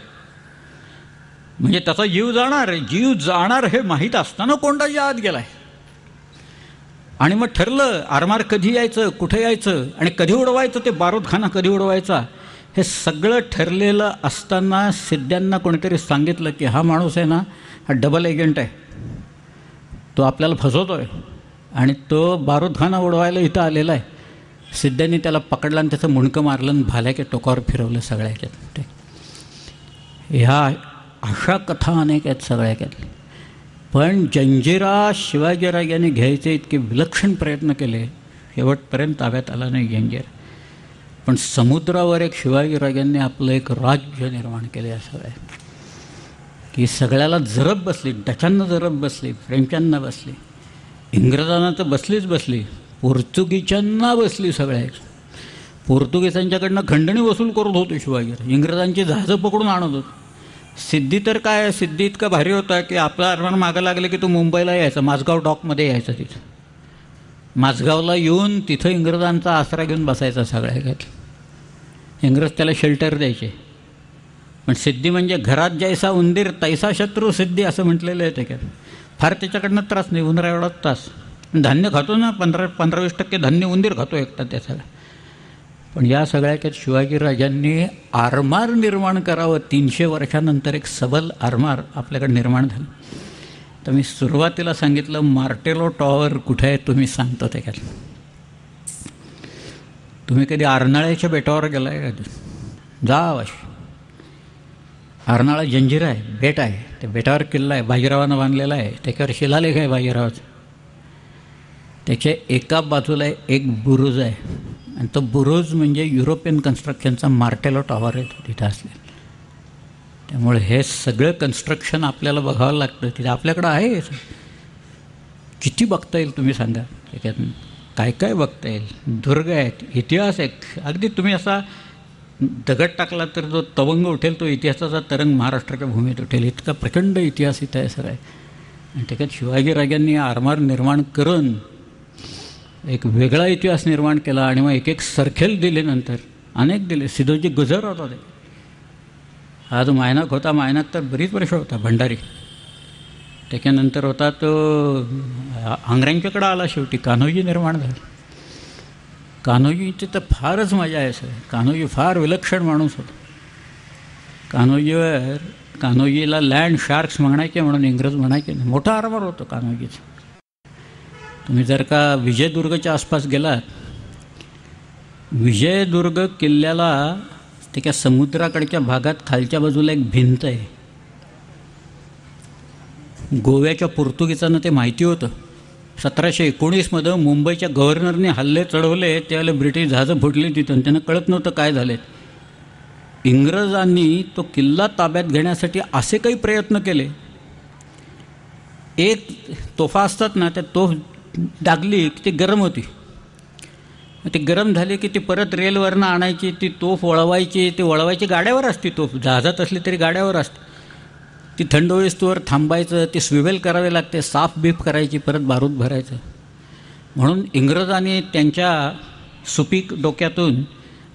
म्हणजे त्याचा जीव जाणार जीव जाणार हे माहीत असताना कोंडाजी आत गेला आहे आणि मग ठरलं आरमार कधी यायचं कुठे यायचं आणि कधी उडवायचं ते बारूदखाना कधी उडवायचा हे सगळं ठरलेलं असताना सिद्ध्यांना कोणीतरी सांगितलं की हा माणूस आहे ना हा डबल एजंट आहे. तो आपल्याला फसवतो आहे आणि तो बारूदखाना उडवायला इथं आलेला आहे. सिद्ध्यांनी त्याला पकडलं आणि त्याचं मुणकं मारलं आणि भाल्याच्या टोकावर फिरवलं सगळ्या ह्या अशा कथा अनेक आहेत सगळ्या ह्याच्यात पण जंजिरा शिवाजीराजांनी घ्यायचे इतके विलक्षण प्रयत्न केले. शेवटपर्यंत ताब्यात आला नाही जंजीर. पण समुद्रावर एक शिवाजीराजांनी आपलं एक राज्य निर्माण केले असं आहे. की सगळ्याला जरब बसली डचांना जरब बसली फ्रेंचांना बसली. इंग्रजांना तर बसलीच बसली पोर्तुगीजांना बसली सगळ्या पोर्तुगीजांच्याकडनं खंडणी वसूल करत होतो शिवाजीराव इंग्रजांची जहाजं पकडून आणत होतो. सिद्धी तर काय सिद्धी इतकं भारी होता की आपला अरमान मागं लागलं की तू मुंबईला यायचं माझगाव डॉकमध्ये यायचं तिथं. माझगावला येऊन तिथं इंग्रजांचा आसरा घेऊन बसायचा सगळ्या इंग्रज त्याला शेल्टर द्यायचे. पण सिद्धी म्हणजे घरात जैसा उंदीर तैसा शत्रू सिद्धी असं म्हटलेलं आहे त्याच्यात. फार त्याच्याकडनं त्रास नाही उंदरा एवढाच त्रास धान्य खातो ना पंधरा पंधरा वीस टक्के धान्य उंदीर खातो एकटा त्या पण या सगळ्याच्यात शिवाजीराजांनी आरमार निर्माण करावं. तीनशे वर्षानंतर एक सबल आरमार आपल्याकडे निर्माण झालं. तर मी सुरुवातीला सांगितलं मार्टेलो टॉवर कुठे आहे? तुम्ही सांगतो त्याच्यात तुम्ही कधी आरनाळ्याच्या बेटावर गेला आहे का? जा अवश्य. आरनाळा जंजिरा आहे बेट आहे. त्या बेटावर किल्ला आहे बाजीरावानं बांधलेला आहे. त्याच्यावर शिलालेख आहे बाजीरावाचा. त्याच्या एका बाजूला एक बुरुज आहे. आणि तो बुरोज म्हणजे युरोपियन कन्स्ट्रक्शनचा मार्टेलो टॉवर आहे तो तिथं असलेला. त्यामुळे हे सगळं कन्स्ट्रक्शन आपल्याला बघावं लागतं. तिथे आपल्याकडं आहे किती बघता येईल तुम्ही सांगा? त्याच्यात काय काय बघता येईल? दुर्ग आहेत इतिहास आहे. अगदी तुम्ही असा दगड टाकला तर जो तवंग उठेल तो इतिहासाचा तरंग महाराष्ट्राच्या भूमीत उठेल. इतका प्रचंड इतिहास इथं आहे सगळा. आणि त्याच्यात शिवाजीराजांनी आरमार निर्माण करून एक वेगळा इतिहास निर्माण केला आणि मग एक एक सरखेल दिले नंतर अनेक दिले. सिद्धोजी गुजर होता ते. हा जो मायनाक होता मायनाक तर बरीच वर्ष होता भंडारी. त्याच्यानंतर होता तो आंग्र्यांच्याकडं आला शेवटी कान्होजी निर्माण झाला. कान्होजीची तर फारच मजा आहे सर. कान्होजी फार विलक्षण माणूस होता. कान्होजीवर कान्होजीला लँड शार्क्स म्हणायचे म्हणून इंग्रज म्हणायचे. नाही मोठा आरमार होतो कान्होजीचा. तुम्ही जर का विजयदुर्गच्या आसपास गेलात विजयदुर्ग किल्ल्याला त्याच्या समुद्राकडच्या भागात खालच्या बाजूला एक भिंत आहे. गोव्याच्या पोर्तुगीजांना ते माहिती होतं. सतराशे एकोणीसमध्ये मुंबईच्या गव्हर्नरने हल्ले चढवले त्यावेळेला ब्रिटिश जहाजं फुटली तिथं त्यांना कळत नव्हतं काय झाले इंग्रजांनी तो किल्ला ताब्यात घेण्यासाठी असे काही प्रयत्न केले. एक तोफा असतात ना त्या तोफ डागली की ती गरम होती. ती गरम झाली की ती परत रेलवरनं आणायची ती तोफ वळवायची ती वळवायची गाड्यावर असते तोफ जहाजात असली तरी गाड्यावर असते. ती थंड होईस्तोवर थांबायचं ती स्विवेल करावे लागते साफ बीफ करायची परत बारूद भरायचं. म्हणून इंग्रजांनी त्यांच्या सुपीक डोक्यातून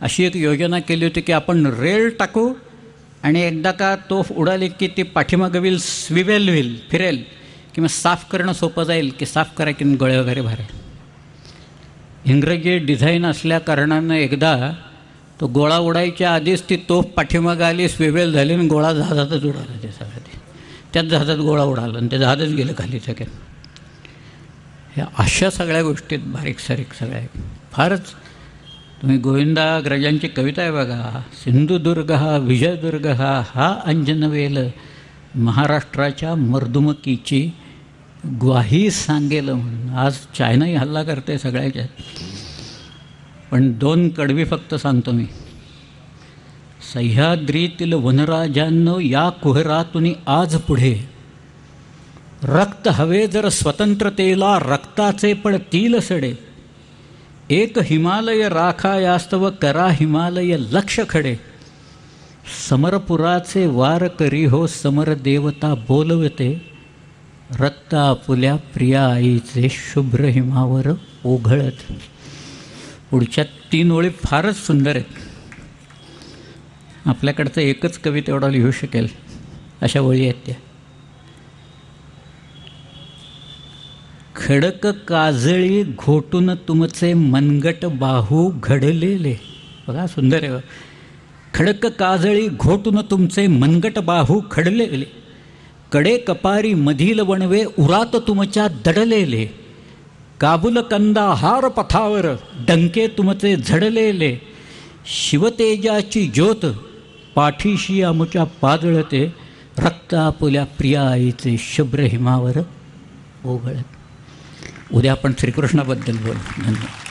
अशी एक योजना केली होती की आपण रेल टाकू आणि एकदा का तोफ उडाली की ती पाठीमागं होईल स्विवेल होईल फिरेल. किंवा साफ करणं सोपं जाईल की साफ करा की गळे वगैरे भरेल इंग्रजी डिझाईन असल्या कारणानं एकदा तो गोळा उडायच्या आधीच ती तोफ पाठीमागं आली स्विवेल झाली आणि गोळा जहाजातच उडाला ते सगळं ते. त्याच जहाजात गोळा उडाला आणि ते जहाजच गेलं खाली सगळ्यात ह्या अशा सगळ्या गोष्टीत बारीक सारीक सगळ्या. फारच तुम्ही गोविंदाग्रजांची कविता आहे बघा सिंधुदुर्ग हा विजयदुर्ग हा हा अंजनवेल महाराष्ट्राच्या मर्दुमकीची ग्वाही सांगेल म्हणून. आज चायनाही हल्ला करते सगळ्याच्या पण दोन कडवी फक्त सांगतो मी. सह्याद्रीतील वनराजांनो या कुहरातून आज पुढे. रक्त हवे जर स्वतंत्रतेला रक्ताचे पण तील सडे. एक हिमालय राखा यास्तव करा हिमालय लक्ष खडे. समरपुराचे वार करी हो समर देवता बोलवते. रक्त आपुल्या प्रिया आईचे शुभ्र हिमावर ओघळत. पुढच्या तीन ओळी फारच सुंदर आहेत. आपल्याकडचं एकच कवी तेवढा लिहू शकेल. अशा ओळी आहेत त्या. खडक काजळी घोटून तुमचे मनगट बाहू घडलेले. बघा सुंदर आहे. खडक काजळी घोटून तुमचे मनगट बाहू खडलेले कडे कपारी मधील वणवे उरात तुमच्या दडलेले काबुल कंदा हार पथावर डंके तुमचे झडलेले शिवतेजाची ज्योत पाठीशी आमुच्या पादळते रक्त आपुल्या प्रिया आईचे शुभ्र हिमावर ओघळत उद्या आपण श्रीकृष्णाबद्दल बोलू धन्यवाद